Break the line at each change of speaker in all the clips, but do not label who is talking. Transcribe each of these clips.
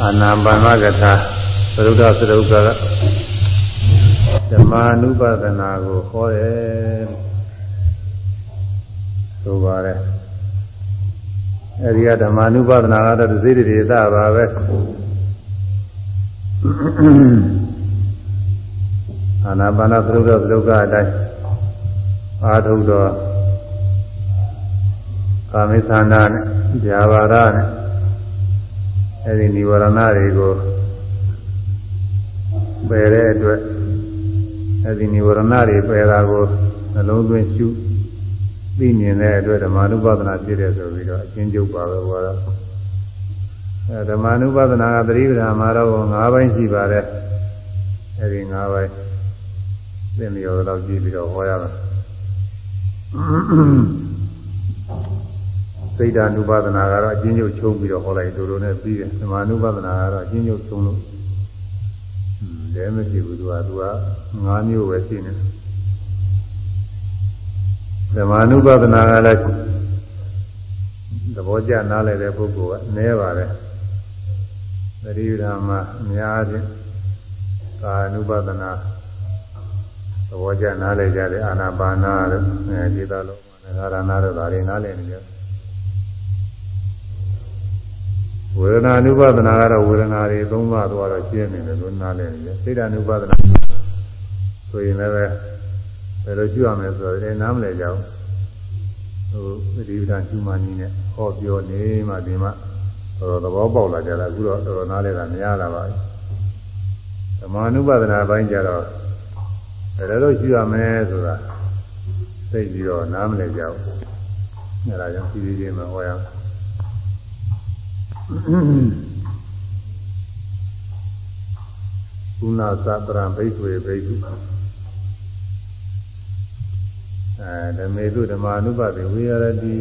အာနာပါနကထာသရုဒ္ဓသရုပ်ကဓမ္မာနုပဒနာကိုဟောတယ်ဆိုပါတယ်အဲဒီကဓမ္မာနုပဒနာကတော့သိတိရိသပါပဲအာနာပါနသရုဒ္ဓသရုပ်ကအတိုင်းအာထုတော်ကာမိသန္တာနဲ့ဇာဘာရနဲ့ အဲဒီនិဝရဏတွေကိုပယ်တဲ့အတွက်အဲဒီនិဝရဏတွေပယ်တာကိုနှလုံးသွင်းရှုသိမြင်တဲ့အတွက်ဓမ္မ ानु ပဒနာဖြစ်တယ်ဆိုပြီးတော့အချင်းကျုပ်ပါပဲဘောတော့အဲဓမ္မ ानु ပဒနာကသတိပဋ္ဌာန်မှာတော့၅ပိုင်းရှိပါတယ်အဲဒီ၅ပိုင်းသင်လျော်တော့ကြည့်ပြီးတော့ဟောရမယ် စိတ်ဓာနုပါဒနာကတော့အချင်းချင်းချုံပြီးတော့ဟောလိုက်တို့တို့နဲ့ပြီးတယ်သမာနုပါဒနာကတော့အချင်းချင်းချုံလို့လဲမဖြစ်ဘူးသူကသူက၅မျိုးပဲရှိနေတယ်သမာနုပါဒနာကလည်းသဘောကျနားလည်တဲ့ပုဂ္ဂိုလ်ကနည်းပါတယ်သတိဓမ္မအများချင်းကာနုပါဒနာသဘောကျနားလည်ကြတဲ့အာနာပါနာတို့အဲဒီသလုံးငါရဏတို့ဒါတွေနားလည်နေကြ ဝေဒနာ అను ပဒနာကတော့ဝေဒနာတွေသုံးပါးတော့ရှင်းနေတယ်လို့နားလည်နေတယ်စိတ်ဓာ అను ပဒနာဆိုရင်လည်းပဲဘယ်လိုကျွရမလဲဆိုတော့နားမလည်ကြဘူးဟိုဒီဗဒံကျွမနီးနဲ့ဟောပြောနေမှဒီမှာတော်တော်သဘောပေါက်လာကြတာအခုတော့တော်တော်နားလည်တာများလာပါပြီဓမ္မ అను ပဒနာဘိုင်းကြတော့ဘယ်လိုကျွရမလဲဆိုတာသိပြီးတော့နားမလည်ကြဘူးအဲ့ဒါကြောင့်ပြည်ပြည်ချင်းမဟောရအောင် ကုဏသတ္တရံဘိက္ခွေဘိက္ခုအဲဓမေတုဓမ္မာနုပတိဝေရတိ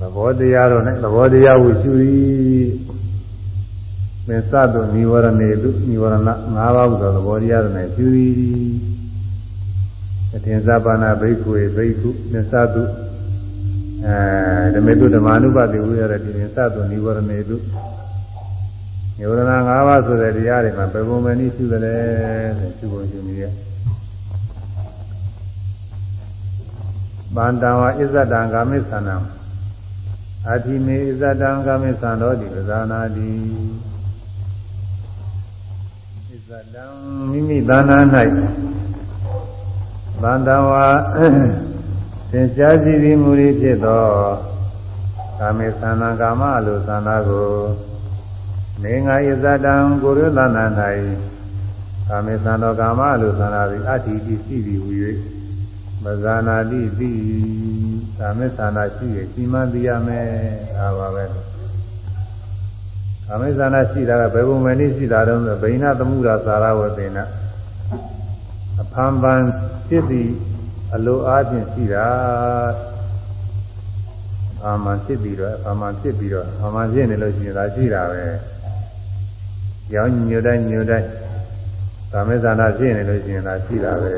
သဘောတရားတော့ ਨੇ သဘောတရားကိုရှုသည်မင်းစတုនិဝရဏေတုនិဝရဏ၅ပါးဟူသောသဘောတရားတို့ ਨੇ ရှုသ ည်အထင်သပါဏဘိက္ခွေဘိက္ခုနသတုအဲဓမေတုဓမ္မာနုပတိဝိရတိနသတုနိဝရဏေတုညဝရဏ၅ပါးဆိုတဲ့တရားတွေမှာဘယ်ပုံမှန်နည်းရှိသလဲတဲ့ရှိဖို့ရှိနေရဲ့ဗန္တံဝဣဇတံကာမိသနံအာတိမေဣဇတံကာမိသံတော်ဒီပဇာနာတိဣဇတံမိမိသာနာ၌ ဗန္တဝါသင်ရှားကြည့်ပြီးမူရဖြစ်သောကာမေသန္နာကာမလိုသန္နာကိုနေငါယဇတံကိုရသနာ၌ကာမေသန္တောကာမလိုသန္နာသည်အတ္တိတိရှိသည်ဟူ၍မဇာနာတိသိကာမေသန္နာရှိရရှိမှသိရမယ်ဒါပါပဲကာမေသန္နာရှိတာကဘယ်ပုံမှန်နည်းရှိတာတော့ဗိနာသမှုရာသာရဝသေနအ ဖန်ပန်ဖြစ်သည်အလိုအားဖြင့်ရှိတာအာမန်ဖြစ်ပြီးတော့အာမန်ဖြစ်ပြီးတော့အာမန်ဖြစ်နေလို့ရှိရင်ဒါရှိတာပဲရောင်းညိုတိုင်းညိုတိုင်းကာမေဇာနာဖြစ်နေလို့ရှိရင်ဒါရှိတာပဲ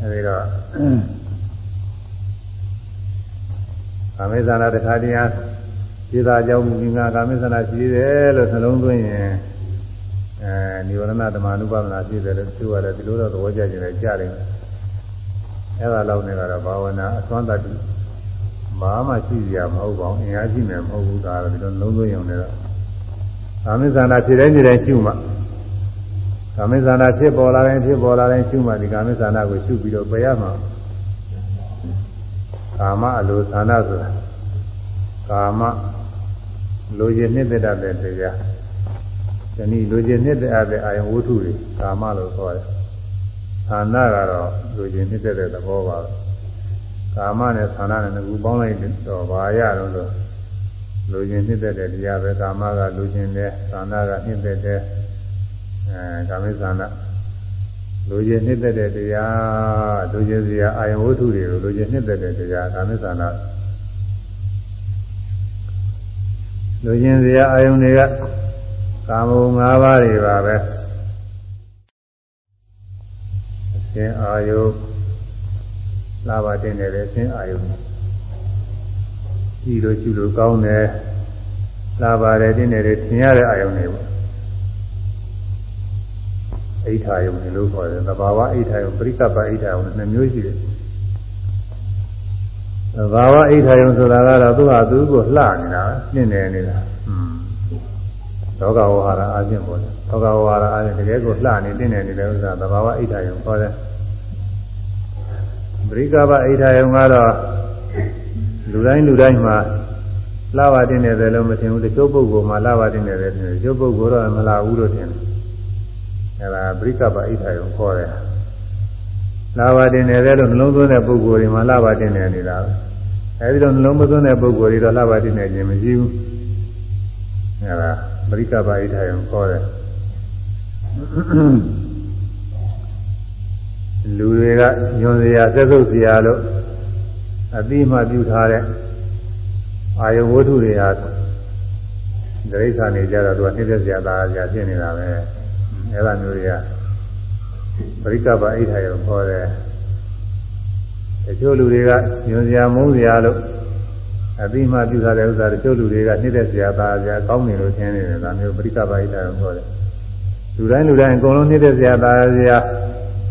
အဲဒီတော့ကာမေဇာနာတစ်ခါတည်းအားခြေသာကြောင့်မြင်ငါကာမေဇာနာရှိတယ်လို့နှလုံးသွင်းရင် အဲនិဝရဏဓမ္မ ानु ပါဒနာပြည့်တယ်လို့သူကလည်းဒီလိုတော့သဘောကျကျင်တယ်ကြားတယ်အဲ့ဒါလောက်နေတော့ဘာဝနာအသွမ်းတတိဘာမှရှိရမဟုတ်ပါဘူးအင်အားရှိမယ်မဟုတ်ဘူးဒါတော့ဒီလိုလုံးလုံးရုံနဲ့တော့ကာမိဇာနာဖြစ်တိုင်းဖြစ်တိုင်းရှုမှကာမိဇာနာဖြစ်ပေါ်လာတိုင်းဖြစ်ပေါ်လာတိုင်းရှုမှဒီကာမိဇာနာကိုရှုပြီးတော့ပယ်ရမှာကာမအလိုဇာနာဆိုတာကာမလိုချင်နှစ်သက်တဲ့တရား ဒီနည်းလူကျင်နှစ်တဲ့အပ်တဲ့အာယဝတ္ထုတွေကာမလို့ခေါ်တယ်။ဌာနကတော့လူကျင်နှစ်တဲ့သဘောပါပဲ။ကာမနဲ့ဌာနနဲ့ငကူပေါင်းလိုက်တော့ဘာရတော့ဆိုလူကျင်နှစ်တဲ့တရားပဲကာမကလူကျင်တဲ့ဌာနကနှစ်တဲ့အဲကာမိဌာနလူကျင်နှစ်တဲ့တရားလူကျင်စရာအာယဝတ္ထုတွေကိုလူကျင်နှစ်တဲ့တရားကာမိဌာနလူကျင်စရာအာယုန်တွေက ကာမုံ၅ပါးတွေပါပဲအရှင်အာယုလာပါတင်တယ်လေအင်းအာယုံကြည့်လို့ကြည့်လို့ကောင်းတယ်လာပါတယ်တင်တယ်ထင်ရတဲ့အာယုံတွေပေါ့အိဋ္ဌာယုံလို့ခေါ်တယ်သဘာဝအိဋ္ဌာယုံပရိကပ္ပအိဋ္ဌာယုံနှစ်မျိုးရှိတယ်သဘာဝအိဋ္ဌာယုံဆိုတာကတော့သူ့ဟာသူ့ကိုလှနေတာနှင်းနေနေတာอืม လောကဝဟာရအချင်းပေါ့လောကဝဟာရအချင်းတကယ်ကိုလှနေတင်းနေနေတဲ့ဥစ္စာသဘာဝအိဋ္ဌာယုံခေါ်တယ်ပရိကပ္ပအိဋ္ဌာယုံကတော့လူတိုင်းလူတိုင်းမှာလှပါတင်နေတယ်လို့မထင်ဘူးတချို့ပုဂ္ဂိုလ်မှာလှပါတင်နေတယ်ထင်တယ်တချို့ပုဂ္ဂိုလ်တော့မလှဘူးလို့ထင်တယ်အဲဒါပရိကပ္ပအိဋ္ဌာယုံခေါ်တယ်လှပါတင်နေတယ်လို့နှလုံးသွင်းတဲ့ပုဂ္ဂိုလ်တွေမှာလှပါတင်နေနေတာပဲအဲဒီတော့နှလုံးမသွင်းတဲ့ပုဂ္ဂိုလ်တွေတော့လှပါတင်နေခြင်းမရှိဘူး အဲဒါပရိကပ္ပအိဋ္ဌာယုံခေါ်တယ်လူတွေကညွန်စရာသက်သုတ်စရာလို့အတိမှပြုထားတဲ့အာယဝတ္ထုတွေဟာဒိဋ္ဌာနေကြတော့သူကနှိမ့်သက်စရာသားစရာဖြစ်နေတာပဲအဲလိုမျိုးတွေကပရိကပ္ပအိဋ္ဌာယုံခေါ်တယ်တချို့လူတွေကညွန်စရာမုန်းစရာလို့ အတိမှပြုထားတဲ့ဥစ္စာတချို့လူတွေကနှိမ့်သက်စရာသားစရာကောင်းနေလို့ထင်နေတယ်ဒါမျိုးပရိကပ္ပအိဋ္ဌာယုံခေါ်တယ်လူတိုင်းလူတိုင်းအကုန်လုံးနှိမ့်သက်စရာသားစရာ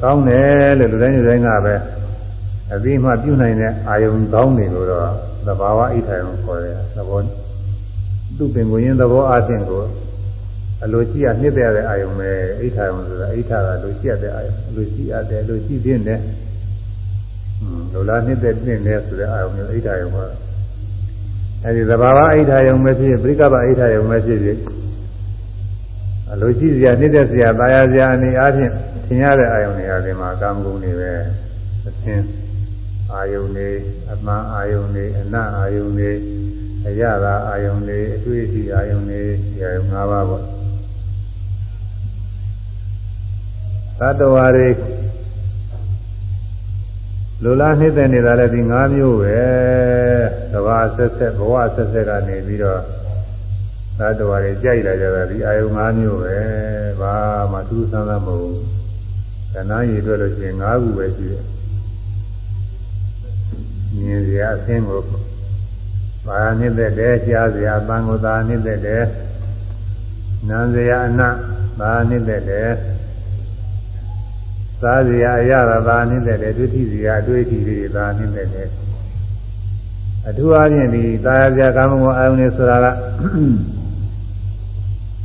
ကောင်းတယ်လို့လူတိုင်းလူတိုင်းကပဲအပြီးမှပြုနိုင်တဲ့အာယုံကောင်းနေလို့တော့သဘာဝအိဋ္ဌာယုံခေါ်တယ်သဘောသူ့ပင်ကိုရင်းသဘောအချင်းကိုအလိုရှိရနှစ်တဲ့အာယုံပဲအိဋ္ဌာယုံဆိုတာအိဋ္ဌာကလိုရှိရတဲ့အာယုံလိုရှိရတယ်လိုရှိခြင်းနဲ့လိုလားနှစ်တဲ့တင်တယ်ဆိုတဲ့အာယုံမျိုးအိဋ္ဌာယုံခေါ်တယ် အဲဒီသဘာဝအိဋ္ဌာယုံပဲဖြစ်ပြိကပအိဋ္ဌာယုံပဲဖြစ်ဖြစ်အလိုရှိစရာနှစ်တဲ့စရာတာယာစရာအနေအားဖြင့်သင်ရတဲ့အာယုန်တွေအပြင်မှာကာမဂုဏ်တွေပဲအသင်အာယုန်တွေအမှန်အာယုန်တွေအနတ်အာယုန်တွေအရသာအာယုန်တွေအတွေ့အထိအာယုန်တွေဒီအာယုန်၅ပါးပေါ့သတ္တဝါတွေ လူလားနှိမ့်တဲ့နေတာလည်းဒီ၅မျိုးပဲသဘာဆက်ဆက်ဘဝဆက်ဆက်ကနေပြီးတော့သတ္တဝါတွေကြိုက်လာကြတာဒီအာယုံ၅မျိုးပဲဘာမှသူးဆန်းသမဟုတ်ခဏရည်တွေ့လို့ရှိရင်၅ခုပဲရှိတယ်မြင်စရာအသင်းကိုဘာနှစ်သက်တယ်ကြားစရာအပန်းကိုသာနှစ်သက်တယ်နားစရာအနတ်ဘာနှစ်သက်တယ် စားစရာအရသာဘာနှစ်သက်တယ်ဒုတိစရာအတွေ့အထိတွေသာနှစ်သက်တယ်အထူးအားဖြင့်ဒီသာယာပြကာမဂုဏ်အာယုန်နဲ့ဆိုတာက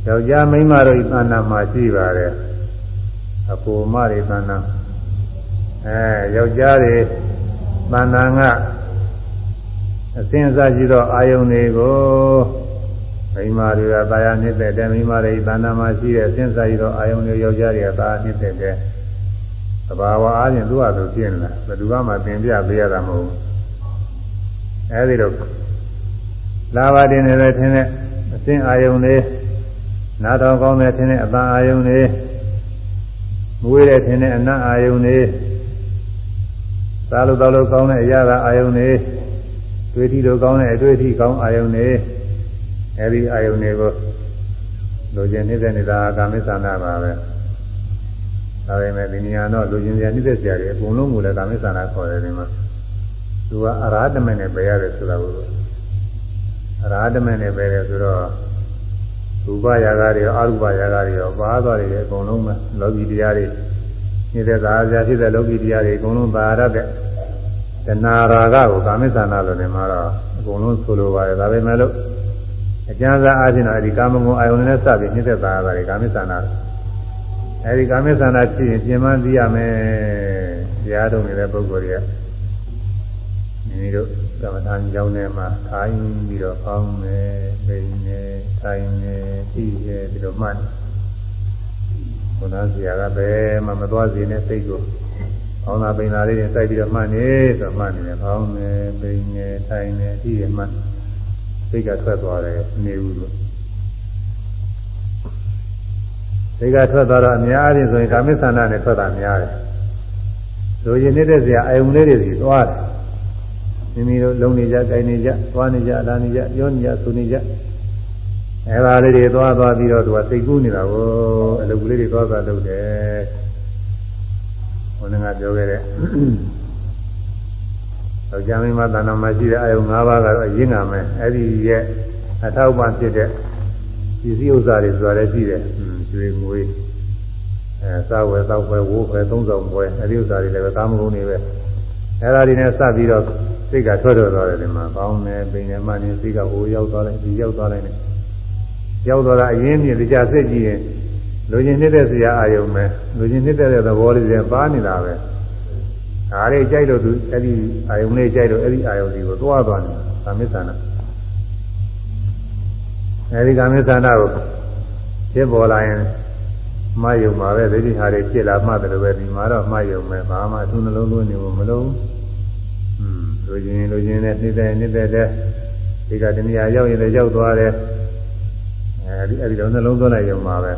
ယောက်ျားမိန်းမတို့ဤသဏ္ဍာန်မှာရှိပါတယ်အကိုမတွေသဏ္ဍာန်အဲယောက်ျားတွေသဏ္ဍာန်ကအစင်းအစရှိသောအာယုန်တွေကိုမိန်းမတွေကသာယာနှစ်သက်တယ်မိန်းမတွေသဏ္ဍာန်မှာရှိတဲ့အစင်းအစရှိသောအာယုန်တွေယောက်ျားတွေကသာယာနှစ်သက်တယ် သဘာဝအားဖြင့်သူ့ဟာသူပြင်းလာဘယ်သူမှမသင်ပြပေးရတာမဟုတ်ဘူးအဲဒီတော့လာပါတင်နေတယ်ထင်တဲ့အစင်းအာယုန်တွေနားတော်ကောင်းတဲ့ထင်တဲ့အပန်းအာယုန်တွေမွေးတဲ့ထင်တဲ့အနတ်အာယုန်တွေသာလို့တော်လို့ကောင်းတဲ့အရာသာအာယုန်တွေတွေ့ထီလို့ကောင်းတဲ့အတွေ့အထိကောင်းအာယုန်တွေအဲဒီအာယုန်တွေကိုလိုချင်နေတဲ့နေတာကာမိသနာပါပဲ ဒါပေမဲ့ဒီနေရာတော့လိုချင်စရာနေတဲ့စရာတွေအကုန်လုံးကိုလည်းကာမိသနာခေါ်တယ်ဒီမှာသူကအရာဓမနဲ့ပဲရတယ်ဆိုတာကိုအရာဓမနဲ့ပဲတယ်ဆိုတော့ရူပယာကတွေရောအရူပယာကတွေရောပါသွားတယ်အကုန်လုံးပဲလောကီတရားတွေနေတဲ့သာအပြဖြစ်တဲ့လောကီတရားတွေအကုန်လုံးပါရတဲ့တဏှာရာဂကိုကာမိသနာလို့နေမှာတော့အကုန်လုံးဆိုလိုပါတယ်ဒါပေမဲ့လို့အကျဉ်းစားအားဖြင့်တော့ဒီကာမဂုဏ်အာယုန်နဲ့စပြီးနေတဲ့သာယာတွေကာမိသနာ အဲဒီကာမိသနာဖြစ်ရင်ပြင်ပန်းသိရမယ်တရားထုတ်နေတဲ့ပုဂ္ဂိုလ်တွေကမိမိတို့ကမ္မထာကြောင်းထဲမှာထိုင်ပြီးတော့ပေါင်းနေပိန်နေထိုင်နေပြီးရဲပြီးတော့မှတ်ဘုရားဆရာကဘယ်မှမသွားစေနဲ့စိတ်ကိုပေါင်းတာပိန်တာလေးတွေစိုက်ပြီးတော့မှတ်နေဆိုမှတ်နေတယ်ပေါင်းနေပိန်နေထိုင်နေပြီးရမှတ်စိတ်ကထွက်သွားတယ်နေဘူးလို့ စိတ်ကထွက်သွားတော့အများကြီးဆိုရင်ကာမိသန္တာနဲ့ထွက်တာများတယ်လူရင်နေတဲ့ဆရာအယုံလေးတွေစီသွားတယ်မိမိတို့လုံနေကြ၊ကြိုင်နေကြ၊သွားနေကြ၊လာနေကြ၊ပြောနေကြ၊ဆိုနေကြအဲဒါလေးတွေသွားသွားပြီးတော့သူကစိတ်ကူးနေတာကိုအလုပ်ကလေးတွေသွားသွားလုပ်တယ်။ဘုန်းကပြောခဲ့တဲ့ယောက်ျားမင်းမတဏ္ဍာမရှိတဲ့အာယု၅ပါးကတော့အရင်းကမယ်အဲ့ဒီရဲ့အထောက်ပံ့ဖြစ်တဲ့ပစ္စည်းဥစ္စာတွေဆိုတာလည်းရှိတယ် ကျွေငွေအဲစားဝယ်သောက်ပွဲဝိုးပွဲသုံးဆောင်ပွဲအဲ့ဒီဥစ္စာတွေလည်းပဲကာမဂုဏ်တွေပဲအဲ့ဒါတွေနဲ့စပြီးတော့စိတ်ကထွက်ထွက်သွားတယ်ဒီမှာကောင်းတယ်ပိန်တယ်မှနေစိတ်ကဟိုရောက်သွားတယ်ဒီရောက်သွားတယ်ရောက်သွားတာအရင်မြင်တရားစိတ်ကြည့်ရင်လူချင်းနေတဲ့ဆရာအာယုံပဲလူချင်းနေတဲ့သဘောလေးတွေပါနေတာပဲဒါလေးကြိုက်လို့သူအဲ့ဒီအာယုံလေးကြိုက်လို့အဲ့ဒီအာယုံကြီးကိုသွားသွားနေတာကာမိသနာအဲ့ဒီကာမိသနာကို ဖြစ်ပေါ်လာရင်မှားယုံပါပဲဒီဒီဟာတွေဖြစ်လာမှတယ်လို့ပဲဒီမှာတော့မှားယုံပဲဘာမှအထူးနှလုံးသွင်းနေဖို့မလုံးอืมလူချင်းလူချင်းနဲ့နေတဲ့နေတဲ့တဲ့ဒီကတနည်းရောက်ရင်လည်းရောက်သွားတယ်အဲဒီအဲဒီတော့နှလုံးသွင်းလိုက်ရုံပါပဲ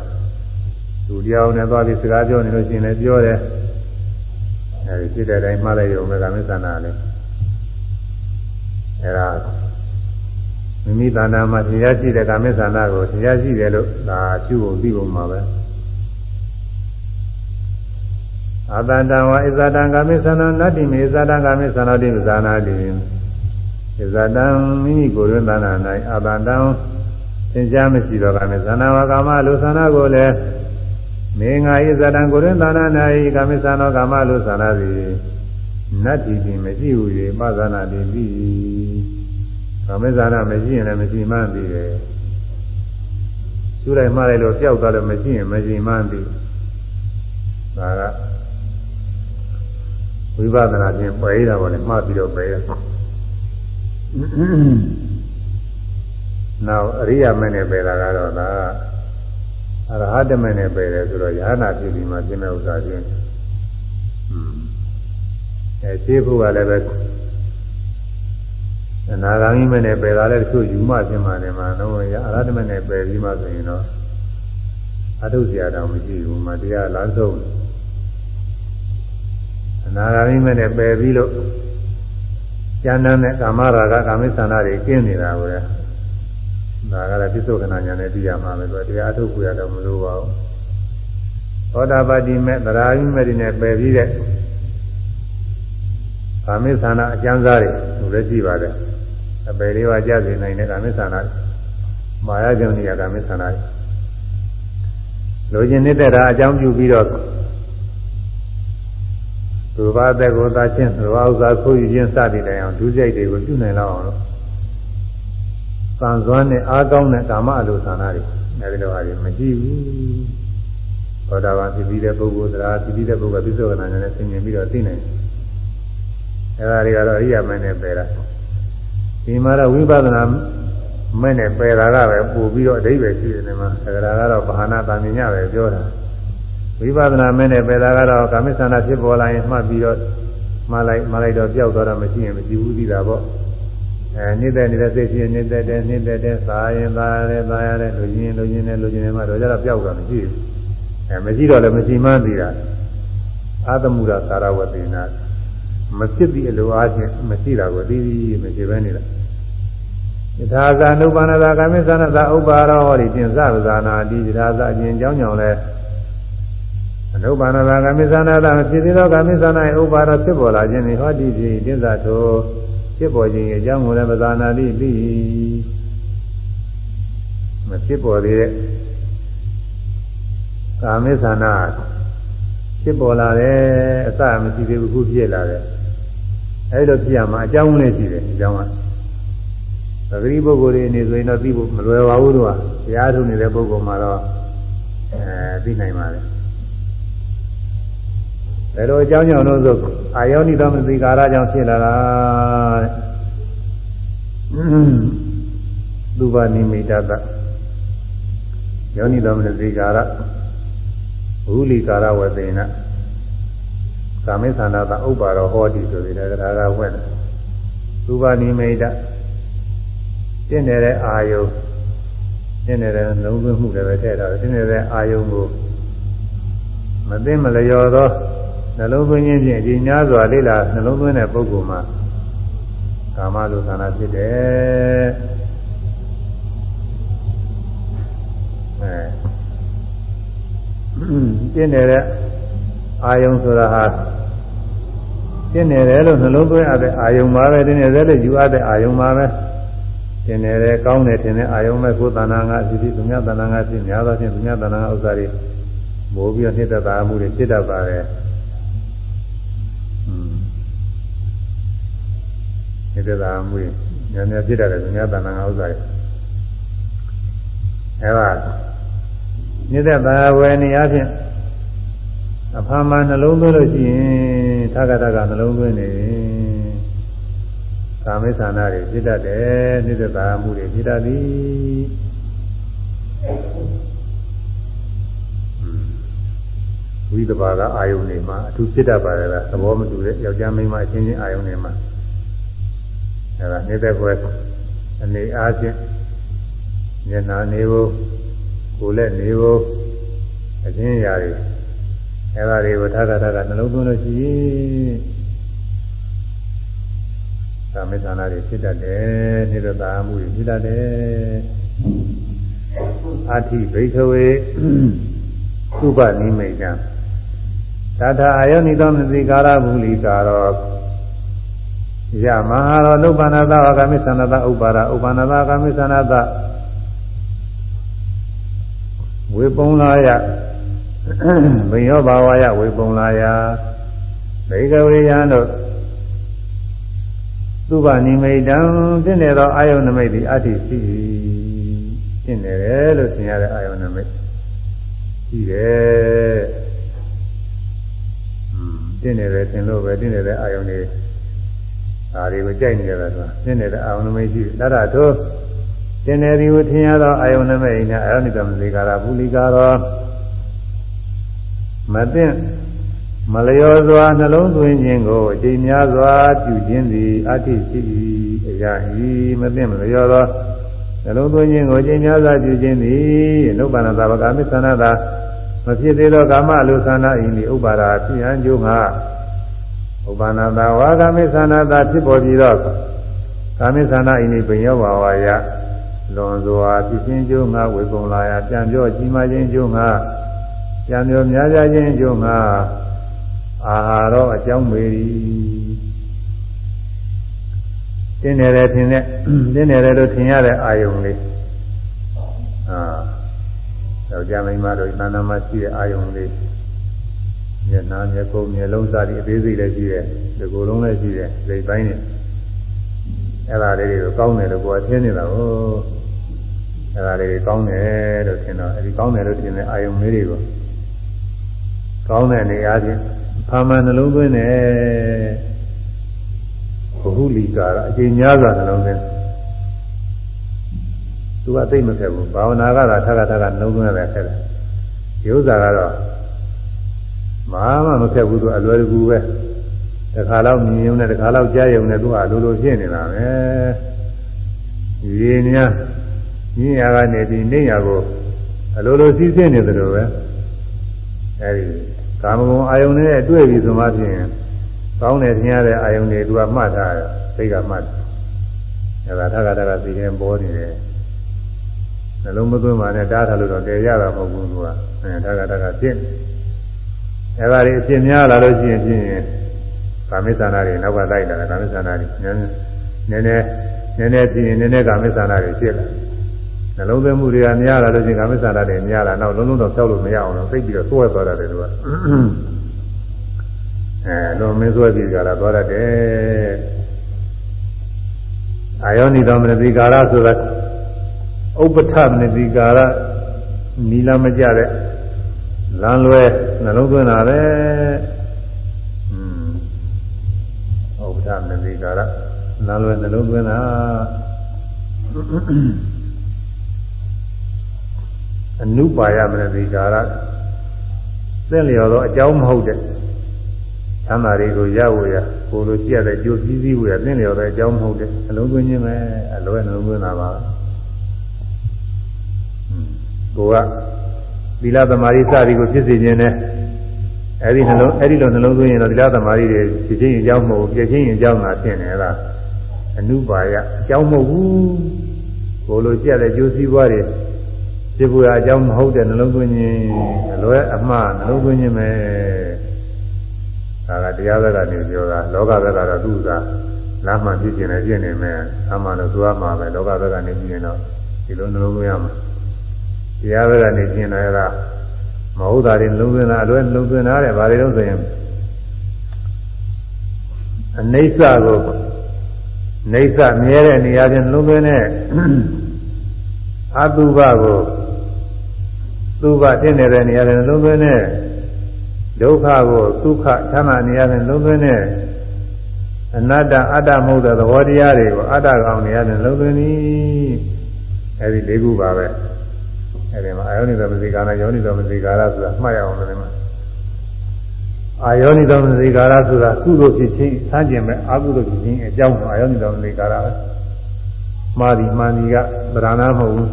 လူတရားနဲ့သွားပြီးစကားပြောနေလို့ရှိရင်လည်းပြောတယ်အဲဒီဖြစ်တဲ့အတိုင်းမှားလိုက်ရုံပဲကာမိသနာလေးအဲဒါ မိမိတဏ္ဍာမှာတရားရှိတဲ့ကာမိသနာကိုတရားရှိတယ်လို့ဒါရှုဖို့သိဖို့မှာပဲအတန္တဝဣဇာတံကာမိသနာနတ္တိမေဣဇာတံကာမိသနာတိဇာနာတိဣဇာတံမိမိကိုယ်တွင်သနာ၌အတန္တံသင်ကြားမရှိတော့ကာမိသနာဝကာမလူသနာကိုလည်းမေငါဣဇာတံကိုယ်တွင်သနာ၌ကာမိသနာကာမလူသနာသည်နတ္တိတိမရှိဟု၍ပသနာတိပြီ ကာမိသနာမရှိရင်လည်းမရှိမှန်းပြီတယ်သူလိုက်မှလိုက်လို့ပျောက်သွားလို့မရှိရင်မရှိမှန်းပြီဒါကဝိပဿနာဖြင့်ပယ်ရတာပေါ့လေမှားပြီးတော့ပယ်ရနောက်အရိယာမင်းနဲ့ပယ်တာကတော့ဒါအရဟတမင်းနဲ့ပယ်တယ်ဆိုတော့ယ ahanan ဖြစ်ပြီးမှပြင်းတဲ့ဥစ္စာချင်းအဲရှင်းဖို့ကလည်းပဲ အနာဂါမိမနဲ့ပယ်တာလည်းတချို့ယူမှပြင်းမှတယ်မှာတော့ရအရဟတမင်းနဲ့ပယ်ပြီးမှဆိုရင်တော့အထုဆရာတော်မရှိဘူးမတရားလမ်းဆုံးအနာဂါမိမနဲ့ပယ်ပြီးလို့ကျမ်းမ်းတဲ့ကာမရာဂကာမိသန္တာတွေကင်းနေတာကိုလေဒါကလည်းပြစ္ဆုတ်ခဏညာနဲ့သိရမှာပဲသူတရားထုတ်ကြရတော့မလိုပါဘူးသောတာပတိမဲ့သရာယိမဲ့တွေနဲ့ပယ်ပြီးတဲ့ကာမိသန္တာအကျမ်းစားတွေသူလည်းကြည့်ပါတယ် အပယ်လေးပါးကြားစေနိုင်တဲ့ကာမိသန္တာမာယာကြောင့်နေရကာမိသန္တာလိုချင်နေတဲ့တာအကြောင်းပြုပြီးတော့သူဘာသက်ကိုသာချင်းသူဘာဥစ္စာခိုးယူခြင်းစသည်တိုင်အောင်ဒုစရိုက်တွေကိုပြုနိုင်လောက်အောင်လို့သံစွမ်းနဲ့အားကောင်းတဲ့ကာမအလိုဆန္ဒတွေအဲဒီလိုဟာတွေမရှိဘူးသောတာပန်ဖြစ်ပြီးတဲ့ပုဂ္ဂိုလ်သရာဖြစ်ပြီးတဲ့ပုဂ္ဂိုလ်ပြစ္ဆုတ်ကနာနဲ့ဆင်ញင်ပြီးတော့သိနိုင်တယ်အဲဒါတွေကတော့အရိယာမင်းနဲ့ပယ်တာ ဒီမှာတော့ဝိပဿနာမဲ့နဲ့ပယ်တာကပဲပို့ပြီးတော့အဓိပ္ပာယ်ရှိတယ်မှာသက္ကရာကတော့ဘာဟာနာတာမြင်ရပဲပြောတာဝိပဿနာမဲ့နဲ့ပယ်တာကတော့ကာမိသန္တာဖြစ်ပေါ်လာရင်မှတ်ပြီးတော့မှလိုက်မှလိုက်တော့ပျောက်သွားတာမရှိရင်မရှိဘူးသိတာပေါ့အဲနေတဲ့နေတဲ့စိတ်ရှိနေတဲ့တဲ့နေတဲ့တဲ့သာရင်သာရဲသာရဲလူချင်းလူချင်းနဲ့လူချင်းနဲ့မှတော့ကြတော့ပျောက်တာမရှိဘူးအဲမရှိတော့လည်းမရှိမှန်းသိတာအာသမုဒ္ဒသာရဝတိနာ မဖြစ်သည့်အလိုအားဖြင့်မရှိတာကိုသိသိမရှိဘဲနေတာယထာဇာနုပါဏသာကာမိသနာသာဥပါရောဟောဒီပြင်စပဇာနာတိယထာဇအရင်ကြောင်းကြောင့်လဲအနုပါဏသာကာမိသနာသာဖြစ်သေးသောကာမိသနာ၏ဥပါရောဖြစ်ပေါ်လာခြင်းသည်ဟောဒီဖြစ်တင်စာထိုဖြစ်ပေါ်ခြင်းအကြောင်းကိုလည်းပဇာနာတိပြီးမဖြစ်ပေါ်သေးတဲ့ကာမိသနာဖြစ်ပေါ်လာတယ်အစမရှိသေးဘူးခုဖြစ်လာတယ် အဲဒီလိုဖြစ်ရမှာအကြောင်းလည်းရှိတယ်အကြောင်းကသတိပုဂ္ဂိုလ်တွေအနေဆိုရင်တော့သိဖို့မလွယ်ပါဘူးတော့တရားထုနေတဲ့ပုဂ္ဂိုလ်မှာတော့အဲသိနိုင်ပါလေဘယ်လိုအကြောင်းကြောင့်လို့ဆိုအာယောနိသောမသိကာရကြောင့်ဖြစ်လာတာတဲ့သုဘနိမိတတယောနိသောမသိကာရဝုလီကာရဝသေန ကာမေသန္တာဥပ္ပါရောဟောတိဆိုပြီးတဲ့ဒါကဝက်တယ်သုဘနိမိတတင့်နေတဲ့အာယုတင့်နေတဲ့လုံးသွင်းမှုလည်းပဲထည့်ထားတယ်တင့်နေတဲ့အာယုကိုမသိမလျော်သောနှလုံးသွင်းခြင်းဖြင့်ဒီများစွာလေးလာနှလုံးသွင်းတဲ့ပုဂ္ဂိုလ်မှာကာမလိုသနာဖြစ်တယ်အဲတင့်နေတဲ့အာယုဆိုတာဟာ တင့်နေတယ်လို့နှလုံးသွင်းရတဲ့အာယုံပါပဲတင်းနေတယ်လို့ယူရတဲ့အာယုံပါပဲတင်နေတယ်ကောင်းတယ်တင်တဲ့အာယုံပဲကိုယ်တဏ္ဍာငါဖြစ်ဖြစ်သူများတဏ္ဍာငါဖြစ်များသောဖြင့်သူများတဏ္ဍာငါဥစ္စာတွေမိုးပြီးတော့နှစ်သက်တာမှုတွေဖြစ်တတ်ပါတယ်နှစ်သက်တာမှုတွေများများဖြစ်တတ်တယ်သူများတဏ္ဍာငါဥစ္စာတွေအဲဒါနှစ်သက်တာဝယ်နေအချင်း အဖာမနှလုံးသွင်းလို့ရှိရင်သက္ကတကနှလုံးသွင်းနေကာမိသနာတွေဖြစ်တတ်တယ်နှိစ္စတာမှုတွေဖြစ်တတ်သည်ဝိသဘာကအာယုန်နေမှာအထူးဖြစ်တတ်ပါတယ်လားသဘောမတူတဲ့ယောက်ျားမိန်းမအချင်းချင်းအာယုန်နေမှာအဲဒါနေတဲ့ကွယ်အနေအားဖြင့်မျက်နာနေဖို့ကိုယ်လက်နေဖို့အချင်းရာတွေ အဲဒါတွေကိုထာဂထာကနှလုံးသွင်းလို့ရှိရင်သာမေသနာတွေဖြစ်တတ်တယ်နိရတာမှုတွေဖြစ်တတ်တယ်အာတိဘိခဝေသုပနိမိတ်ံတထာအာယောနိသောမသိကာရဘူလီကာရောယမဟာရောနုပ္ပန္နသဝကမိသန္နတဥပ္ပါဒဥပ္ပန္နသကမိသန္နတဝေပုံလာယ ဘိယောဘာဝယဝေပုံလာယဘေကဝေယံတို့သုဘနိမိတံတင့်နေသောအာယုန်နမိတ်သည်အတ္တိရှိတင့်နေတယ်လို့သင်ရတဲ့အာယုန်နမိတ်ရှိတယ်တင့်နေတယ်သင်လို့ပဲတင့်နေတဲ့အာယုန်တွေဒါတွေကိုကြိုက်နေရတာဆိုတာတင့်နေတဲ့အာယုန်နမိတ်ရှိတယ်ဒါတော့တင်နေသည်ကိုထင်ရသောအာယုန်နမိတ်နဲ့အာယုန်နိတမလေကာရဘူလီကာရော မသိမလျော်စွာနှလုံးသွင်းခြင်းကိုအချိန်များစွာပြုခြင်းသည်အဋ္ဌိရှိ၏အရာဤမသိမလျော်သောနှလုံးသွင်းခြင်းကိုအချိန်များစွာပြုခြင်းသည်နုပ္ပန္နသဘကမစ္ဆန္ဒသာမဖြစ်သေးသောကာမလူသနာဤနိဥပါဒာဖြစ်ဟန်ကျိုးငါဥပ္ပန္နသာဝါကမစ္ဆန္ဒသာဖြစ်ပေါ်ပြီးသောကာမစ္ဆန္ဒဤနိပင်ယောဘာဝါယလွန်စွာဖြစ်ခြင်းကျိုးငါဝေပုံလာယပြန်ပြောကြီးမားခြင်းကျိုးငါ ပြန်ပြောများကြခြင်းကျိုးငါအာဟာရောအကြောင်းမေရီတင်းနေတယ်ထင်တဲ့တင်းနေတယ်လို့ထင်ရတဲ့အာယုံလေးအာယောက်ျားမိန်းမတို့သဏ္ဍာန်မှာရှိတဲ့အာယုံလေးမျက်နှာမျက်ခုံးမျက်လုံးစသည်အသေးစိတ်လည်းရှိတယ်ဒီကိုယ်လုံးလည်းရှိတယ်စိတ်ပိုင်းနဲ့အဲ့ဒါလေးတွေကိုကောင်းတယ်လို့ကိုယ်ထင်နေတာကိုအဲ့ဒါလေးတွေကောင်းတယ်လို့ထင်တော့အဲ့ဒီကောင်းတယ်လို့ထင်တဲ့အာယုံလေးတွေကို ကောင်းတဲ့နေရာချင်းဖာမန်နှလုံးသွင်းတယ်ဘုဟုလီကာအကျဉ်းများစွာနှလုံးသွင်းသူကသိမခက်ဘူးဘာဝနာကသာထပ်ထပ်ကနှလုံးသွင်းရတယ်ခက်တယ်ဒီဥစ္စာကတော့မဟာမမခက်ဘူးသူအလွယ်တကူပဲတခါတော့မြင်ရုံနဲ့တခါတော့ကြားရုံနဲ့သူကလိုလိုဖြစ်နေတာပဲရေများညင်ရကနေပြီးနေရကိုအလိုလိုစီးဆင်းနေတယ်လို့ပဲအဲဒီ ကာမဂုဏ်အာယုန်နဲ့တွေ့ပြီဆိုမှဖြင့်ကောင်းတယ်ထင်ရတဲ့အာယုန်တွေသူကမှတ်ထားတယ်စိတ်ကမှတ်တယ်အဲဒါထကထကသိရင်ပေါ်နေတယ်နှလုံးမသွင်းပါနဲ့တားထားလို့တော့တည်ရတာမဟုတ်ဘူးသူကအဲထကထကဖြစ်အဲဒါတွေအဖြစ်များလာလို့ရှိရင်ဖြင့်ကာမိသနာတွေနောက်ကလိုက်လာတယ်ကာမိသနာတွေနည်းနည်းနည်းနည်းနည်းဖြစ်ရင်နည်းနည်းကာမိသနာတွေဖြစ်လာ နှလုံးသွင်းမှုတွေကများလာလို့ရှိရင်ကာမိသနာတွေများလာတော့လုံးလုံးတော့ဖြောက်လို့မရအောင်တော့သိပြီးတော့သွဲသွားတယ်သူကအဲလုံးမင်းသွဲပြီးကြတာသွားတတ်တယ်အာယောနိသောမနတိကာရဆိုတာဥပ္ပထမနတိကာရနီလာမကြတဲ့လမ်းလွဲနှလုံးသွင်းတာပဲဥပ္ပထမနတိကာရလမ်းလွဲနှလုံးသွင်းတာ အနုပါယမနတိကာရသင်လျော်သောအကြောင်းမဟုတ်တဲ့သမ်းသာတွေကိုရဝရကိုလိုကြည့်ရတဲ့ကြိုးစည်းစည်းဝရသင်လျော်တဲ့အကြောင်းမဟုတ်တဲ့အလုံးသွင်းခြင်းပဲအလွဲနှလုံးသွင်းတာပါကိုကသီလသမารိစသည်ကိုဖြစ်စေခြင်းနဲ့အဲဒီနှလုံးအဲဒီလိုနှလုံးသွင်းရင်တော့သီလသမารိတွေဖြစ်ခြင်းအကြောင်းမဟုတ်ပြည့်ခြင်းအကြောင်းသာဖြစ်နေတာအနုပါယအကြောင်းမဟုတ်ဘူးကိုလိုကြည့်ရတဲ့ကြိုးစည်းပွားတွေ ဖြစ်ဖို့အကြောင်းမဟုတ်တဲ့နှလုံးသွင်းခြင်းအလွဲအမှားနှလုံးသွင်းခြင်းပဲဒါကတရားဘက်ကနေပြောတာလောကဘက်ကတော့သူ့သာလမ်းမှန်ဖြစ်ကျင်နေပြည့်နေမယ်အမှန်လို့သွားမှာပဲလောကဘက်ကနေကြည့်ရင်တော့ဒီလိုနှလုံးသွင်းရမှာတရားဘက်ကနေကျင်တယ်ကမဟုတ်တာတွေနှလုံးသွင်းတာအလွဲနှလုံးသွင်းတာတဲ့ဘာတွေတော့ဆိုရင်အနိစ္စကိုနေစ္စမြဲတဲ့နေရာချင်းနှလုံးသွင်းတဲ့အတုပကို သူ့ဘတင်းနေတဲ့နေရာချင်းနှလုံးသွင်းတဲ့ဒုက္ခကိုဒုက္ခချမ်းသာနေရာချင်းနှလုံးသွင်းတဲ့အနတ္တအတ္တမဟုတ်တဲ့သဘောတရားတွေကိုအတ္တကောင်နေရာချင်းနှလုံးသွင်းသည်အဲဒီ၄ခုပါပဲအဲဒီမှာအာယောနိသမသိကာရယောနိသမသိကာရဆိုတာမှတ်ရအောင်လည်းမှာအာယောနိသမသိကာရဆိုတာကုသိုလ်ဖြစ်ခြင်းစမ်းကျင်မဲ့အကုသိုလ်ဖြစ်ခြင်းအကြောင်းအာယောနိသမသိကာရပဲမှားဒီမှန်ဒီကဗရဏမဟုတ်ဘူး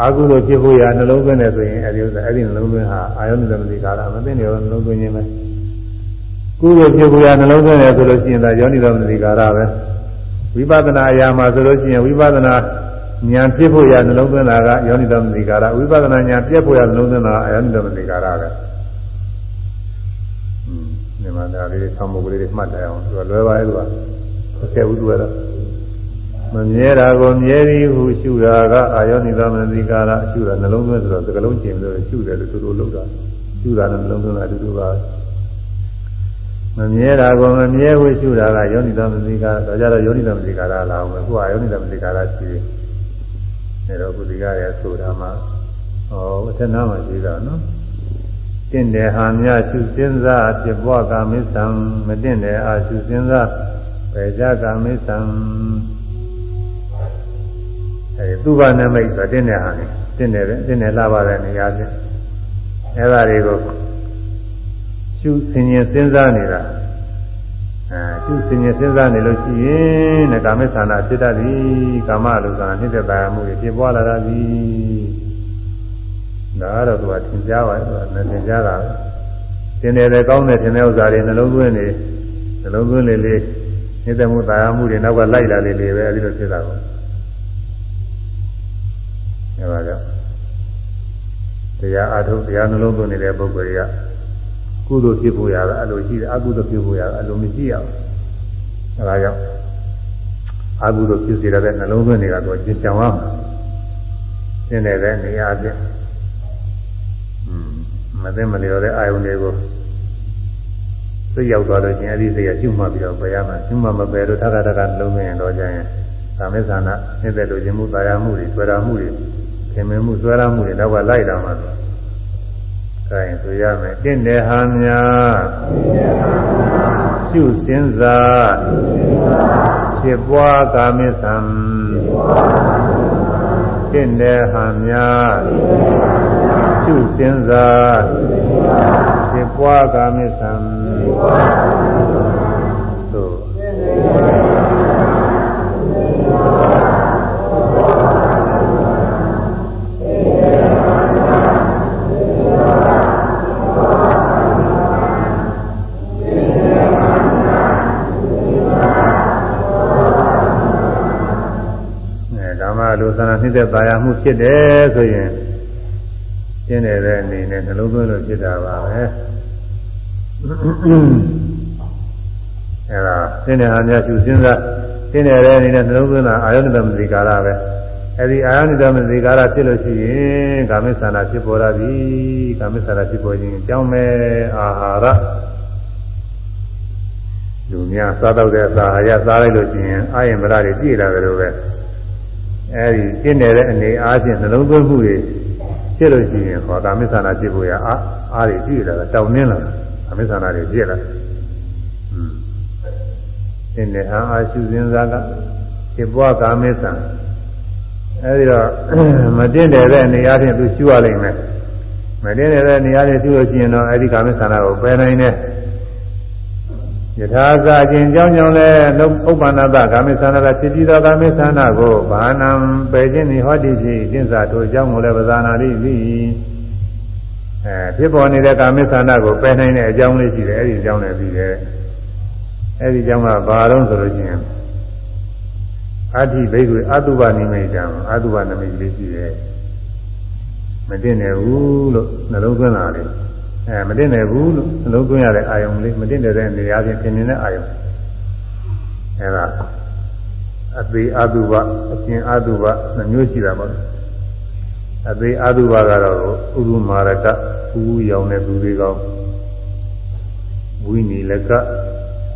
အာကုသိုလ်ဖြစ်ဖို့ရနှလုံးသွင်းတယ်ဆိုရင်အဲဒီဥစ္စာအဲဒီနှလုံးသွင်းဟာအာယောနိသမသိကာရမသိနေရောနှလုံးသွင်းခြင်းပဲကုသိုလ်ဖြစ်ဖို့ရနှလုံးသွင်းတယ်ဆိုလို့ရှိရင်ဒါယောနိသမသိကာရပဲဝိပဿနာအရာမှာဆိုလို့ရှိရင်ဝိပဿနာဉာဏ်ဖြစ်ဖို့ရနှလုံးသွင်းတာကယောနိသမသိကာရဝိပဿနာဉာဏ်ပြည့်ဖို့ရနှလုံးသွင်းတာကယောနိသမသိကာရပဲဒီမှာဒါလေးဆောင်းမုတ်ကလေးတွေမှတ်တယ်အောင်သူကလွယ်ပါရဲ့သူကအကျက်ဘူးသူကတော့ မမြဲတာကိုမြဲသည်ဟုရှုတာကအာယောနိသမသိကာရရှုတာနှလုံးသွင်းဆိုတော့သကလုံးကျင်လို့ရှုတယ်လို့သူတို့လုပ်တာရှုတာနဲ့နှလုံးသွင်းတာအတူတူပါမမြဲတာကိုမမြဲဝိရှုတာကယောနိသမသိကာရဒါကြတော့ယောနိသမသိကာရလာအောင်ပဲခုကယောနိသမသိကာရရှိတယ်အဲတော့ကုသီကရဲ့ဆိုတာမှဟောအထက်နားမှာရှိတာနော်တင့်တယ်ဟာမြရှုစဉ်းစားဖြစ်ပွားကာမိသံမတင့်တယ်အာရှုစဉ်းစားပေကြကာမိသံ အဲသူ့ဘာနမိတ်ဆိုတင့်တယ်ဟာနေတင့်တယ်တင့်တယ်လာပါတဲ့နေရာချင်းအဲဒါတွေကိုရှုဆင်ញင်စဉ်းစားနေတာအဲရှုဆင်ញင်စဉ်းစားနေလို့ရှိရင်တဲ့ကာမိသနာဖြစ်တတ်သည်ကာမလူကနှိမ့်တဲ့တရားမှုတွေဖြစ်ပွားလာတာသည်ဒါကတော့သူကသင်ကြားပါသူကလည်းသင်ကြားတာပဲသင်တယ်လည်းကောင်းတယ်သင်တဲ့ဥစ္စာတွေနှလုံးသွင်းနေနှလုံးသွင်းလေးလေးနေတဲ့မှုတရားမှုတွေနောက်ကလိုက်လာလေးလေးပဲအဲဒီလိုဖြစ်တာကို အဲပါကြောင့်တရားအထုတရားနှလုံးသွင်းနေတဲ့ပုဂ္ဂိုလ်တွေကကုသိုလ်ဖြစ်ဖို့ရတာအလိုရှိတယ်အကုသိုလ်ဖြစ်ဖို့ရတာအလိုမရှိရဘူးအဲဒါကြောင့်အကုသိုလ်ဖြစ်စေတဲ့နှလုံးသွင်းတွေကတော့ကျင့်ကြံအောင်သင်တဲ့နေရာချင်းမသိမလျော်တဲ့အာယုန်တွေကိုသိရောက်သွားလို့ချင်းအဲ့ဒီစိတ်ကရှုမှတ်ပြီးတော့ပယ်ရမှာရှုမှတ်မပယ်လို့ထထထထလုံးမရင်တော့ကြရင်သာမေသနာနေတဲ့လိုခြင်းမှုတာယာမှုတွေဆွဲတာမှုတွေ ခင်မင်မှုဆွဲတာမှုတွေတော့ကလိုက်တာမှာဆိုအဲရင်ဆိုရမယ်တင့်တယ်ဟာများရှုစင်စားဖြစ်ပွားကာမိသံတင့်တယ်ဟာများရှုစဉ်းစားဖြစ်ပွားကာမိသံသို့ နာနှိမ့်သက်သာယာမှုဖြစ်တယ်ဆိုရင်ရှင်းနေတဲ့အနေနဲ့နှလုံးသွင်းလို့ဖြစ်တာပါပဲအဲဒါရှင်းတဲ့ဟာများရှုစဉ်းစားရှင်းနေတဲ့အနေနဲ့နှလုံးသွင်းတာအာယုန်တမတိကာရပဲအဲဒီအာယုန်တမတိကာရဖြစ်လို့ရှိရင်ကာမိသနာဖြစ်ပေါ်လာပြီကာမိသနာဖြစ်ပေါ်ခြင်းကြောင်းမဲ့အာဟာရလူများစားတော့တဲ့အာဟာရစားလိုက်လို့ရှိရင်အာယံဗရတွေပြည့်လာတယ်လို့ပဲ အဲဒီရှင်းနေတဲ့အနေအားဖြင့်နှလုံးသွင်းမှုတွေဖြစ်လို့ရှိရင်ဟောကာမိသနာဖြစ်ဖို့ရအားအားတွေပြည့်လာတာတောင်းနှင်းလာကာမိသနာတွေပြည့်လာอืมဒီနေ့ဟာအာရှုစဉ်းစားကဖြစ်ပွားကာမိသံအဲဒီတော့မတင်တယ်တဲ့နေရာချင်းသူရှုရလိမ့်မယ်မတင်တယ်တဲ့နေရာချင်းရှုလို့ရှိရင်တော့အဲဒီကာမိသနာကိုပယ်နိုင်တယ် ယထာဇာခြင်းကြောင်းကြောင့်လည်းဥပ္ပန္နတကာမိသန္တာဖြစ်ပြီးသောကာမိသန္တာကိုဘာနံပယ်ခြင်းဤဟောတိရှိကျင့်စာထိုအကြောင်းကိုလည်းပဇာနာရိသည်အဲဖြစ်ပေါ်နေတဲ့ကာမိသန္တာကိုပယ်နိုင်တဲ့အကြောင်းလေးရှိတယ်အဲဒီအကြောင်းလည်းပြီးတယ်အဲဒီအကြောင်းကဘာတော့ဆိုလို့ရှိရင်အဋ္ဌိဘိက္ခုအတုပနိမိတ်တံအတုပနိမိတ်လေးရှိတယ်မတင်တယ်ဘူးလို့နှလုံးသွင်းတာလေ အဲမတင်တယ်ဘူးလို့နှလုံးသွင်းရတဲ့အာယုံလေးမတင်တဲ့နေရာချင်းပြင်နေတဲ့အာယုံအဲဒါအသေးအတုပအကျင်အတုပနှမျိုးရှိတာပေါ့အသေးအတုပကတော့ဥရုမာရကဥဥရောင်တဲ့သူတွေကောင်းဝိနီလက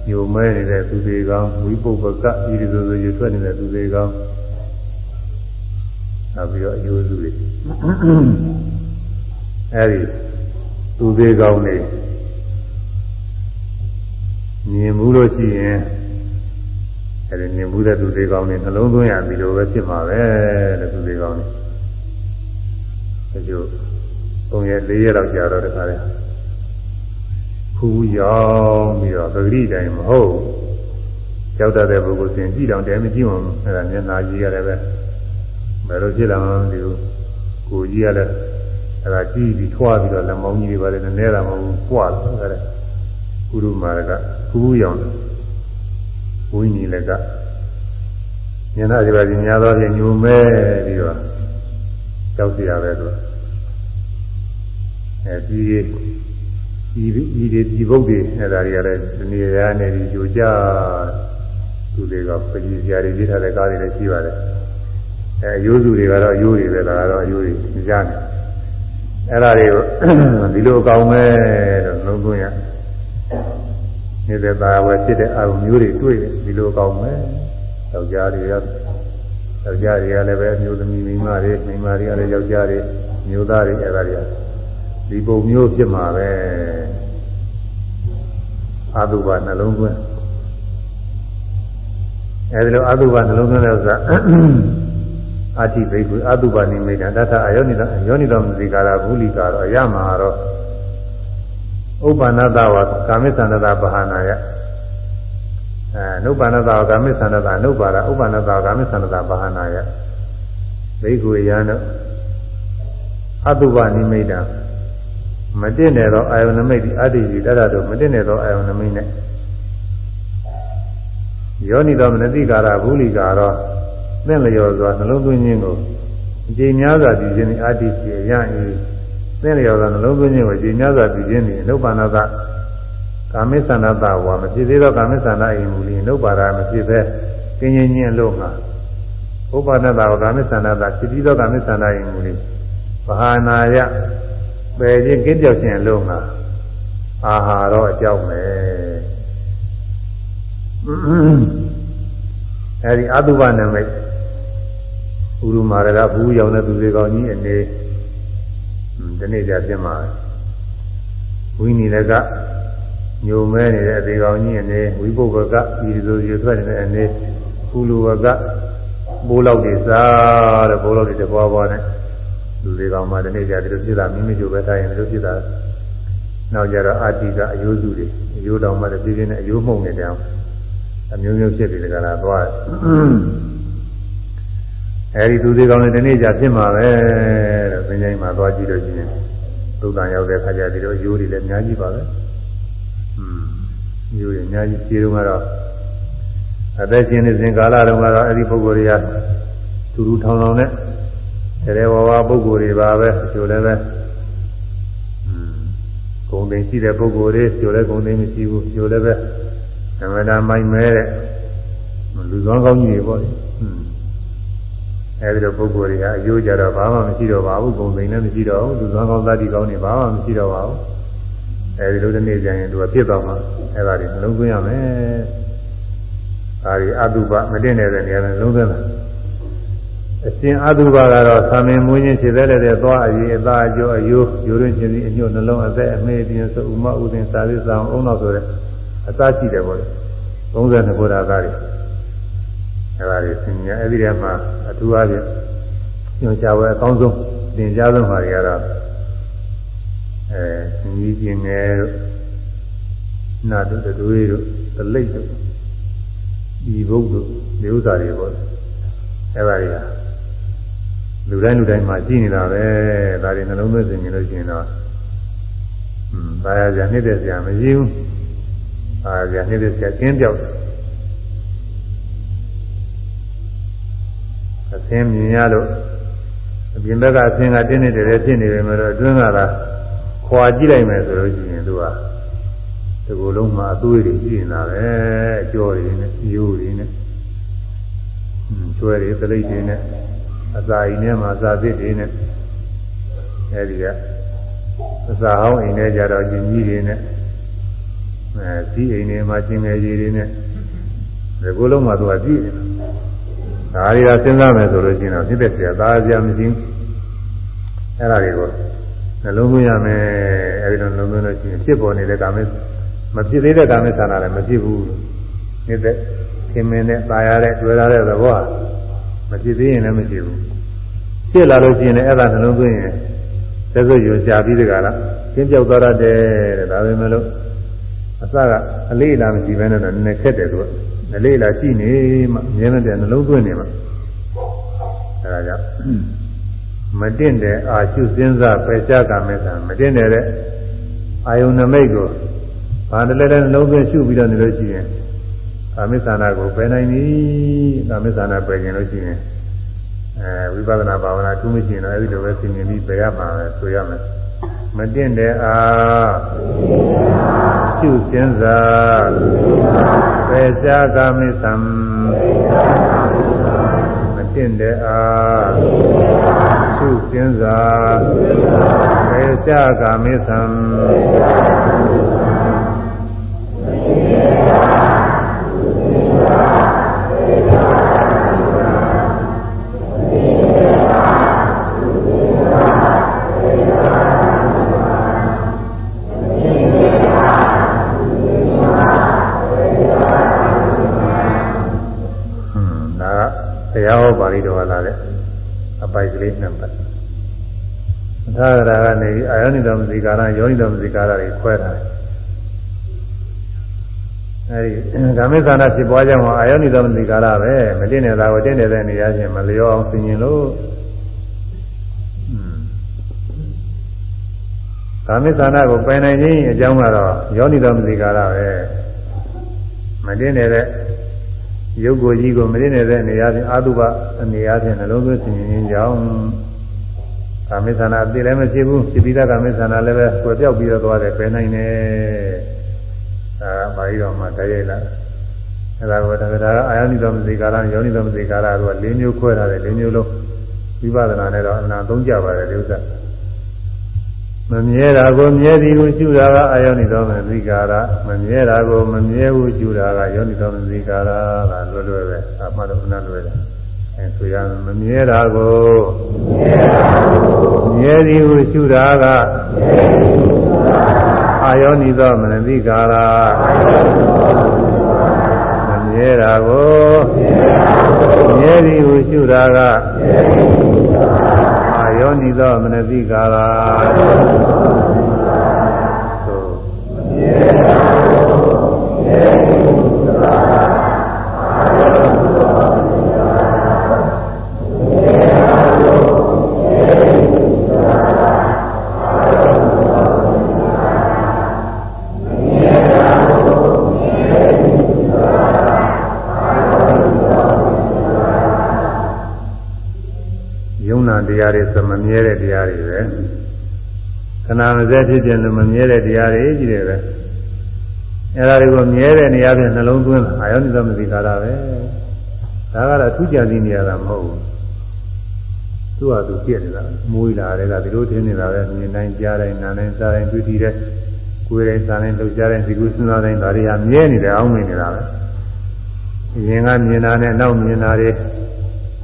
ညိုမဲနေတဲ့သူတွေကောင်းဝိပုပ္ပကဤလိုဆိုရွထွက်နေတဲ့သူတွေကောင်းနောက်ပြီးတော့အယိုးစုတွေအဲဒီ သူသေးကောင်းနေမြင်မှုလို့ရှိရင်အဲဒီမြင်မှုတဲ့သူသေးကောင်းနေနှလုံးသွင်းရပြီလို့ပဲဖြစ်မှာပဲတဲ့သူသေးကောင်းနေအကျိုး၃ရက်၄ရက်လောက်ကြာတော့တခါလဲခူးရောင်းပြီးတော့ပဂရိတိုင်းမဟုတ်ကြောက်တတ်တဲ့ပုဂ္ဂိုလ်စဉ်ကြည့်တော့တဲမကြည့်မှအဲဒါမျက်နှာကြီးရတယ်ပဲဘယ်လိုဖြစ်လာမှမသိဘူးကိုကြီးရလဲ အဲ့ဒါကြည့်ပြီးထွားပြီးတော့လက်မောင်းကြီးတွေပါလေနည်းနည်းတာမဟုတ်ဘူးပွားလို့ဆိုတဲ့ကုရုမာရကကုကုရောင်ဝိညာဉ်လက်ကညနာကြပါစီညာတော့ပြင်ညူမဲပြီးတော့ကြောက်စရာပဲသူအဲပြီးရဒီဒီဒီဒီဘုတ်တွေအဲ့ဒါတွေကလည်းဒီနေရာနဲ့ဒီကြိုကြသူတွေကပြည်စရာတွေရေးထားတဲ့ကားတွေလည်းရှိပါတယ်အဲရိုးစုတွေကတော့ရိုးတွေပဲလားတော့ရိုးတွေကြားနေတယ် အဲ့ဒါတွေကိုဒီလိုကောင်းမဲ့တော့လုံးသွင်းရနေတဲ့သာဝယ်ဖြစ်တဲ့အာရုံမျိုးတွေတွေ့တယ်ဒီလိုကောင်းမဲ့ယောက်ျားတွေကယောက်ျားတွေကလည်းပဲမျိုးသမီးမိန်းမတွေမိန်းမတွေကလည်းယောက်ျားတွေမျိုးသားတွေအဲ့ဒါတွေကဒီပုံမျိုးဖြစ်မှာပဲအာတုဘနှလုံးသွင်းအဲဒီလိုအာတုဘနှလုံးသွင်းတဲ့ဥစ္စာ အာတိဘိက္ခုအာတုဘနိမိတ်တထအယောနိတယောနိတော်မသိကာရဘူးလီကာတော့အရမှာတော့ဥပ္ပန္နတဝကာမိသန္တတပဟာနာယအဲနုပ္ပန္နတဝကာမိသန္တတအနုပ္ပါဒဥပ္ပန္နတဝကာမိသန္တတပဟာနာယဘိက္ခုယံတို့အတုပနိမိတ်တမတင့်တယ်သောအာယုန်နမိတ်ဒီအတ္တိကြီးတရတို့မတင့်တယ်သောအာယုန်နမိတ်နဲ့ယောနိတော်မနတိကာရဘူးလီကာတော့ သင်လျော်စွာနှလုံးသွင်းခြင်းကိုအကျဉ်းများစွာပြုခြင်းအတ္တိကြီးရရင်သင်လျော်စွာနှလုံးသွင်းခြင်းကိုအကျဉ်းများစွာပြုခြင်းဒီနုပ္ပန္နသကာမိသန္တတဝါမဖြစ်သေးသောကာမိသန္တအိမ်မူလီနုပ္ပါဒမဖြစ်ပဲကင်းခြင်းချင်းလို့ငါဥပ္ပါဒတဝကာမိသန္တတဖြစ်ပြီးသောကာမိသန္တအိမ်မူလီဘာဟာနာယပယ်ခြင်းကင်းပြောက်ခြင်းလုံးကအာဟာရောအကြောင်းပဲအဲဒီအတုပနမိတ် ဥရုမာရကဘူးရောက်တဲ့သူတွေကောင်းကြီးအနေဒီနေ့ကြပြင်မှာဝိနိလကညိုမဲနေတဲ့အသေးကောင်းကြီးအနေဝိပုဗ္ဗကဤလိုရထွက်နေတဲ့အနေကုလူဝကဘိုးလောက်တွေစားတဲ့ဘိုးလောက်တွေတပွားပွားနဲ့လူတွေကောင်မှဒီနေ့ကျဒီလိုဖြစ်တာမိမိတို့ပဲထားရင်ဒီလိုဖြစ်တာနောက်ကြတော့အာတိကအယိုးစုတွေအယိုးတောင်မှတပြင်းပြင်းနဲ့အယိုးမှုန်နေတယ်အမျိုးမျိုးဖြစ်ပြီးတကလားသွား အဲဒီသူတွေကောင်လည်းဒီနေ့ကျဖြစ်မှာပဲတဲ့သင်္ချိုင်းမှာသွားကြည့်လို့ရှိရင်သုတ္တန်ရောက်တဲ့ခါကျဒီလိုအယိုးတွေလည်းအများကြီးပါပဲอืมအယိုးတွေအများကြီးခြေတုံးကတော့အသက်ရှင်နေစဉ်ကာလတုန်းကတော့အဲဒီပုဂ္ဂိုလ်တွေကသူလူထောင်ထောင်နဲ့တဲဝဝပုဂ္ဂိုလ်တွေပါပဲကျိုးလည်းပဲဂုံသိရှိတဲ့ပုဂ္ဂိုလ်တွေကျိုးလည်းဂုံသိမရှိဘူးကျိုးလည်းပဲသမဏမိုက်မဲတဲ့လူသွမ်းကောင်းကြီးတွေပေါ့ အဲဒီလိုပုဂ္ဂိုလ်တွေကအယိုးကြတော့ဘာမှမရှိတော့ပါဘူးဂုံသိလည်းမရှိတော့ဘူးလူသွမ်းကောင်းသတ္တိကောင်းတွေဘာမှမရှိတော့ပါဘူးအဲဒီလိုတနေ့ကျရင်သူကပြစ်သွားမှာအဲဒါတွေနှလုံးသွင်းရမယ်ဒါတွေအတုပမတင်တဲ့နေရာနဲ့လုံးသွင်းတာအရှင်အတုပါကတော့သာမင်မွေးခြင်းခြေသက်တဲ့သွားအရေးအသားအကျိုးအယိုးယူရင်းခြင်းအညွတ်နှလုံးအသက်အမေးပြင်းဆိုဥမဥဒင်စာရစ်ဆောင်အုံတော့ဆိုတဲ့အသားရှိတယ်ပေါ့လေ32ဘုရားသားတွေ အဲဒါတွေသင်ညာအဲ့ဒီထဲမှာအထူးအားဖြင့်ညွှန်ကြားဝဲအကောင်းဆုံးသင်ကြားဆုံးဟာတွေကတော့အဲညီပြင်းငယ်တို့နာတို့တွေတို့တလိတ်တို့ဒီဘုတ်တို့ဒီဥစ္စာတွေပေါ့အဲဒါတွေကလူတိုင်းလူတိုင်းမှာရှိနေတာပဲဒါတွေနှလုံးသွင်းနေလို့ရှိရင်တော့อืมဒါရကြနှိမ့်တဲ့ဆရာမရှိဘူးဒါရကြနှိမ့်တဲ့ဆရာကျင်းပြောက် အသင်းမြင်ရလို့အပြင်ဘက်ကအသင်းကတင်းနေတယ်ဖြစ်နေပေမဲ့တော့အတွင်းကသာခွာကြည့်လိုက်မယ်ဆိုလို့ရှိရင်သူကဒီကိုယ်လုံးမှာအသွေးတွေရှိနေတာပဲအကျော်တွေနဲ့ရိုးတွေနဲ့ကျွဲတွေသလိပ်တွေနဲ့အစာအိမ်ထဲမှာအစာသစ်တွေနဲ့အဲဒီကအစာဟောင်းအိမ်ထဲကြတော့ကျင်ကြီးတွေနဲ့အဲဒီအိမ်ထဲမှာကျင်ငယ်ကြီးတွေနဲ့ဒီကိုယ်လုံးမှာသူကကြည့်နေတာ ဒါတွေကစဉ်းစားမယ်ဆိုလို့ရှိရင်တော့ဖြစ်တဲ့ဆရာသားဆရာမရှိဘူးအဲ့ဒါတွေကိုနှလုံးသွင်းရမယ်အဲဒီလိုနှလုံးသွင်းလို့ရှိရင်ဖြစ်ပေါ်နေတဲ့ကာမေမဖြစ်သေးတဲ့ကာမေသနာလည်းမဖြစ်ဘူးနေတဲ့ခင်မင်းနဲ့ตายရတဲ့တွေ့ရတဲ့သဘောမဖြစ်သေးရင်လည်းမဖြစ်ဘူးဖြစ်လာလို့ရှိရင်လည်းအဲ့ဒါနှလုံးသွင်းရင်သက်စွရွရှာပြီးတကလားကျင်းပြောက်သွားတတ်တယ်တဲ့ဒါပဲမလို့အစကအလေးလာမရှိဘဲနဲ့တော့နည်းနည်းခက်တယ်သူက အလေးလာရှိနေမှအမြဲတမ်းနှလုံးသွင်းနေမှာအဲဒါကြောင့်မတင့်တဲ့အာရှုစဉ်းစားပယ်ချကမဲ့ဆံမတင့်တဲ့အာယုန်နမိတ်ကိုဘာတလဲလဲနှလုံးသွင်းရှုပြီးတော့နေလို့ရှိရင်ကာမိသနာကိုပယ်နိုင်ပြီကာမိသနာပယ်ခြင်းလို့ရှိရင်အဲဝိပဿနာဘာဝနာသူမရှိရင်တော့အဲဒီလိုပဲသိမြင်ပြီးပယ်ရမှာပဲဆိုရမယ် မတင့်တဲ့အာရှုစဉ်းစားပယ်ချကာမိသံမတင့်တဲ့အာရှုစဉ်းစားပယ်ချကာမိသံ သာရတာကနေအာယောနိတော်မဇိကာရယောနိတော်မဇိကာရတွေခွဲထားတယ်အဲဒီဓမ္မိသနာဖြစ်ပွားကြောင်းအာယောနိတော်မဇိကာရပဲမတင်နေတာကိုတင်နေတဲ့နေရာချင်းမလျောအောင်ဆင်ញင်လို့ဓမ္မိသနာကိုပယ်နိုင်ခြင်းအကြောင်းကတော့ယောနိတော်မဇိကာရပဲမတင်နေတဲ့ရုပ်ကိုယ်ကြီးကိုမရင်းနေတဲ့နေရာချင်းအာတုပအနေအချင်းနှလုံးသွင်းဆင်ရင်ကြောင်း ကာမိသနာအသိလည်းမရှိဘူးစိပိဒကာမိသနာလည်းပဲကွယ်ပြောက်ပြီးတော့သွားတယ်ပယ်နိုင်တယ်ဒါကပါဠိတော်မှာတရိုက်လာအဲဒါကတက္ကရာအာယနိတော်မစေကာရယောနိတော်မစေကာရတို့က၄မျိုးခွဲထားတယ်၄မျိုးလုံးဝိပဿနာနဲ့တော့အနာသုံးကြပါတယ်ဒီဥစ္စာမမြဲတာကိုမြဲသည်ဟုရှုတာကအာယောနိသောမသိကာရမမြဲတာကိုမမြဲဘူးရှုတာကယောနိသောမသိကာရကလွယ်လွယ်ပဲအမှန်တော့နားလွယ်တယ် အဲဆိုရမမြဲတာကိုမြဲသည်ဟုရှုတာကအာယောနိသောမသိကာရမမြဲတာကိုမြဲသည်ဟုရှုတာကယောနိသောမနတိကာရာတ မမြဲတဲ့တရားတွေပဲခဏမစဲဖြစ်ခြင်းလို့မမြဲတဲ့တရားတွေကြီးတယ်ပဲအဲဒါတွေကိုမြဲတဲ့နေရာပြင်နှလုံးသွင်းတာအာယောနိသမသိကာရပဲဒါကတော့ထူးခြားစီနေရတာမဟုတ်ဘူးသူ့ဟာသူပြည့်နေတာမွေးလာတဲ့ကဒီလိုထင်းနေတာပဲမြင်တိုင်းကြားတိုင်းနားတိုင်းစားတိုင်းတွေ့တည်တဲ့ကိုယ်တိုင်းစားတိုင်းလှုပ်ရှားတိုင်းဒီကုစဉ်းစားတိုင်းဒါတွေဟာမြဲနေတယ်အောင်းနေနေတာပဲရင်ကမြင်တာနဲ့နောက်မြင်တာတွေ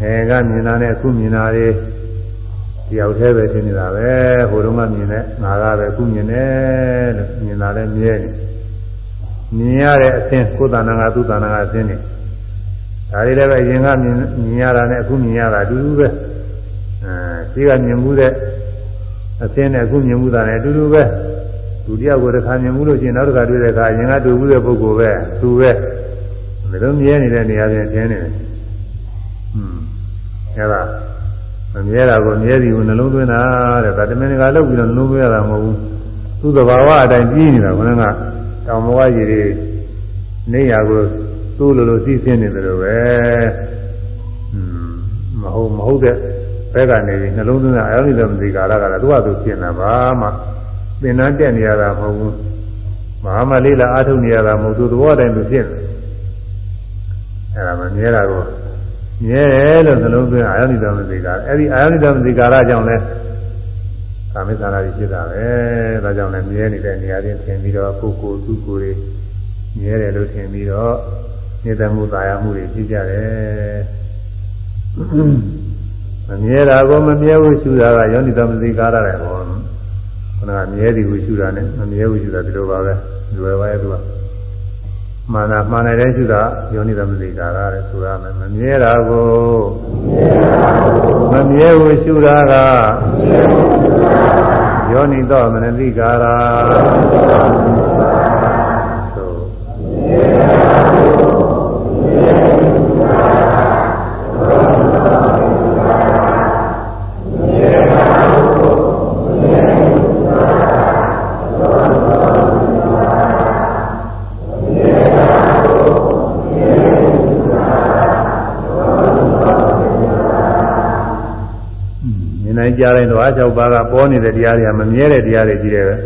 အဲကမြင်တာနဲ့အခုမြင်တာတွေ တယောက်တည်းပဲထင်နေတာပဲဟိုတုန်းကမြင်တဲ့ငါကပဲအခုမြင်တယ်လို့မြင်တာလည်းမြဲနေမြင်ရတဲ့အသင်ကိုယ်တဏ္ဍာကသူ့တဏ္ဍာကအသင်နေဒါတွေလည်းပဲအရင်ကမြင်မြင်ရတာနဲ့အခုမြင်ရတာအတူတူပဲအဲဒီကမြင်မှုတဲ့အသင်နဲ့အခုမြင်မှုတာနဲ့အတူတူပဲသူတယောက်ကိုတစ်ခါမြင်မှုလို့ရှိရင်နောက်တစ်ခါတွေ့တဲ့အခါအရင်ကတွေ့မှုတဲ့ပုဂ္ဂိုလ်ပဲသူပဲဘယ်လိုမြဲနေတဲ့နေရာချင်းထင်နေတယ်ဟွန်းအဲဒါ မမြဲတာကိုမြဲစီကိုနှလုံးသွင်းတာတဲ့ဒါတမင်ကလောက်ပြီးတော့နှလုံးသွင်းရတာမဟုတ်ဘူးသူ့သဘာဝအတိုင်းကြီးနေတာခொနကတောင်ဘဝကြီးတွေနေရာကိုသူ့လိုလိုစီးဆင်းနေတယ်လို့ပဲမဟုတ်မဟုတ်တဲ့ဘက်ကနေနှလုံးသွင်းတာအယောနိသမသိကာရကလည်းသူ့ဟာသူပြင်တာပါမှ သင်္นานတက်နေရတာမဟုတ်ဘူးမဟာမလေးလာအားထုတ်နေရတာမဟုတ်သူသဘောတိုင်းသူဖြစ်တယ်အဲ့ဒါမမြဲတာကို မြဲတယ်လို့နှလုံးသွင်းအာယနိတမသိကာအဲ့ဒီအာယနိတမသိကာရကြောင့်လဲကာမိသနာကြီးဖြစ်တာပဲဒါကြောင့်လဲမြဲနေတဲ့နေရာချင်းသင်ပြီးတော့ပုဂ္ဂိုလ်သူကိုယ်တွေမြဲတယ်လို့ထင်ပြီးတော့နေတဲ့မှုသာယာမှုတွေဖြစ်ကြတယ်မမြဲတာကိုမမြဲဘူးရှုတာကယောနိတမသိကာရတဲ့ဟောခဏမြဲသည်ကိုရှုတာနဲ့မမြဲဘူးရှုတာဒီလိုပါပဲလွယ်ပါရဲ့သူက မှန်တာမှန်တယ်ရှုတာယောနိသမသိကာရတဲ့ဆိုရမယ်မမြဲတာကိုမမြဲဘူးရှုတာကယောနိသောမနတိကာရ ကြားတိုင်းတော့အ၆ပါးကပေါ်နေတဲ့တရားတွေကမမြဲတဲ့တရားတွေကြီးတယ်ပဲ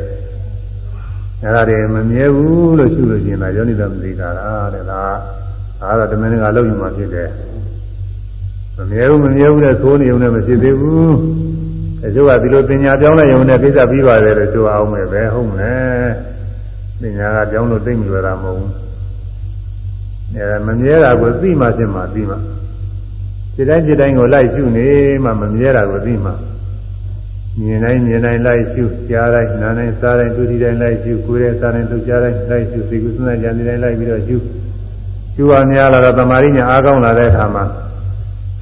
အဲဒါတွေမမြဲဘူးလို့ရှုလို့ရှိရင်ဒါယောနိသမသိတာတဲ့ဒါအားတော့တမန်ကလောက်ယူမှဖြစ်တယ်မမြဲဘူးမမြဲဘူးတဲ့သိုးနေုံနဲ့မဖြစ်သေးဘူးအဲကျိုးကဒီလိုပညာပြောင်းလိုက်ရုံနဲ့ကိစ္စပြီးပါတယ်လို့ဆိုအောင်မယ်ပဲဟုတ်မယ်ပညာကပြောင်းလို့သိမလွယ်တာမဟုတ်ဘူးအဲမမြဲတာကိုသိမှဖြစ်မှသိမှစိတ်တိုင်းစိတ်တိုင်းကိုလိုက်ရှုနေမှမမြဲတာကိုသိမှ မြင်တိုင်းမြင်တိုင်းလိုက်ရှုကြားတိုင်းနားတိုင်းစားတိုင်းတွေ့တိုင်းလိုက်ရှုကိုယ်ရဲ့စားတိုင်းလှုပ်ရှားတိုင်းလိုက်ရှုစိတ်ကူးစဉ်းစားကြံတိုင်းလိုက်ပြီးတော့ရှုရှုပါများလာတော့တမာရိညာအားကောင်းလာတဲ့အခါမှာ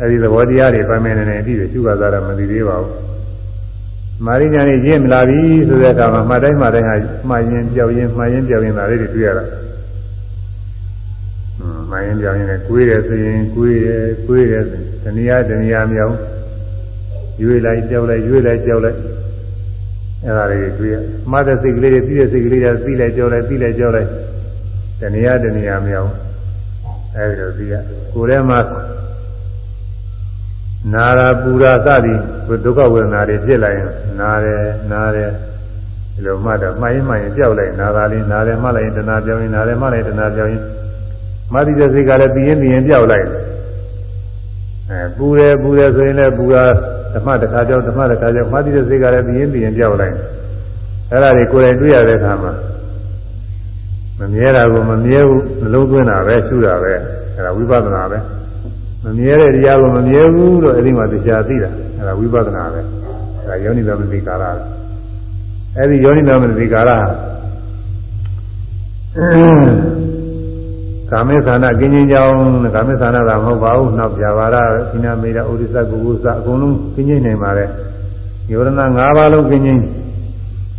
အဲဒီသဘောတရားတွေပိုင်မယ်နေနေအပြီးရှုပါသားတော့မသိသေးပါဘူးမာရိညာနေရင့်မလာပြီဆိုတဲ့အခါမှာမှတ်တိုင်းမှတ်တိုင်းဟာမှရင်ပြောင်းရင်မှရင်ပြောင်းရင်ဒါလေးတွေတွေ့ရတာမှရင်ပြောင်းရင်လည်းကိုယ်ရယ်ဆိုရင်ကိုယ်ရယ်ကိုယ်ရယ်တဏှာတဏှာမြောင် ရွေ့လိုက်ကြောက်လိုက်ရွေ့လိုက်ကြောက်လိုက်အဲ့ဒါတွေတွေ့ရမှတ်တဲ့စိတ်ကလေးတွေပြီးတဲ့စိတ်ကလေးတွေပြီးလိုက်ကြောက်လိုက်ပြီးလိုက်ကြောက်လိုက်တဏှာတဏှာမြောင်အဲ့ဒီလိုပြီးရကိုယ်ထဲမှာနာရာပူရာစသည်ဒုက္ခဝေဒနာတွေဖြစ်လာရင်နာတယ်နာတယ်ဒီလိုမှတ်တော့မှိုင်းမှိုင်းကြောက်လိုက်နာတာလေးနာတယ်မှတ်လိုက်ရင်တဏှာပြောင်းရင်နာတယ်မှတ်လိုက်တဏှာပြောင်းရင်မှတ်တဲ့စိတ်ကလည်းပြီးရင်ပြီးရင်ကြောက်လိုက်အဲပူတယ်ပူတယ်ဆိုရင်လည်းပူတာ ဓမ္မတခါကြောင့်ဓမ္မတခါကြောင့်မှတ်တဲ့စိတ်ကလည်းပြီးရင်ပြီးရင်ကြောက်လိုက်အဲ့ဒါတွေကိုယ်တိုင်တွေ့ရတဲ့အခါမှာမမြဲတာကိုမမြဲဘူးနှလုံးသွင်းတာပဲရှုတာပဲအဲ့ဒါဝိပဿနာပဲမမြဲတဲ့တရားကိုမမြဲဘူးလို့အဲ့ဒီမှာတရားသိတာအဲ့ဒါဝိပဿနာပဲအဲ့ဒါယောနိသမတိကာရအဲ့ဒီယောနိသမတိကာရ ကာမေသနာကင်းချင်းကြောင်းကာမေသနာကမဟုတ်ပါဘူးနောက်ပြပါရခိနာမေရဥဒိစ္စကုကုသအကုန်လုံးကင်းချင်းနိုင်ပါတယ်ညဝရဏ၅ပါးလုံးကင်းချင်း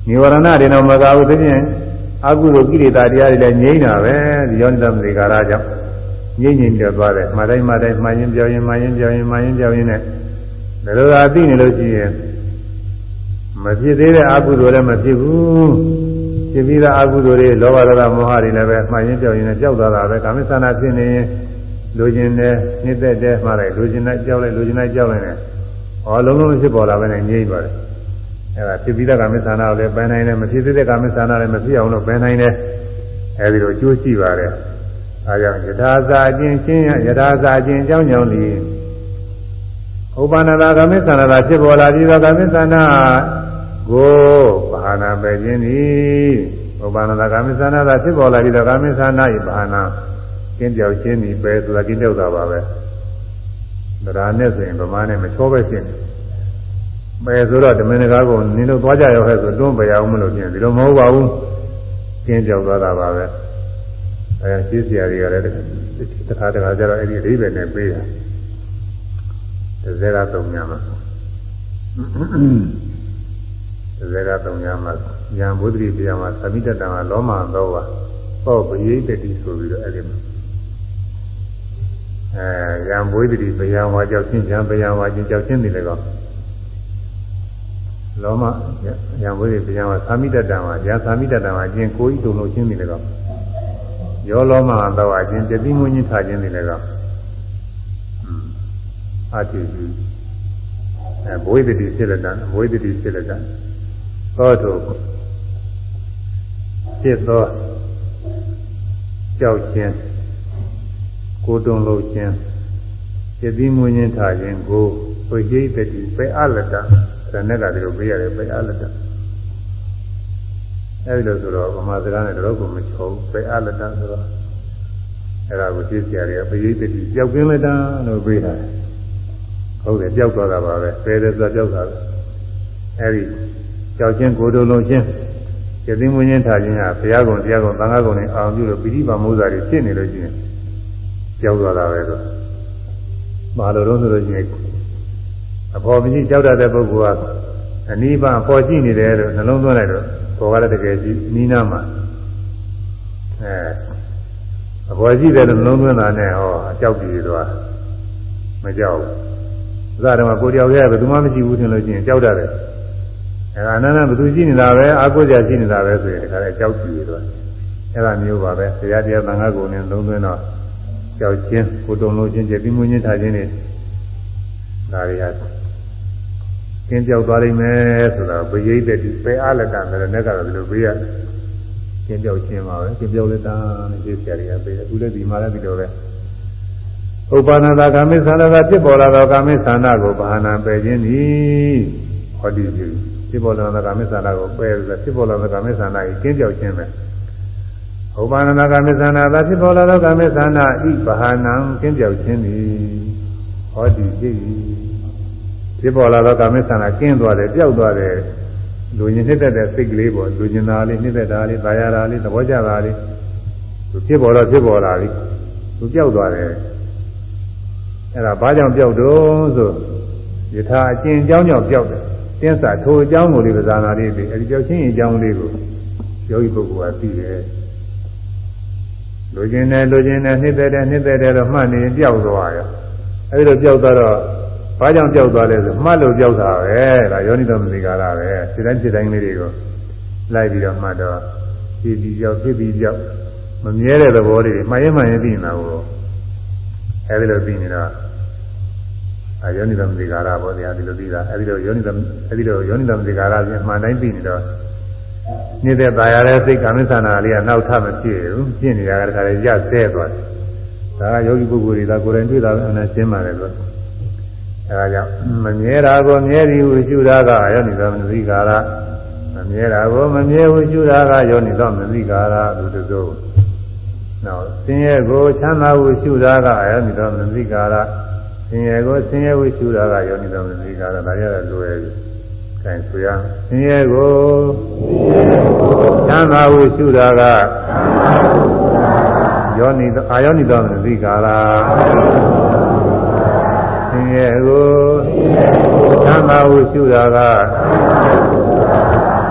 ညဝရဏတွေတော့မကဘူးသိချင်းအကုသိုလ်ကိလေသာတရားတွေလည်းငြိမ့်တာပဲဒီယောနိသမတိကာရကြောင့်ငြိမ့်ငြိမ့်ပြသွားတယ်မှတိုင်းမှတိုင်းမှရင်ပြောင်းရင်မှရင်ပြောင်းရင်မှရင်ပြောင်းရင်နဲ့ဒါလိုသာသိနေလို့ရှိရင်မဖြစ်သေးတဲ့အကုသိုလ်လည်းမဖြစ်ဘူး ဖြစ်ပြီးသားအကုသိုလ်တွေလောဘဒေါသမောဟတွေလည်းပဲမှရင်ပြောင်းရင်လည်းကြောက်သွားတာပဲကာမိသနာဖြစ်နေရင်လိုချင်တယ်နှိမ့်သက်တယ်မှားလိုက်လိုချင်တဲ့ကြောက်လိုက်လိုချင်တဲ့ကြောက်လိုက်နဲ့ဟောလုံးလုံးဖြစ်ပေါ်လာပဲနဲ့ငြိမ့်ပါတယ်အဲဒါဖြစ်ပြီးသားကာမိသနာကိုလည်းပယ်နိုင်တယ်မဖြစ်သေးတဲ့ကာမိသနာလည်းမဖြစ်အောင်လို့ပယ်နိုင်တယ်အဲဒီလိုအကျိုးရှိပါတယ်အဲကြောင့်ယထာစာခြင်းချင်းယထာစာခြင်းအကြောင်းကြောင့်ဒီဥပနာတာကမိသနာတာဖြစ်ပေါ်လာပြီးတော့ကမိသနာ ကိုဘာနာပဲခြင်းသည်ဥပနာတာကမိသနာတာဖြစ်ပေါ်လာပြီးတော့ကမိသနာဤဘာနာကျင်းပြောက်ခြင်းသည်ပဲဆိုတာကျင်းပြောက်တာပါပဲဗราနဲ့ဆိုရင်ဗမာနဲ့မချောပဲရှင်းတယ်ပဲဆိုတော့ဓမ္မနဂါကိုနင်းလို့သွားကြရောဟဲ့ဆိုတွန်းပယ်အောင်မလို့ပြင်ဒီလိုမဟုတ်ပါဘူးကျင်းပြောက်သွားတာပါပဲအဲရှင်းစရာတွေကလည်းတခါတခါကျတော့အဲ့ဒီအဓိပ္ပာယ်နဲ့ပေးတာတစ်စဲကသုံးညမှာ တစ်စဲကသုံးညမှာဉာဏ်ဘုဒ္ဓရိတရားမှာသမိတတံကလောမသောပါဟောပရိတတိဆိုပြီးတော့အဲ့ဒီမှာအဲဉာဏ်ဘုဒ္ဓရိဘယံဝါကြောက်ချင်းဉာဏ်ဘယံဝါချင်းကြောက်ချင်းနေလေကောလောမဉာဏ်ဘုဒ္ဓရိဘယံဝါသမိတတံဝါဉာဏ်သမိတတံဝါချင်းကိုယ်ဤတုံလို့ချင်းနေလေကောရောလောမသောအချင်းတတိမွင်းချင်းထားခြင်းတွေလည်းကောအာတိစုအဲဘဝိတ္တိဖြစ်လက်တံဘဝိတ္တိဖြစ်လက်တံ သောတုဖြစ်သောကြောက်ခြင်းကိုတုံလို့ခြင်းစိတ်ပြီးမွင်းခြင်းထားခြင်းကိုဝိဟိတတိပေအလတ္တဒါနဲ့ကဒီလိုပေးရတယ်ပေအလတ္တအဲဒီလိုဆိုတော့ဗမာစကားနဲ့တော့ကိုမချောဘူးပေအလတ္တဆိုတော့အဲ့ဒါကိုသိစရာတွေကပရိသေတိပျောက်ကင်းလက်တာလို့ပြေးတာဟုတ်တယ်ပျောက်သွားတာပါပဲပယ်တယ်ဆိုတော့ပျောက်တာပဲအဲ့ဒီ ပျောက်ခြင်းကိုယ်တော်လုံးချင်းယသိမွင်းချင်းထားခြင်းဟာဘုရားကုံတရားကုံသံဃာကုံနဲ့အောင်ပြုလို့ပိဋိပါမိုးစာတွေဖြစ်နေလို့ရှိရင်ပျောက်သွားတာပဲဆိုမာလိုတော့ဆိုလို့ရှိရင်အဖော်မရှိကြောက်တတ်တဲ့ပုဂ္ဂိုလ်ကအနိဗ္ဗာန်ပေါ်ရှိနေတယ်လို့နှလုံးသွင်းလိုက်တော့ဘောကလည်းတကယ်ရှိနီးနားမှာအဲအပေါ်ရှိတယ်လို့လုံးသွင်းတာနဲ့ဟောအကြောက်ပြီးသွားမကြောက်ဘူးသာတော့ကိုတယောက်ရဲ့ဘယ်သူမှမရှိဘူးထင်လို့ရှိရင်ကြောက်တတ်တယ် အဲဒါနန်းနန်းဘယ်သူရှိနေတာပဲအာကိုကြရှိနေတာပဲဆိုရင်ဒီခါလေးကြောက်ပြီးသွားအဲဒါမျိုးပါပဲဆရာတရားသံဃာကိုနဲ့လုံးသွင်းတော့ကြောက်ခြင်းကိုတုံလို့ချင်းကျပြီးမွင်းချင်းထားခြင်းတွေဒါတွေဟာကျင်းပြောက်သွားနိုင်မယ်ဆိုတော့ဘယိတ်တဲ့ဒီပဲအားလက်တန်တယ်နဲ့ကတော့ဒီလိုပေးရတယ်ကျင်းပြောက်ခြင်းပါပဲကျင်းပြောက်လက်တာနဲ့ကျေးဆရာတွေကပေးတယ်အခုလည်းဒီမှာလည်းဒီလိုပဲဥပါဏတာကာမိသန္တာဖြစ်ပေါ်လာသောကာမိသန္တာကိုဘာနာပယ်ခြင်းသည်ဟောဒီပြု ဖြစ်ပေါ်လာသောကာမိသန္တာကိုပယ်ပြီးဖြစ်ပေါ်လာသောကာမိသန္တာကိုကျင်းပြောက်ခြင်းပဲဥပါဏတာကာမိသန္တာသာဖြစ်ပေါ်လာသောကာမိသန္တာဤဘာနာကျင်းပြောက်ခြင်းသည်ဟောဒီပြုဖြစ်ပေါ်လာသောကာမိသန္တာကျင်းသွားတယ်ပျောက်သွားတယ်လူညင်နှစ်သက်တဲ့စိတ်ကလေးပေါ့လူညင်သားလေးနှစ်သက်တာလေးသာယာတာလေးသဘောကျတာလေးသူဖြစ်ပေါ်တော့ဖြစ်ပေါ်လာပြီသူပြောက်သွားတယ်အဲ့ဒါဘာကြောင့်ပြောက်တော့ဆိုယထာအကျဉ်အကြောင်းကြောင့်ပြောက်တယ် တင်းစာထိုအကြောင်းကိုလေးပဇာနာလေးပြီးအဲ့ဒီပြောက်ချင်းအကြောင်းလေးကိုယောဂီပုဂ္ဂိုလ်ကသိတယ်လူကျင်တယ်လူကျင်တယ်နှစ်သက်တယ်နှစ်သက်တယ်တော့မှတ်နေပြောက်သွားရောအဲ့ဒီလိုပြောက်သွားတော့ဘာကြောင့်ကြောက်သွားလဲဆိုမှတ်လို့ကြောက်တာပဲဒါယောနိတော်မသိကာရပဲစိတ်တိုင်းစိတ်တိုင်းလေးတွေကိုလိုက်ပြီးတော့မှတ်တော့ဖြစ်ပြီးကြောက်ဖြစ်ပြီးကြောက်မမြဲတဲ့သဘောတွေမှန်ရင်မှန်ရင်သိနေတာကိုအဲဒီလိုသိနေတော့ အဲယောနိသမသေကာရဘောတရားဒီလိုသိတာအဲဒီတော့ယောနိသမအဲဒီတော့ယောနိသမသေကာရပြင်မှန်တိုင်းသိနေတော့နေတဲ့ပါရတဲ့စိတ်ကာမိသနာလေးကနောက်ထမဖြစ်ဘူးပြင့်နေရတာတခါလေရဆဲသွားတယ်ဒါကယောဂီပုဂ္ဂိုလ်တွေကကိုယ်တိုင်တွေ့တာပဲအနာရှင်းပါတယ်လို့အဲဒါကြောင့်မမြဲတာကိုမြဲသည်ဟုရှုတာကယောနိသမသေကာရမမြဲတာကိုမမြဲဟုရှုတာကယောနိသမသေကာရလို့တူတူနောက်ဆင်းရဲကိုချမ်းသာဟုရှုတာကယောနိသမသေကာရ င်းရဲကိုဆင်းရဲဟုရှုတာကယောနိသောမသိကာရဒါရတဲ့လွယ်ပြီအဲဆိုရဆင်းရဲကိုချမ်းသာဟုရှုတာကယောနိသောအာယောနိသောမသိကာရင်းရဲကိုသံသာဟုရှုတာက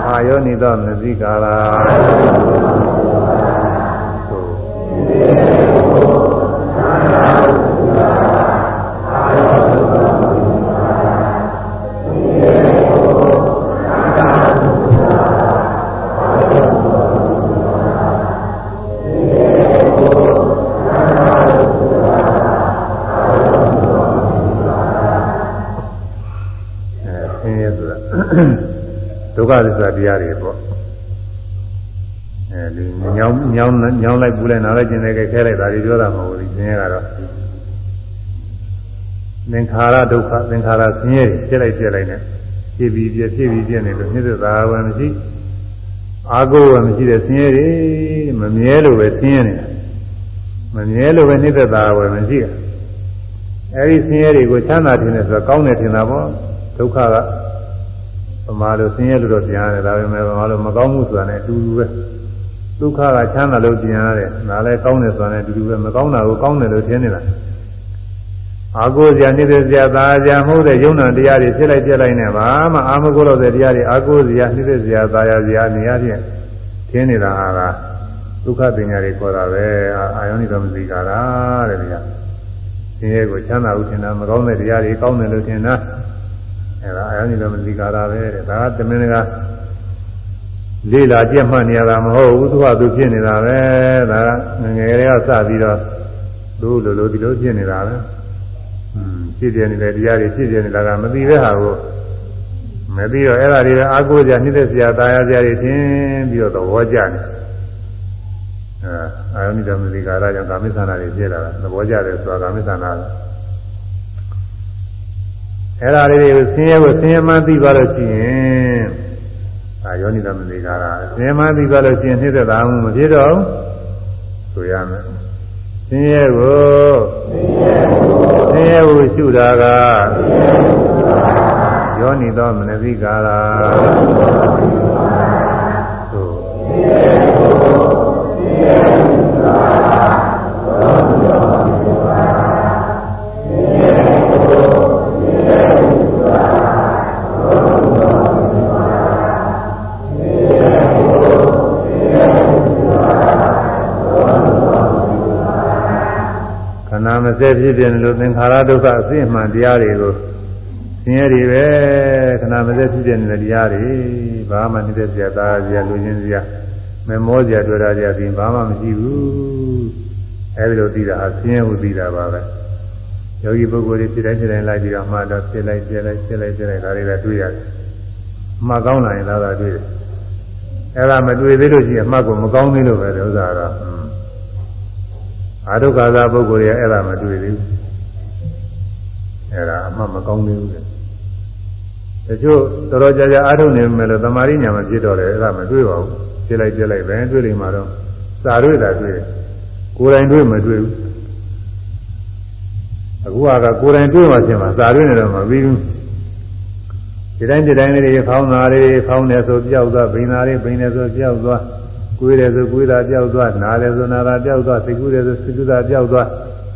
အာယောနိသောမသိကာလာ င်းညောင်းလိုက်ပူလိုက်နားလိုက်ကျင်လိုက်ခဲလိုက်ဒါတွေပြောတာမဟုတ်ဘူးဒီသင်ရကတော့သင်္ခါရဒုက္ခသင်္ခါရဆင်းရဲတွေဖြစ်လိုက်ပြက်လိုက်နဲ့ဖြစ်ပြီးပြက်ဖြစ်ပြီးပြက်နေလို့နှိမ့်သက်သာဝယ်မရှိအာကိုဝယ်မရှိတဲ့ဆင်းရဲတွေမမြဲလို့ပဲဆင်းရဲနေတာမမြဲလို့ပဲနှိမ့်သက်သာဝယ်မရှိတာအဲဒီဆင်းရဲတွေကိုချမ်းသာတယ်ဆိုတော့ကောင်းတယ်ထင်တာပေါ့ဒုက္ခကဗမာလိုဆင်းရဲလို့တော့ပြန်ရတယ်ဒါပေမဲ့ဗမာလိုမကောင်းမှုဆိုတာနဲ့အတူတူပဲ ဒုက္ခကချမ်းသာလို့ပြန်ရတယ်ဒါလည်းကောင်းတယ်ဆိုတာနဲ့အတူတူပဲမကောင်းတာကိုကောင်းတယ်လို့ထင်နေတာအာကိုစရာနှိမ့်သက်စရာသာစရာမဟုတ်တဲ့ယုံနာတရားတွေဖြစ်လိုက်ပြက်လိုက်နေပါမှအာမကိုလို့တဲ့တရားတွေအာကိုစရာနှိမ့်သက်စရာသာယာစရာနေရာချင်းထင်နေတာဟာကဒုက္ခပညာတွေခေါ်တာပဲအာယောနိတော်မသိကြတာတဲ့ဗျာဆင်းရဲကိုချမ်းသာဦးထင်တာမကောင်းတဲ့တရားတွေကောင်းတယ်လို့ထင်တာအဲဒါအာယနိတော်မသိကာရပဲတဲ့ဒါကတမင်က လေးလာကြက်မှတ်နေရတာမဟုတ်ဘူးသူကသူဖြစ်နေတာပဲဒါကငယ်ငယ်လေးကစပြီးတော့သူ့လိုလိုဒီလိုဖြစ်နေတာပဲอืมဖြစ်ပြနေတဲ့တရားတွေဖြစ်ပြနေတာကမသိတဲ့ဟာကိုမသိတော့အဲ့ဒါတွေအာကိုးကြနှိမ့်သက်စရာတာယာစရာတွေသင်ပြီးတော့သဘောကျနေအာယုန်ဓမ္မစီကာရကြောင့်ကာမိသနာတွေဖြစ်လာတာသဘောကျတယ်ဆိုတာကာမိသနာအဲ့ဒါလေးတွေကိုဆင်းရဲဖို့ဆင်းရဲမှသိသွားလို့ရှိရင်အာ ယောနိဓမ္မစီကာရဆင်းရဲမှသိသွားလို့ရှိရင်နှိမ့်သက်တာမှမဖြစ်တော့ဆိုရမယ်ဆင်းရဲကိုဆင်းရဲကိုရှုတာကယောနိသောမနစိကာရ မစဲဖြစ်ပြနေလို့သင်္ခါရဒုက္ခအသိအမှန်တရားတွေကိုဆင်းရဲတွေပဲခဏမစဲဖြစ်ပြနေတဲ့တရားတွေဘာမှနေတဲ့ဆရာသားဆရာလူချင်းဆရာမမောဆရာတွေ့တာဆရာဒီဘာမှမရှိဘူးအဲဒီလိုသိတာဟာဆင်းရဲဟုသိတာပါပဲယောဂီပုဂ္ဂိုလ်တွေဖြစ်တိုင်းဖြစ်တိုင်းလိုက်ပြီးတော့မှတော့ဖြစ်လိုက်ဖြစ်လိုက်ဖြစ်လိုက်ဖြစ်လိုက်ဒါတွေလည်းတွေ့ရတယ်မှကောင်းလာရင်သာသာတွေ့တယ်အဲ့ဒါမတွေ့သေးလို့ရှိရင်အမှတ်ကိုမကောင်းသေးလို့ပဲဥစ္စာတော့ အာဒုက္ခသာပုဂ္ဂိုလ်ရဲ့အဲ့ဒါမတွေ့သေးဘူးအဲ့ဒါအမှမကောင်းသေးဘူးလေတချို့တော်တော်ကြာကြာအာထုံနေမယ်လို့သမာဓိညာမဖြစ်တော့လေအဲ့ဒါမတွေ့ပါဘူးပြလိုက်ပြလိုက်ပဲတွေ့နေမှာတော့စာတွေ့တာတွေ့တယ်ကိုယ်တိုင်တွေ့မတွေ့ဘူးအခုကကိုယ်တိုင်တွေ့မှဖြစ်မှာစာတွေ့နေတော့မပြီးဘူးဒီတိုင်းဒီတိုင်းလေးတွေဖောင်းတာလေးဖောင်းနေဆိုပြောက်သွားဘိန်းတာလေးဘိန်းနေဆိုပြောက်သွား ကိုယ်တယ်ဆိုကိုယ်တာပြောက်သွားနားတယ်ဆိုနားတာပြောက်သွားစိတ်ကူးတယ်ဆိုစိတ်ကူးတာပြောက်သွား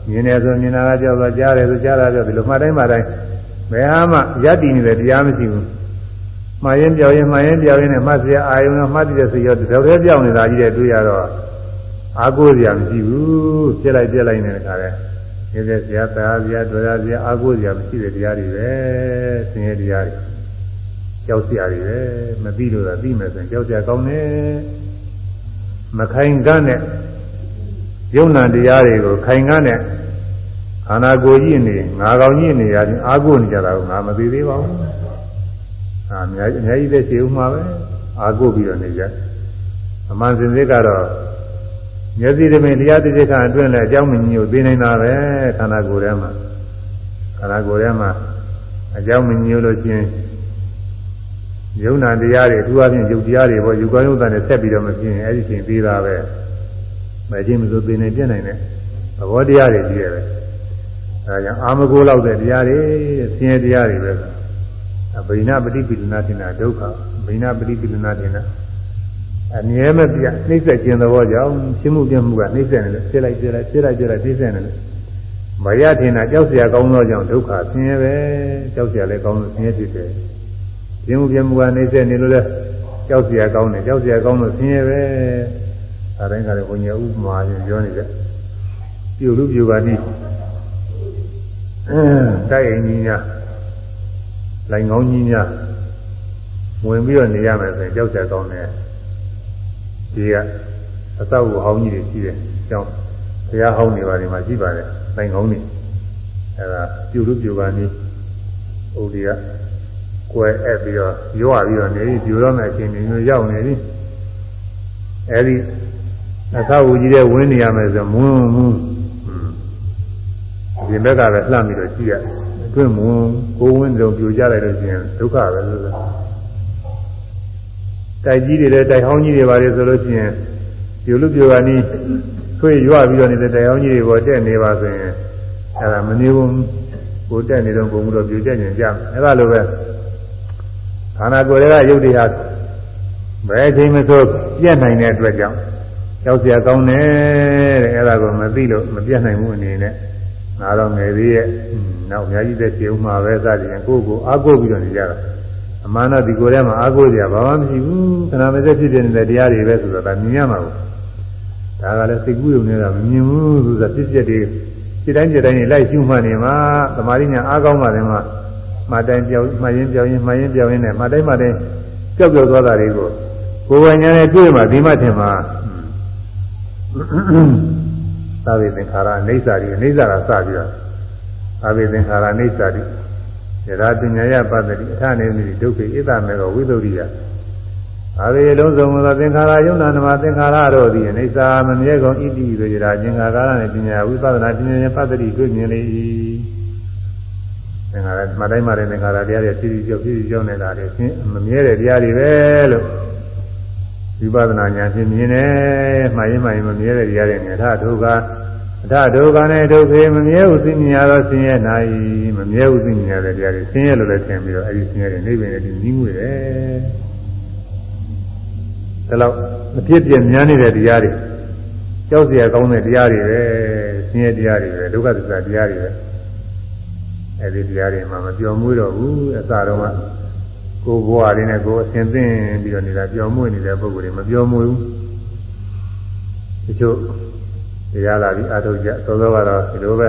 မြင်တယ်ဆိုမြင်တာပြောက်သွားကြားတယ်ဆိုကြားတာပြောက်ဒီလိုမှတိုင်းမှတိုင်းဘယ်ဟာမှယက်တည်နေတဲ့တရားမရှိဘူးမှားရင်ပြောက်ရင်မှားရင်ပြောက်ရင်နဲ့မှတ်စရာအာယုံနဲ့မှတ်တဲ့စိတ်ရောတစ်ယောက်တည်းပြောက်နေတာကြီးတဲ့တွေ့ရတော့အာကိုးစရာမရှိဘူးပြက်လိုက်ပြက်လိုက်နေတဲ့ခါလဲနေတဲ့ဆရာသားဆရာတော်ရဆရာအာကိုးစရာမရှိတဲ့တရားတွေပဲဆင်းရဲတရားတွေကြောက်စရာတွေပဲမသိလို့သာသိမယ်ဆိုရင်ကြောက်စရာကောင်းတယ် မခိုင်ကနဲ့ယုံနာတရားတွေကိုခိုင်ကနဲ့ခန္ဓာကိုယ်ကြီးနေငါကောင်ကြီးနေရချင်းအာကိုနေကြတာကိုငါမသိသေးပါဘူး။အာအများကြီးအများကြီးသက်ရှိဦးမှာပဲအာကိုပြီးတော့နေကြ။အမှန်စင်စစ်ကတော့မျက်စိတမင်တရားတိစိခအတွင်းလည်းအကြောင်းမညို့သိနေတာပဲခန္ဓာကိုယ်ထဲမှာခန္ဓာကိုယ်ထဲမှာအကြောင်းမညို့လို့ချင်း ယုံနာတရားတွေအထူးအားဖြင့်ယုတ်တရားတွေပေါ့ယူကောင်းယုတ်တန်နဲ့ဆက်ပြီးတော့မပြင်းအဲ့ဒီချိန်ပြီးတာပဲမချင်းမစိုးသိနေပြနိုင်တဲ့သဘောတရားတွေကြီးရပဲအဲဒါကြောင့်အာမကိုလောက်တဲ့တရားတွေဆင်းရဲတရားတွေပဲအဘိနာပฏิပိလနာတင်တာဒုက္ခဘိနာပฏิပိလနာတင်တာအမြဲမပြနှိမ့်ဆက်ခြင်းသဘောကြောင့်ရှင်းမှုပြမှုကနှိမ့်ဆက်နေလို့ဖြစ်လိုက်ပြလိုက်ဖြစ်လိုက်ပြလိုက်နှိမ့်ဆက်နေလို့မရထင်တာကြောက်စရာကောင်းသောကြောင့်ဒုက္ခဆင်းရဲပဲကြောက်စရာလည်းကောင်းလို့ဆင်းရဲဖြစ်တယ် ရှင်ဥပြမှုကနေဆက်နေလို့လဲကြောက်စရာကောင်းတယ်ကြောက်စရာကောင်းလို့ဆင်းရဲပဲအဲတိုင်းကလည်းဘုညာဥပမာချင်းပြောနေတယ်ပြူလူပြူပါတိအဲတိုက်ရင်ကြီးများလိုင်ကောင်းကြီးများဝင်ပြီးတော့နေရမယ်ဆိုရင်ကြောက်စရာကောင်းတယ်ဒီကအသောဟောင်းကြီးတွေရှိတယ်ကြောင်းဘုရားဟောင်းတွေပါဒီမှာရှိပါတယ်လိုင်ကောင်းတွေအဲဒါပြူလူပြူပါတိဥဒီက ကွယ်အပ်ပြီးတော့ရွာပြီးတော့နေပြီးပြိုတော့မယ်အချိန်မျိုးရောက်နေပြီအဲဒီအသာဝကြီးတဲ့ဝင်းနေရမယ်ဆိုမွန်းမွန်းဒီဘက်ကပဲလှမ်းပြီးတော့ကြည့်ရအတွင်းမွန်းကိုဝင်းတုံပြိုကြလိုက်လို့ရှိရင်ဒုက္ခပဲလို့ဆိုတိုက်ကြီးတွေလည်းတိုက်ဟောင်းကြီးတွေပါလေဆိုလို့ရှိရင်ပြိုလို့ပြိုကနီးဆွေးရွပြီးတော့နေတဲ့တိုက်ဟောင်းကြီးတွေပေါ်တက်နေပါဆိုရင်အဲဒါမနေဘူးကိုတက်နေတော့ပုံမှုတော့ပြိုကျနေကြအဲဒါလိုပဲ ခန္ဓာကိုယ်ရဲ့ရုပ်တရားဘယ်ချိန်မှဆိုပြတ်နိုင်တဲ့အတွက်ကြောင့်ကြောက်เสียကောင်းတယ်တဲ့အဲ့ဒါကိုမသိလို့မပြတ်နိုင်ဘူးအနေနဲ့ငါတော့ငယ်သေးရဲ့နောက်အများကြီးသက်ရှိဦးမှာပဲစသည်ရင်ကိုယ့်ကိုအားကိုးပြီးတော့နေကြတာအမှန်တော့ဒီကိုယ်ထဲမှာအားကိုးကြဘာမှမရှိဘူးခန္ဓာမစက်ဖြစ်နေတဲ့တရားတွေပဲဆိုတော့ဒါမြင်ရမှာဘူးဒါကလည်းစိတ်ကူးရုံနဲ့ကမမြင်ဘူးဆိုတာပြည့်ပြည့်တည်းစိတ်တိုင်းစိတ်တိုင်းလိုက်ရှုမှတ်နေမှာသမာဓိညာအားကောင်းပါတယ်မှာ မှတ်တိုင်းပြောင်းမှတ်ရင်ပြောင်းရင်မှတ်ရင်ပြောင်းရင်နဲ့မှတ်တိုင်းမှတ်တိုင်းကြောက်ကြောက်သွားတာတွေကိုကိုယ်ပိုင်ညာနဲ့တွေ့မှဒီမှထင်မှာသာဝေသင်္ခါရအိဋ္ဌာရီအိဋ္ဌာကစပြီးတော့သာဝေသင်္ခါရအိဋ္ဌာရီယရာပညာယပတ္တိအထနေမိဒုက္ခေဣဒမေကောဝိသုဒ္ဓိယ။အဲဒီလုံးစုံသောသင်္ခါရယုံနာနမသင်္ခါရတို့သည်အိဋ္ဌာမမြဲကုန်ဣတိဆိုကြတာသင်္ခါရနှင့်ပညာဝိပဿနာပညာနဲ့ပတ္တိတွေ့မြင်လေ၏။ သင်္ခါရမှတ်တိုင်းမှတဲ့သင်္ခါရတရားတွေဖြစ်ပြီးကြောက်ဖြစ်ပြီးကြောက်နေတာတွေရှင်းမမြဲတဲ့တရားတွေပဲလို့ဝိပဿနာဉာဏ်ဖြင့်မြင်တယ်မှရင်မှရင်မမြဲတဲ့တရားတွေနဲ့ဒါဒုက္ခအထဒုက္ခနဲ့ဒုက္ခမမြဲဟုသိမြင်ရတော့ဆင်းရဲနိုင်မမြဲဟုသိမြင်ရတဲ့တရားတွေဆင်းရဲလို့လည်းထင်ပြီးတော့အဲဒီဆင်းရဲတွေနိဗ္ဗာန်ရဲ့ဒီနီးမှုတွေဒါတော့အပြစ်ပြများနေတဲ့တရားတွေကြောက်စရာကောင်းတဲ့တရားတွေပဲဆင်းရဲတရားတွေပဲဒုက္ခသစ္စာတရားတွေပဲ အဲဒီတရားတွေမှာမပြောင်းမွေးတော့ဘူးအစတော့ကကိုယ်ဘဝလေးနဲ့ကိုယ်အစဉ်သင်ပြီးတော့နေတာပြောင်းမွေးနေတဲ့ပုဂ္ဂိုလ်တွေမပြောင်းမွေးဘူးတချို့တရားလာပြီးအထုတ်ကြသောသောကတော့ဒီလိုပဲ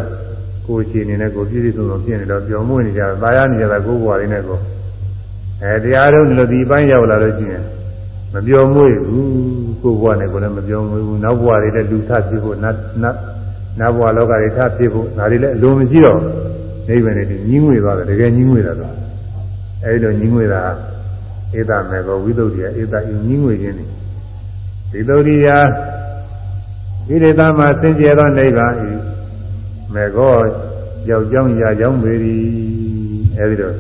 ကိုယ်ချီနေနဲ့ကိုယ်ပြည့်စုံစုံဖြစ်နေတော့ပြောင်းမွေးနေကြတာသာယာနေကြတာကိုယ်ဘဝလေးနဲ့ကိုယ်အဲတရားတော်ဒီလိုဒီပိုင်းရောက်လာလို့ရှိရင်မပြောမွေ့ဘူးကိုယ်ဘဝနဲ့ကိုယ်လည်းမပြောမွေ့ဘူးနောက်ဘဝတွေလည်းလူထဖြစ်ဖို့နတ်နတ်နောက်ဘဝလောကတွေထဖြစ်ဖို့ဒါတွေလည်းအလိုမရှိတော့ နိဗ္ဗာန်နဲ့ညီးငွေသွားတယ်တကယ်ညီးငွေတာတော့အဲဒီလိုညီးငွေတာဧတမေကောဝိသုဒ္ဓိယဧတဤညီးငွေခြင်းဒီသုဒ္ဓိယဣရိတမှာစင်ကြယ်သောနိဗ္ဗာန်ဤမေကောရောက်ကြောင်းရာကြောင်းပေသည်အဲဒီတော့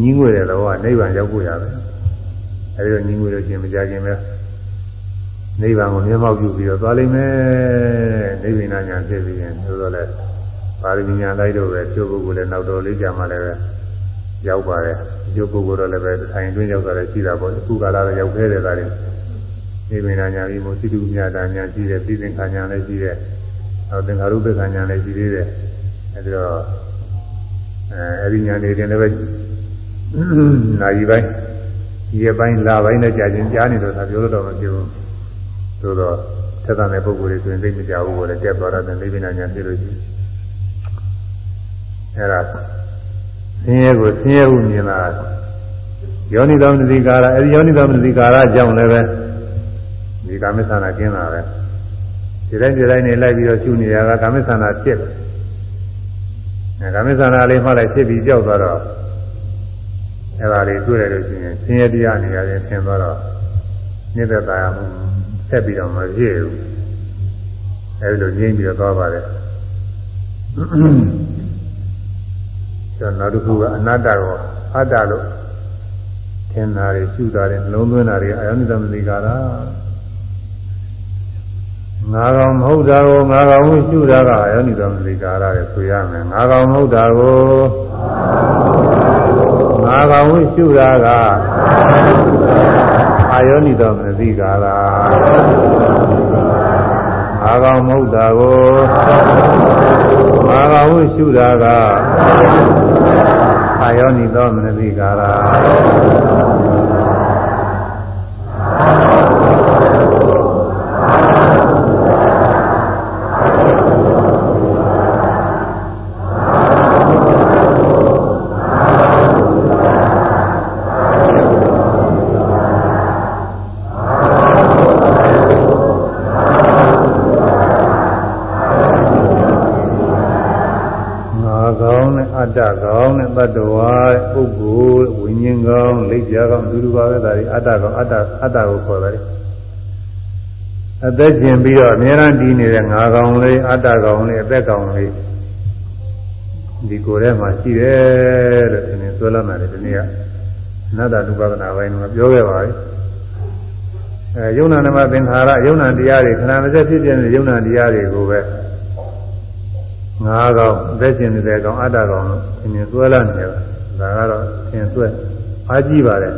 ညီးငွေတဲ့တော့ကနိဗ္ဗာန်ရောက်ဖို့ရပဲအဲဒီတော့ညီငွေလို့ရှင်မကြခင်ပဲနိဗ္ဗာန်ကိုမျက်မှောက်ပြုပြီးတော့သွားလိမ့်မယ်နိဗ္ဗာန်ညာဖြစ်ပြီးရင်ဆိုတော့လေ ပါရမီညာလိုက်တော့ပဲကျိုးပုဂ္ဂိုလ်လည်းနောက်တော်လေးကြာမှလည်းပဲရောက်ပါတယ်ကျိုးပုဂ္ဂိုလ်တော့လည်းပဲထိုင်တွင်းရောက်တာလည်းရှိတာပေါ့အခုကလာတော့ရောက်ခဲ့တဲ့သားတွေနိဗ္ဗာန်ညာပြီးမို့စိတုမြတ်တာညာရှိတယ်ပြည်သင်္ခါညာလည်းရှိတယ်နောက်သင်္ခါရုပ္ပခါညာလည်းရှိသေးတယ်အဲဒီတော့အဲအဲဒီညာတွေတင်လည်းပဲနာယီပိုင်းဒီအပိုင်းလာပိုင်းနဲ့ကြာချင်းကြားနေတော့ဒါပြောလို့တော့မဖြစ်ဘူးသို့တော့သက်သာတဲ့ပုဂ္ဂိုလ်တွေဆိုရင်သိမကြဘူးဘောလေတက်သွားတဲ့နိဗ္ဗာန်ညာဖြစ်လို့ရှိ အဲ့ဒါဆင်းရဲကိုဆင်းရဲဟုမြင်လာယောနိသောမနတိကာရအဲဒီယောနိသောမနတိကာရကြောင့်လည်းပဲဒီကာမိသနာကျင်းလာပဲဒီတိုင်းဒီတိုင်းနေလိုက်ပြီးတော့ရှုနေရတာကာမိသနာဖြစ်တယ်အဲကာမိသနာလေးမှလိုက်ဖြစ်ပြီးကြောက်သွားတော့အဲ့ဒါလေးတွေ့ရလို့ရှိရင်ဆင်းရဲတရားနေရာချင်းသင်သွားတော့မြင့်သက်သာမှုဆက်ပြီးတော့မပြည့်ဘူးအဲ့လိုငြိမ့်ပြီးတော့သွားပါတယ် ကျန်နောက်တစ်ခုကအနတ္တကိုအတ္တလို့ထင်တာတွေရှုတာတွေနှလုံးသွင်းတာတွေအာယုန်သမတိကာရငါကောင်မဟုတ်တာကိုငါကောင်မှုရှုတာကအာယုန်သမတိကာရတွေဆိုရမယ်ငါကောင်မဟုတ်တာကိုငါကောင်ဝိရှုတာကအာယောနိတော်မသိကာလာငါကောင်မဟုတ်တာကို ငါကောင်ဝိရှုတာကအာယောနိတော်မသိကာလာတ္တကောင်နဲ့တတ္တဝါပုဂ္ဂိုလ်ဝိညာဉ်ကောင်လိပ်ပြာကောင်အ တူတူပါပဲဒါတွေအတ္တကောင်အတ္တအတ္တကိုခေါ်တယ်အသက်ကျင်ပြီးတော့အများရန်တည်နေတဲ့ငါကောင်လေးအတ္တကောင်လေးအသက်ကောင်လေးဒီကိုယ်ထဲမှာရှိတယ်လို့ဒီနေ့ဆွဲလာတယ်ဒီနေ့ကအနတ္တဒုပဒနာပိုင်းမှာပြောခဲ့ပါပြီအဲယုံနာနမသင်္ခါရယုံနာတရားတွေခဏမစက်ဖြစ်ပြနေတဲ့ယုံနာတရားတွေကိုပဲငါးကောင်အသက်ရှင်နေတဲ့ကောင်အတ္တကောင်လို့သင်ဆွဲလာနေတယ်ဒါကတော့သင်ဆွဲအားကြီးပါတယ်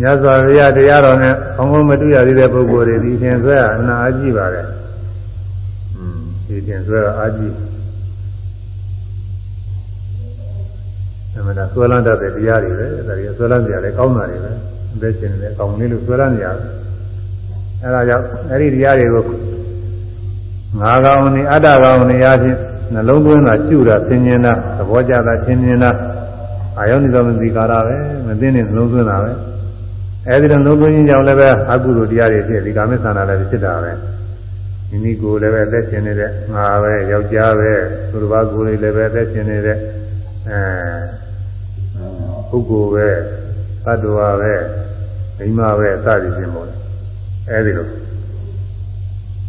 မြတ်စွာဘုရားတရားတော်နဲ့ဘုံဘုံမတွေ့ရသေးတဲ့ပုဂ္ဂိုလ်တွေဒီသင်ဆွဲအနာအားကြီးပါတယ်อืมဒီသင်ဆွဲအားကြီးအမှန်တရားဆွဲလန်းတတ်တဲ့တရားတွေပဲဒါတွေဆွဲလန်းကြရတယ်ကောင်းတာတွေပဲအသက်ရှင်နေတဲ့ကောင်လေးလို့ဆွဲလန်းကြရတယ်အဲဒါကြောင့်အဲ့ဒီတရားတွေကိုငါကောင်နေအတ္တကောင်နေအချင်းနှလုံးသွင်းတာရှုတာသင်ញင်တာသဘောကျတာသင်ញင်တာအာယောနိသောမသိကာရပဲမသိနေနှလုံးသွင်းတာပဲ အဲဒီနှလုံးသွင်းခြင်းကြောင့်လည်းပဲအကုသိုလ်တရားတွေဖြစ်ဒီကာမိသန္တာလည်းဖြစ်တာပဲမိမိကိုယ်လည်းပဲသက်ရှင်နေတဲ့ငါပဲယောက်ျားပဲသူတစ်ပါးကိုယ်လေးလည်းပဲသက်ရှင်နေတဲ့အဲပုဂ္ဂိုလ်ပဲသတ attva ပဲမိမပဲစသည်ဖြင့်ပေါ့အဲဒီလို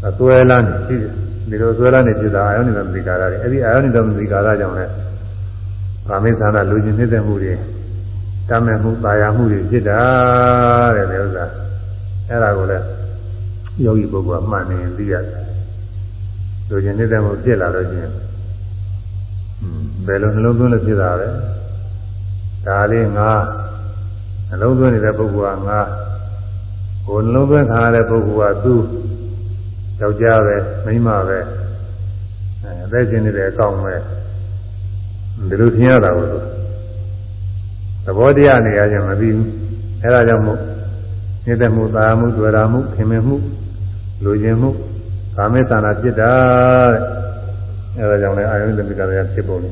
အသွဲလန်းရှိတယ်ဒီလိုသွဲလန်းနေဖြစ်တာအာယောနိသမတိကာရတွေအဲဒီအာယောနိသမတိကာရကြောင့်လည်းကာမိသနာလူချင်းနေတဲ့မှုတွေ တမ်းမဲ့မှုပါရမှုတွေဖြစ်တာတဲ့ဒီဥစ္စာအဲဒါကိုလည်းယောဂီပုဂ္ဂိုလ်ကမှတ်နေသိရတယ်လူချင်းနေတဲ့မှုဖြစ်လာတော့ချင်းဘယ်လိုနှလုံးသွင်းလို့ဖြစ်တာလဲဒါလေးငါနှလုံးသွင်းနေတဲ့ပုဂ္ဂိုလ်ကငါကိုယ်နှလုံးသွင်းခါရတဲ့ပုဂ္ဂိုလ်ကသူ့ယောက်ျားပဲမိန်းမပဲအဲအသက်ရှင်နေတဲ့အကောင်ပဲဒီလိုထင်ရတာကိုသ ဘောတရားနေရခြင်းမသိဘူးအဲဒါကြောင့်မို့နေတဲ့မှုသာမှုတွေ့တာမှုခင်မင်မှုလူကျင်မှုကာမေသနာဖြစ်တာတဲ့အဲဒါကြောင့်လည်းအာယုန်သမီးကလည်းဖြစ်ပုံနေ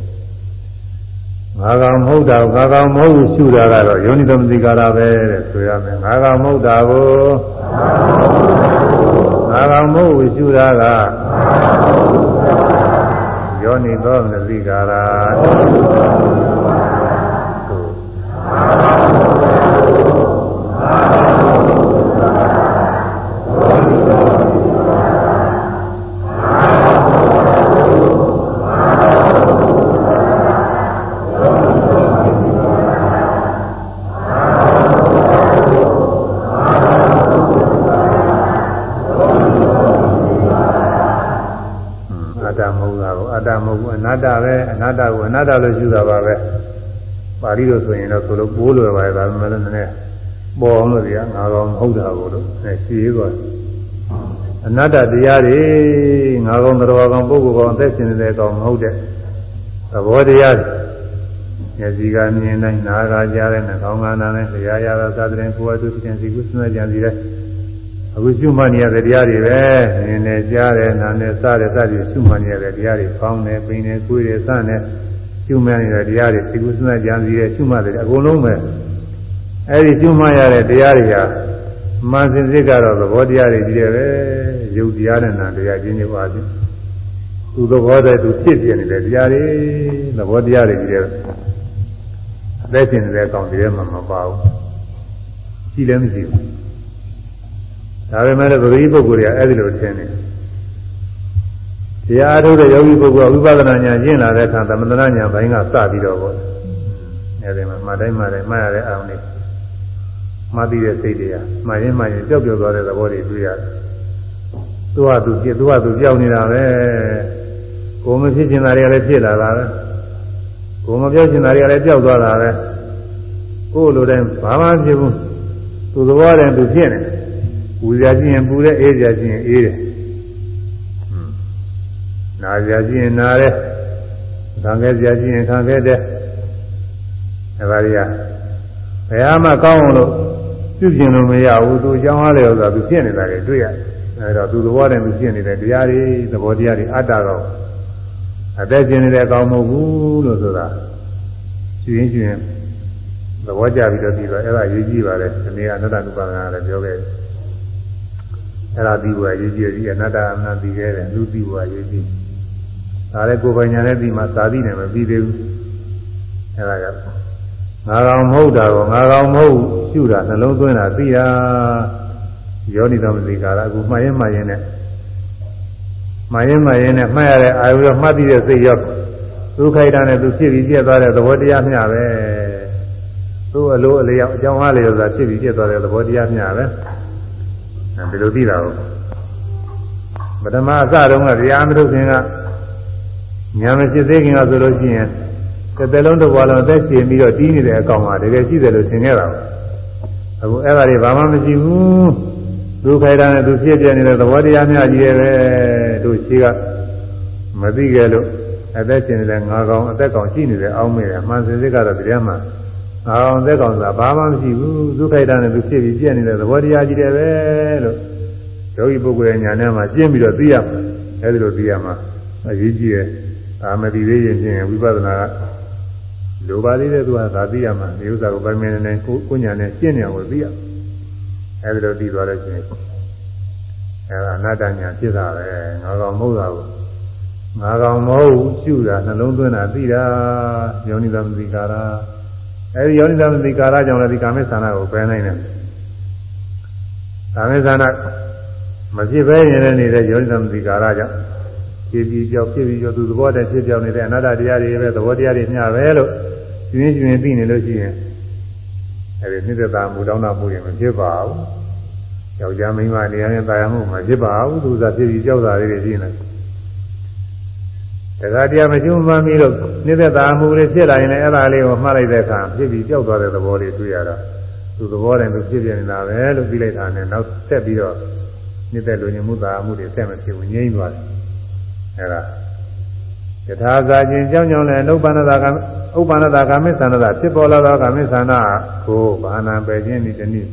ငါကောင်မဟုတ်တာငါကောင်မဟုတ်ဘူးရှုတာကတော့ယောနိသမတိကာရပဲတဲ့ဆိုရမယ်ငါကောင်မဟုတ်တာကိုငါကောင်မဟုတ်ဘူးရှုတာကယောနိသောမတိကာရနတ္တပဲ အနတ္တကိုအနတ္တလို့ယူတာပါပဲပါဠိလိုဆိုရင်တော့ဆိုလို့ပိုးလွယ်ပါရဲ့ဒါမှလည်းနည်းနည်းပေါ်အောင်လို့ဒီကငါကောင်မဟုတ်တာကိုလို့အဲရှင်းသွားအနတ္တတရားတွေငါကောင်တော်ကောင်ပုဂ္ဂိုလ်ကောင်အသက်ရှင်နေတဲ့ကောင်မဟုတ်တဲ့သဘောတရားတွေမျက်စိကမြင်တိုင်းနားကကြားတဲ့နှာခေါင်းကနားနဲ့တရားရတာသာတဲ့ကိုယ်အတူသင်စီကုသနာကြံစီတဲ့အခုရှုမှတ်နေရတဲ့တရားတွေပဲ နင်းနေကြားတယ်နားနဲ့စတဲ့စသည်ရှုမှတ်နေရတဲ့တရားတွေဖောင်းနေပိန်နေကိုယ်တွေစတဲ့ရှုမှတ်နေတဲ့တရားတွေသိကုသနာကြံစီတဲ့ရှုမှတ်တယ်အကုန်လုံးပဲအဲဒီရှုမှတ်ရတဲ့တရားတွေဟာမှန်စင်စစ်ကတော့သဘောတရားတွေကြီးတယ်ပဲယုတ်တရားနဲ့နာတရားချင်းချင်းပါချင်းသူသဘောတည်းသူဖြစ်ပြနေတဲ့တရားတွေသဘောတရားတွေကြီးတယ်အသက်ရှင်နေတဲ့အကောင်တွေမှမပါဘူးရှိလည်းမရှိဘူး ဒါပေမဲ့လည်းပဂရိပုဂ္ဂိုလ်တွေကအဲ့ဒီလိုထင်တယ်တရားထုတ်တဲ့ယောဂီပုဂ္ဂိုလ်ကဝိပဿနာဉာဏ်ကျင့်လာတဲ့အခါသမထနာဉာဏ်ဘိုင်းကစပြီးတော့ပေါ့အဲ့ဒီမှာမှတ်တိုင်းမှတ်တိုင်းမှတ်ရတဲ့အာရုံတွေမှတ်ပြီးတဲ့စိတ်တွေကမှတ်ရင်မှတ်ရင်ပျောက်ပျောက်သွားတဲ့သဘောတွေတွေ့ရတယ်သူကသူဖြစ်သူကသူပြောက်နေတာပဲကိုမဖြစ်ချင်တာတွေကလည်းဖြစ်လာတာပဲကိုမပြောချင်တာတွေကလည်းပျောက်သွားတာပဲကိုယ်လိုတိုင်းဘာမှဖြစ်ဘူးသူသဘောတည်းသူဖြစ်နေ တယ်ပူဇာခြင်းပူတဲ့အေးဇာခြင်းအေးတယ်နာဇာခြင်းနာတဲ့ခံခဲ့ဇာခြင်းခံခဲ့တဲ့အဲပါရီကဘယ်မှကောင်းအောင်လို့ပြုကျင်လို့မရဘူးသူအကြောင်းအားလျော်စွာသူဖြစ်နေတာတွေတွေ့ရတယ်အဲတော့သူသဘောတည်းသူဖြစ်နေတဲ့တရားတွေသဘောတရားတွေအတ္တတော့အသက်ရှင်နေတဲ့အကောင်းမဟုတ်ဘူးလို့ဆိုတာရှင်ရင်ရှင်သဘောကျပြီးတော့ပြီးတော့အဲ့ဒါရေးကြည့်ပါလေဒီနေ့အနတ္တနုပါဒနာလည်းပြောခဲ့တယ် အဲ့ဒါပြီးဖို့ရေးကြည့်ရည်အနတ္တအနတ္တိခဲ့တယ်လူပြီးဖို့ရေးကြည့်ဒါလည်းကိုယ်ပိုင်ညာနဲ့ပြီးမှသာပြီးတယ်မပြီးသေးဘူးအဲ့ဒါကငါကောင်မဟုတ်တာကိုငါကောင်မဟုတ်ရှုတာနှလုံးသွင်းတာသိတာယောနိသမသိကာရအခုမှတ်ရင်မှတ်ရင်နဲ့မှတ်ရင်မှတ်ရင်နဲ့မှတ်ရတဲ့အာယုရောမှတ်ပြီးတဲ့စိတ်ရောဒုက္ခိတနဲ့သူဖြစ်ပြီးပြည့်သွားတဲ့သဘောတရားမျှပဲသူ့အလိုအလျောက်အကြောင်းအားလျော်စွာဖြစ်ပြီးပြည့်သွားတဲ့သဘောတရားမျှပဲ ဒီလိုသိတာကိုပထမအစတုန်းကတရားမထုတ်ခင်ကညာမရှိသေးခင်ကဆိုလို့ရှိရင်တစ်သက်လုံးတစ်ဘဝလုံးအသက်ရှင်ပြီးတော့တီးနေတဲ့အကောင်ကတကယ်ရှိတယ်လို့ထင်ခဲ့တာအခုအဲ့ဒါတွေဘာမှမရှိဘူးဒုက္ခိုက်တာနဲ့သူဖြစ်ပြနေတဲ့သဘောတရားများကြီးရဲ့ပဲတို့ရှိကမသိကြလို့အသက်ရှင်နေတဲ့ငါကောင်အသက်ကောင်ရှိနေတဲ့အောင်းမေအမှန်စင်စစ်ကတော့တရားမှ ငါအောင်သက်ကောင်ဆိုတာဘာမှမရှိဘူးဒုက္ခိတနဲ့သူဖြစ်ပြီးပြည့်နေတဲ့သဘောတရားကြီးတယ်ပဲလို့ယောဂီပုဂ္ဂိုလ်ရဲ့ညာထဲမှာကျင့်ပြီးတော့သိရမှာအဲဒီလိုသိရမှာအရေးကြီးတယ်အာမတိသေးရင်ဖြင့်ဝိပဿနာကလိုပါသေးတယ်သူကသာသိရမှာဒီဥစ္စာကိုပိုင်မင်းနေကိုကိုညာနဲ့ကျင့်နေအောင်သိရအဲဒီလိုသိသွားလို့ရှိရင်အဲဒါအနတ္တညာဖြစ်တာပဲငါကောင်မဟုတ်တာကိုငါကောင်မဟုတ်ရှုတာနှလုံးသွင်းတာသိတာယောနိသမသိကာရာ အဲဒီယောနိသမတိကာရကြောင့်လည်းဒီကာမိသနာကိုပယ်နိုင်တယ်ကာမိသနာမဖြစ်ဘဲရင်လည်းနေတဲ့ယောနိသမတိကာရကြောင့်ဖြစ်ပြီးကြောက်ဖြစ်ပြီးကြောက်သူသဘောတည်းဖြစ်ပြောင်းနေတဲ့အနာတ္တတရားတွေပဲသဘောတရားတွေမျှပဲလို့ကျွင်းကျွင်းသိနေလို့ရှိရင်အဲဒီနှစ်သက်သာမူတောင်းတာမှုတွေမဖြစ်ပါဘူးယောက်ျားမိန်းမနေရာနဲ့တာယာမှုမဖြစ်ပါဘူးသူသာဖြစ်ပြီးကြောက်တာလေးတွေရှိနေတယ် တရားတရားမရှိမှမီလို့နှိမ့်သက်သာမှုတွေဖြစ်လာရင်လည်းအဲ့ဒါလေးကိုမှားလိုက်တဲ့အခါဖြစ်ပြီးကြောက်သွားတဲ့သဘောလေးတွေ့ရတော့သူသဘောတိုင်းသူဖြစ်ပြနေတာပဲလို့ပြီးလိုက်တာနဲ့နောက်ဆက်ပြီးတော့နှိမ့်သက်လူညမှုသာမှုတွေဆက်မဖြစ်ဘူးငြိမ့်သွားတယ်အဲ့ဒါယထာဇာခြင်းကြောင့်ကြောင့်လည်းဥပ္ပန္နတာကဥပ္ပန္နတာကာမိသန္တာဖြစ်ပေါ်လာသောကာမိသန္တာကိုဘာနာပယ်ခြင်းဒီတနည်း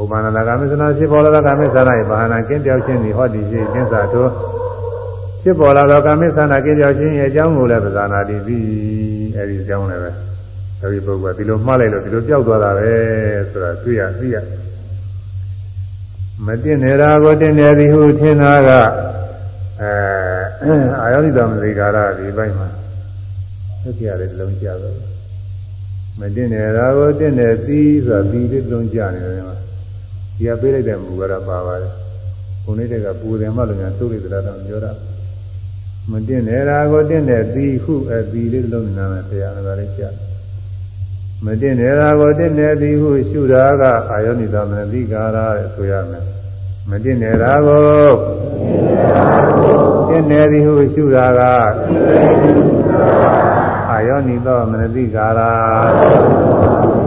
ဥပ္ပန္နတာကာမိသန္တာဖြစ်ပေါ်လာသောကာမိသန္တာ၏ဘာနာကင်းပြောက်ခြင်းသည်ဟောဒီရှိကျင်းစာတို့ ဖြစ်ပေါ်လာသောကာမိသန္တာကင်းပြောက်ခြင်းရဲ့အကြောင်းကိုလည်းပဇာနာတည်ပြီးအဲဒီအကြောင်းလည်းပဲအဲဒီပုဂ္ဂိုလ်ကဒီလိုမှားလိုက်လို့ဒီလိုပြောက်သွားတာပဲဆိုတာတွေ့ရသိရမတင်နေတာကိုတင်နေသည်ဟုထင်တာကအဲအာယောနိတမသိကာရဒီဘက်မှာသက်ပြရတယ်လုံးကြတော့မတင်နေတာကိုတင်နေသည်ဆိုတာဒီလေးလုံးကြနေတယ်မှာဒီကပေးလိုက်တဲ့မူကတော့ပါပါတယ်ဘုန်းလေးတွေကပူတယ်မှလို့ညာသုတ်လိုက်တဲ့တော့ပြောတာ မတင်နေတာကိုတင်နေသည်ဟုအဲဒီလေးလုံးနေတာနဲ့တရားအသာလေးကြားမတင်နေတာကိုတင်နေသည်ဟုရှုတာကအာယောနိတမသိကာရတဲ့ဆိုရမယ်မတင်နေတာကိုတင်နေသည်ဟုရှုတာကအာယောနိသောမနတိကာရာ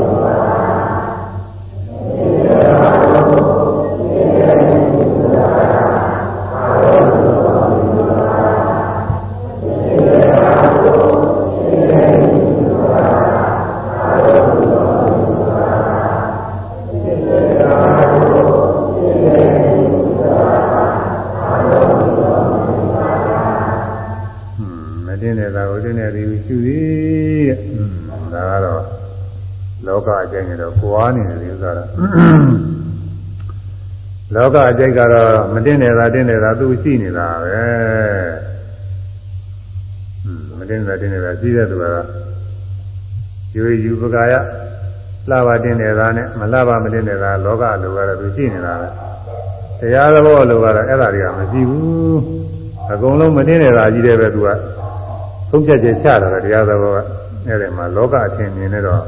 ကအကြိုက်ကတော့မတင်နေတာတင်နေတာသူရှိနေတာပဲမတင်နေတာတင်နေတာရှိတဲ့သူကယူယူပကာယလှပါတင်နေတာနဲ့မလှပါမတင်နေတာလောကလိုကတော့သူရှိနေတာပဲတရားသဘောလိုကတော့အဲ့ဒါတွေကမရှိဘူးအကုန်လုံးမတင်နေတာကြီးတယ်ပဲသူကသုံးချက်ချက်ချတာတရားသဘောကအဲ့ဒီမှာလောကအထင်မြင်နေတော့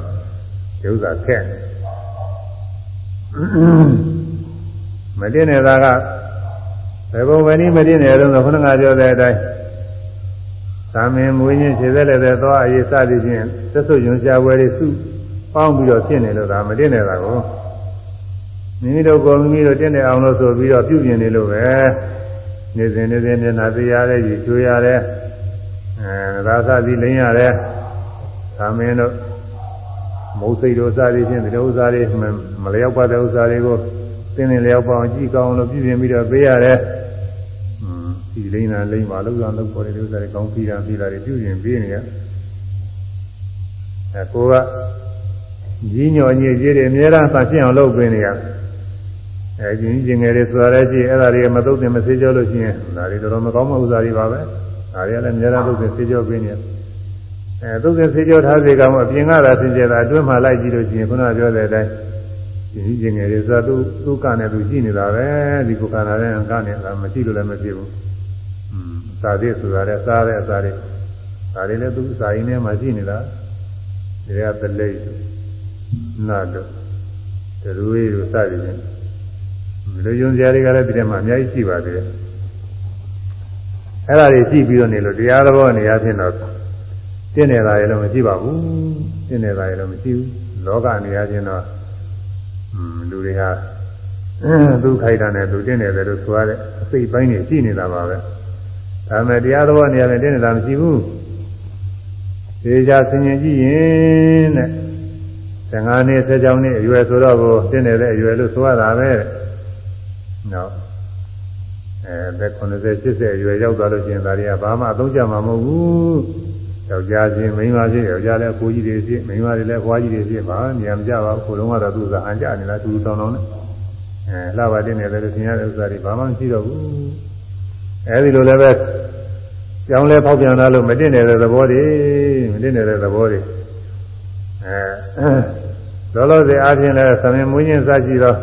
ဒီဥစ္စာခက် မတင်နေတာကဘယ်ဘုံပဲနည်းမတင်နေတော့ခုနကပြောတဲ့အတိုင်းသာမင်မွေးခြင်းခြေသက်လည်းတဲ့သွားအရေးစသည်ဖြင့်သက်စွယွန်ရှားဝဲတွေစုပေါင်းပြီးတော့ဖြစ်နေလို့ဒါမတင်နေတာကိုမိမိတို့ကိုမိမိတို့တင်နေအောင်လို့ဆိုပြီးတော့ပြုပြင်နေလို့ပဲနေစဉ်နေစဉ်မျက်နှာသိရတယ်ရည်ချွေးရတယ်အဲသာသတိလိမ့်ရတယ်သာမင်တို့မုတ်စိတ်တို့စားရခြင်းဒီလိုဥစားတွေမလျောက်ပါတဲ့ဥစားတွေကို သင်နေလျောက်ပါအောင်ကြည့်ကောင်းလို့ပြည်ပြင်ပြီးတော့ပေးရတယ်။อืมဒီလိမ့်တာလိမ့်ပါလောက်ရလောက်ပေါ်တဲ့ဥစားတွေကောင်းပြီးတာပြီးတာတွေပြုပြင်ပေးနေရ။အဲကိုကကြီးညော်ညစ်ကြီးတွေအများအားသာဖြစ်အောင်လုပ်ပေးနေရ။အဲဒီကြီးငယ်တွေဆိုတာလည်းကြည့်အဲ့ဒါတွေမသုတ်တင်မစေးကြောလို့ရှိရင်ဒါတွေတော်တော်မကောင်းတဲ့ဥစားတွေပါပဲ။ဒါတွေကလည်းအများအားသုတ်တင်စေးကြောပေးနေရတယ်။အဲသုသေဆေးကြောထားစေကောင်အပြင်ကသာဆင်ကြတာအတွင်းမှာလိုက်ကြည့်လို့ရှိရင်ခုနပြောတဲ့အတိုင်း ဒီကြီးငယ်တွေဆိုသူသူကနဲ့သူကြည့်နေတာပဲဒီကုက္ကနာနဲ့ကနေတာမရှိလို့လည်းမဖြစ်ဘူးอืมစာသေးဆိုတာလည်းစားတဲ့အစာတွေဒါတွေလည်းသူစာရင်းထဲမှာရှိနေတာဒီကသလိတ်နတ်တို့တရူရီတို့စသည်ဖြင့်လူယုံစရာတွေကလည်းဒီထဲမှာအများကြီးရှိပါသေးတယ်အဲ့ဒါတွေရှိပြီးတော့နေလို့တရားတော်နေရာဖြစ်တော့တင့်နေတာရလည်းမရှိပါဘူးတင့်နေတာရလည်းမရှိဘူးလောကနေရာချင်းတော့ လူတွေဟာသူခိုက်တာနဲ့သူတင့်နေတယ်လို့ဆိုရတဲ့အစိတ်ပိုင်းတွေရှိနေတာပါပဲဒါပေမဲ့တရားတော်နေရာနဲ့တင့်နေတာမရှိဘူးသေချာဆင်ញင်ကြည့်ရင်တဲ့15နှစ်16နှစ်အရွယ်ဆိုတော့ကိုတင့်နေတဲ့အရွယ်လို့ဆိုရတာပဲနော်အဲသက်90 80အရွယ်ရောက်သွားလို့ရှိရင်ဒါတွေကဘာမှအသုံးကျမှာမဟုတ်ဘူး ယောက်ျားချင်းမိန်းမချင်းယောက်ျားလည်းကိုကြီးတွေဖြစ်မိန်းမတွေလည်းဘွားကြီးတွေဖြစ်ပါညံမကြပါဘူးကိုလုံးကတော့သူ့စားအန်ကြနေတာသူတောင်းတောင်းနဲ့အဲလှပါတင်နေတယ်လို့သင်ရတဲ့ဥစ္စာတွေဘာမှမရှိတော့ဘူးအဲဒီလိုလည်းပဲကြောင်းလဲဖောက်ပြန်လာလို့မတင်နေတဲ့သဘောတွေမတင်နေတဲ့သဘောတွေအဲလောလောဆယ်အားဖြင့်လည်းသမင်မွေးခြင်းစကြည့်တော့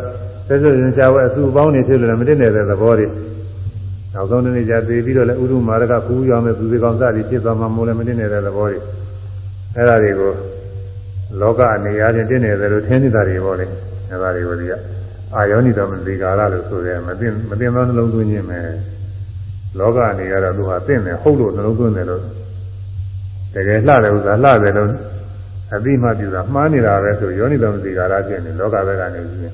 သက်သက်ရှင်ကြဝဲအစုပေါင်းနေဖြစ်လို့မတည့်နေတဲ့သဘောတွေ နောက်ဆုံးနေ့ကျသေပြီးတော့လည်းဥရုမာရကကူးရောမယ်သူစီကောင်စသည်ဖြစ်သွားမှမို့လည်းမတည့်နေတဲ့သဘောတွေအဲဒါတွေကိုလောကအနေအားဖြင့်တည့်နေတယ်လို့ထင်နေတာတွေပေါ့လေအဲဒါတွေကိုဒီကအာယောနိတော်မသိကာရလို့ဆိုရဲမသိမသိသောနှလုံးသွင်းခြင်းပဲလောကအနေကတော့သူဟာသိတယ်ဟုတ်လို့နှလုံးသွင်းတယ်လို့တကယ်လှတယ်ဥစ္စာလှတယ်လို့အပြီးမှပြတာမှားနေတာပဲဆိုယောနိတော်မသိကာရဖြစ်နေလောကဘက်ကနေကြည့်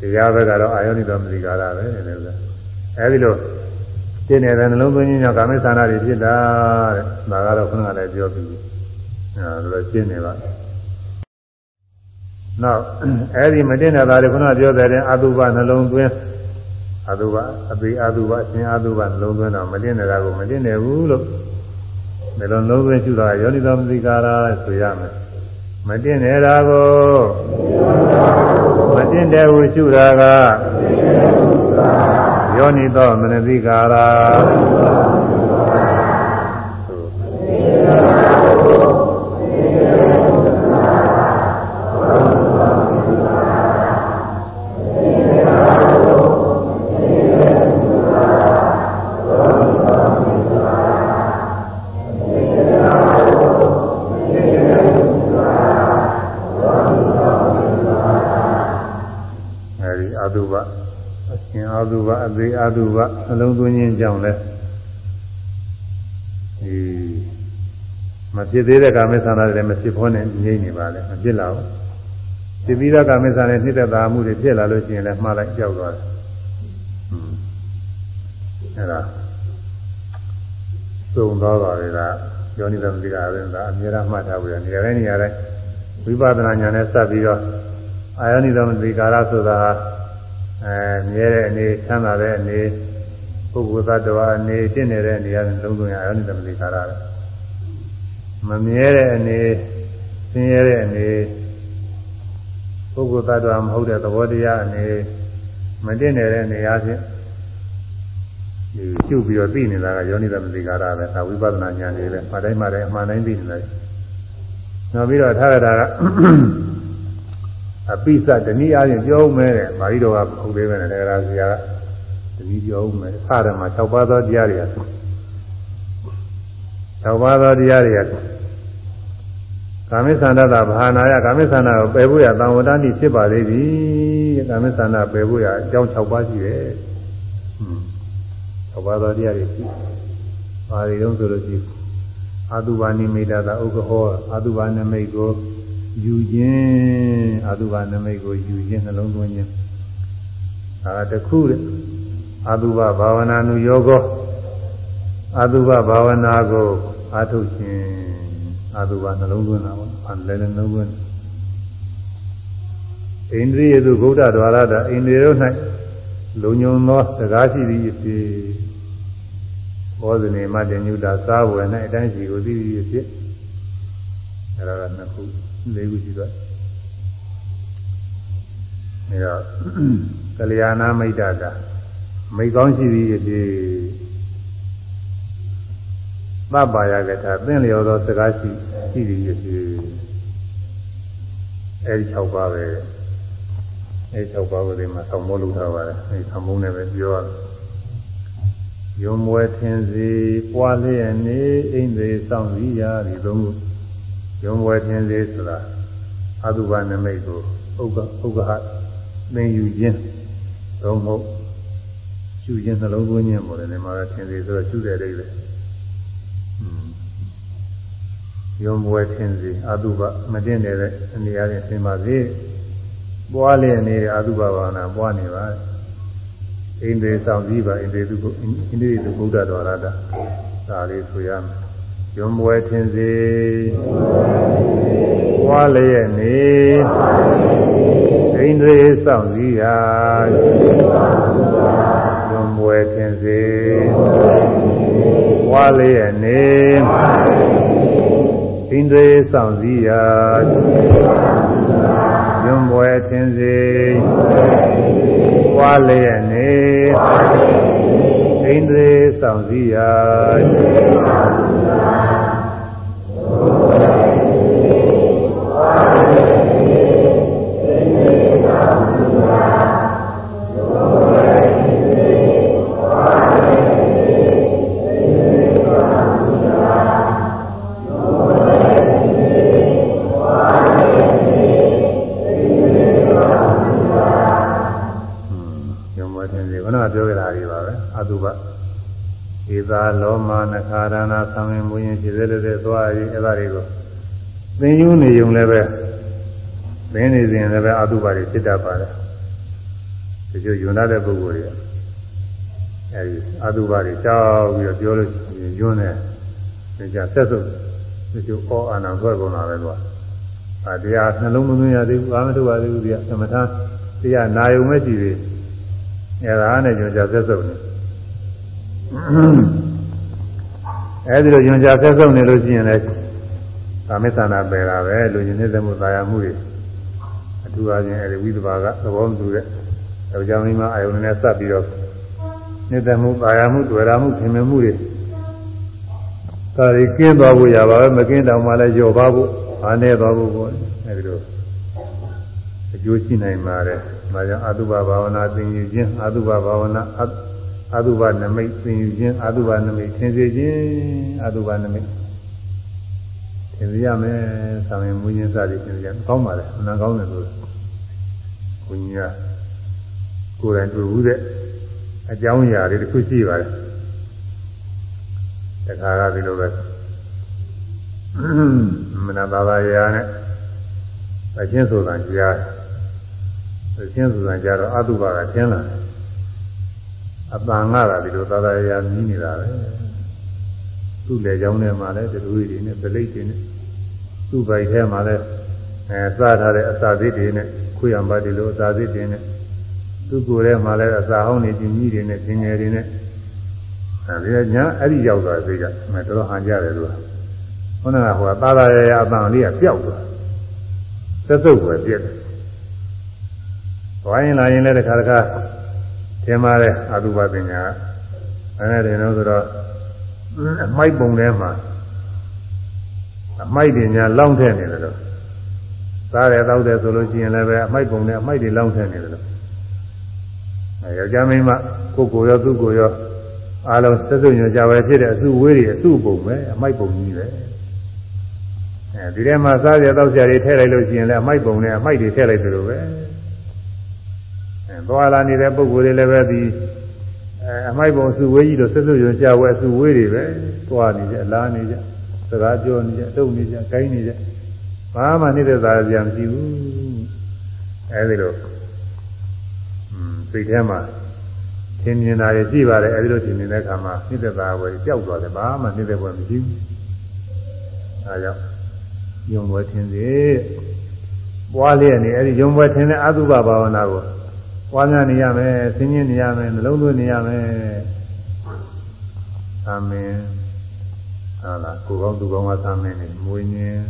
တရားဘက်ကတော့အာယောနိတော်မသိကာရပဲတဲ့ဥစ္စာအဲဒီလို သိနေတဲ့နှလုံးသွင်းခြင်းကြောင့်ကာမိသနာတွေဖြစ်တာတဲ့ဒါကတော့ခုနကလည်းပြောပြီးအဲဒါလိုရှင်းနေပါနောက်အဲဒီမတင်တဲ့သားတွေခုနပြောတဲ့အတုပနှလုံးသွင်းအတုပအပိအတုပအရှင်အတုပနှလုံးသွင်းတော့မတင်တဲ့သားကိုမတင်တယ်ဘူးလို့ဒီလိုလုံးသွင်းရှုတာယောနိသောမသိကာရဆိုရမယ်မတင်နေတာကိုမတင်တယ်ဟုရှုတာက ယောနိသောမနသိကာရ တုပအလုံးသွင်းခြင်းကြောင့်လဲဒီမဖြစ်သေးတဲ့ကာမေသနာတွေမဖြစ်ဖို့နဲ့ငြိမ့်နေပါလေမဖြစ်လာဘူးဖြစ်ပြီးတဲ့ကာမေသနာနဲ့နှိမ့်သက်သာမှုတွေဖြစ်လာလို့ရှိရင်လည်းမှားလိုက်ကြောက်သွားတယ်အဲဒါသုံးသွားပါလေကယောနိသမတိကအရင်ကအမြဲတမ်းမှတ်ထားပြီးနေရာတိုင်းနေရာတိုင်းဝိပဿနာဉာဏ်နဲ့စပ်ပြီးတော့အာယောနိသမတိကာရဆိုတာအဲမြဲတဲ့အနေချမ်းသာတဲ့အနေ ပုဂ္ဂိုလ်သတ္တဝါအနေတင့်နေတဲ့အနေအချင်းလုံးလုံးရအောင်ဒီသမတိခါရတယ်မမြဲတဲ့အနေဆင်းရဲတဲ့အနေပုဂ္ဂိုလ်သတ္တဝါမဟုတ်တဲ့သဘောတရားအနေမတင့်နေတဲ့အနေအချင်းဒီကျုပ်ပြီးတော့သိနေတာကယောနိသမတိခါရပဲဒါဝိပဿနာဉာဏ်လေးပဲမတိုင်းမတိုင်းအမှန်တိုင်းသိနေတယ်နောက်ပြီးတော့ထားရတာကအပိစတနည်းအားဖြင့်ပြောဦးမယ်တဲ့မာရီတော်ကဟုတ်သေးပဲနဲ့တရားဆရာက တနည်းပြောဦးမယ်စတယ်မှာ၆ပါးသောတရားတွေက၆ပါးသောတရားတွေကကာမိသန္တတာဘာနာယကာမိသန္တကိုပယ်ဖို့ရသံဝတ္တတိဖြစ်ပါလေသည်ကာမိသန္တပယ်ဖို့ရအကြောင်း၆ပါးရှိတယ်ဟွန်း၆ပါးသောတရားတွေရှိပါရီတော့ဆိုလို့ရှိအာတုဘာနိမိတတာဥက္ကဟောအာတုဘာနမိတ်ကိုယူခြင်းအတုပါနမိတ်ကိုယူခြင်းနှလုံးသွင်းခြင်းဒါကတခုတဲ့ အတုပဘာဝနာနုယောဂအတုပဘာဝနာကိုအာထုတ်ခြင်းအတုပနှလုံးသွင်းတာပေါ့အလည်းလည်းနှလုံးသွင်းဣန္ဒြိယသူဗုဒ္ဓဒွါရတာဣန္ဒြေတို့၌လုံညုံသောစကားရှိသည်ဖြစ်ဘောဇနေမတ္တညုတာစားဝယ်၌အတိုင်းစီကိုသိသည်ဖြစ်အဲဒါကနှစ်ခုလေးခုရှိသွားအဲတော့ကလျာဏမိတ်တာတာ မိကောင်းရှိသည်ဖြစ်သဗ္ဗာယကထာသင်လျော်သောစကားရှိရှိသည်ဖြစ်အဲဒီ၆ပါးပဲအဲဒီ၆ပါးကိုဒီမှာဆောင်းမိုးလုပ်ထားပါတယ်အဲဒီဆောင်းမိုးနဲ့ပဲပြောရယုံမွယ်ထင်စီပွားလျက်နေအိမ်သေးဆောင်စည်းရာဒီသုံးခုယုံဝယ်ခြင်းလေးဆိုတာအတုပနမိတ်ကိုဥက္ကဥက္ကဟသင်ယူခြင်းသုံးဖို့ ရှုခြင်းနှလုံးသွင်းခြင်းပေါ်တယ်ဒီမှာသင်သေးဆိုတော့ရှုတဲ့အိဗယ်ယုံဝယ်ခြင်းစီအတုပမတင်တဲ့အနေအချင်းသင်ပါစေပွားလျက်နေတဲ့အတုပဘာနာပွားနေပါအိန္ဒြေဆောင်ပြီးပါအိန္ဒြေသူအိန္ဒြေသူဘုဒ္ဓတော်ရတာဒါလေးဆိုရမယ်ကျွမ်းပွဲထင်စေဝါလျက်နေဣန္ဒြေဆောင်စည်းရာကျွမ်းပွဲ ထင်စေဝါလျက်နေဣန္ဒြေဆောင်စည်းရာကျွမ်းပွဲထင်စေဝါလျက်နေဣန္ဒြေဆောင်စည်းရာ သင်ယူနေုံလည်းပဲသင်နေစဉ်လည်းပဲအတုပါတွေဖြစ်တတ်ပါတယ်ဒီလိုယွန်းတဲ့ပုဂ္ဂိုလ်တွေအဲဒီအတုပါတွေကြောက်ပြီးတော့ပြောလို့ယွန်းတယ်ဒီကြဆက်စုပ်ဒီလိုအောအာနာဖွဲ့ကုန်တာပဲကွာအာတရားနှလုံးမသွင်းရသေးဘူးဘာမှထုတ်ပါသေးဘူးဒီကသမထတရားနာယုံမဲ့ကြည့်ပြီအဲဒါနဲ့ညွန်ကြဆက်စုပ်နေအဲဒီလိုညွန်ကြဆက်စုပ်နေလို့ရှိရင်လည်း ကာမိသနာပယ်တာပဲလူကျင်နေတဲ့မှုသာယာမှုတွေအထူးအားဖြင့်အဲဒီဝိသဘာကသဘောမတူတဲ့ယောက်ျားမိန်းမအာယုန်နဲ့စပ်ပြီးတော့နေတဲ့မှုသာယာမှုတွေ့တာမှုခင်မမှုတွေဒါတွေကင်းသွားဖို့ရပါပဲမကင်းတောင်မှလည်းကြော်ပါဖို့အားနေသွားဖို့ပေါ့အဲဒီလိုအကျိုးရှိနိုင်ပါတယ်။ဒါကြောင့်အတုပဘာဝနာသင်ယူခြင်းအတုပဘာဝနာအတုပနမိတ်သင်ယူခြင်းအတုပနမိတ်သင်စေခြင်းအတုပနမိတ် သင်ရမယ်။ဆောင်းရင်မူရင်းစသည်သင်ရကောင်းပါလေ။အနံကောင်းတယ်လို့ဘုရားကိုယ်တိုင်တွေ့ဘူးတဲ့အကြောင်းအရာတွေတစ်ခုရှိပါတယ်။တခါကဒီလိုပဲမနသာသာရာနဲ့အချင်းဆိုတာကြားအချင်းဆိုတာကြားတော့အတုပါကကျင်းလာတယ်အပန်ကသာဒီလိုသာသာရာမြည်နေတာပဲသူ့လေကြောင်းထဲမှာလည်းတူတွေနဲ့ပလိတ်တွေနဲ့ သူ့ဘိုက်ထဲမှာလည်းအဲစားထားတဲ့အစာသစ်တွေနဲ့ခွေးရံပါဒီလိုအစာသစ်တွေနဲ့သူ့ကိုယ်ထဲမှာလည်းအစာဟောင်းနေခြင်းကြီးတွေနဲ့ပင်ငယ်တွေနဲ့အဲဒီညာအဲ့ဒီရောက်သွားစိတ်ကမတော်ဟန်ကြတယ်လို့ခုနကဟိုကသာသာရရအပန်လေးကပျောက်သွားသက်သုတ်ပဲပြည့်တယ်။ဝိုင်းလာရင်လည်းတစ်ခါတစ်ခါသင်ပါတဲ့အတုပပညာအဲနဲ့တင်လို့ဆိုတော့အမိုက်ပုံထဲမှာ အမိုက်တွေညာလောင်းထည့်နေတယ်လို့စားတယ်တောက်တယ်ဆိုလို့ရှိရင်လည်းပဲအမိုက်ပုံထဲအမိုက်တွေလောင်းထည့်နေတယ်လို့အဲယောက်ျားမိန်းမကိုကိုရောသူ့ကိုရောအားလုံးသက်သုတ်ညွှန်ကြပဲဖြစ်တဲ့အစုဝေးတွေအစုပုံပဲအမိုက်ပုံကြီးပဲ။အဲဒီထဲမှာစားရတော့ကြရထည့်လိုက်လို့ရှိရင်လည်းအမိုက်ပုံနဲ့အမိုက်တွေထည့်လိုက်သလိုပဲအဲသွားလာနေတဲ့ပုံကိုယ်တွေလည်းပဲဒီအဲအမိုက်ပုံစုဝေးကြီးလို့ဆွဆွရွံကြဝဲစုဝေးတွေပဲသွားနေကြအလားနေကြ စကားပြောနေကြအတုပ်နေကြကိုင်းနေကြဘာမှနေတဲ့သားကြံမရှိဘူးအဲဒီလိုอืมစိတ်ထဲမှာသင်မြင်တာရရှိပါတယ်အဲဒီလိုသင်မြင်တဲ့အခါမှာနေတဲ့သားဝယ်ကြောက်သွားတယ်ဘာမှနေတဲ့ဘဝမရှိဘူးအဲကြောင့်ယုံပွဲထင်စေပွားလျက်နေအဲ့ဒီယုံပွဲထင်တဲ့အတုပဘာဝနာကိုပွားများနေရမယ်ဆင်းရဲနေရမယ်နှလုံးသွင်းနေရမယ်အာမင် ဟာလားကိုကောင်းသူကောင်းကသာမင်နေမွေးညင်း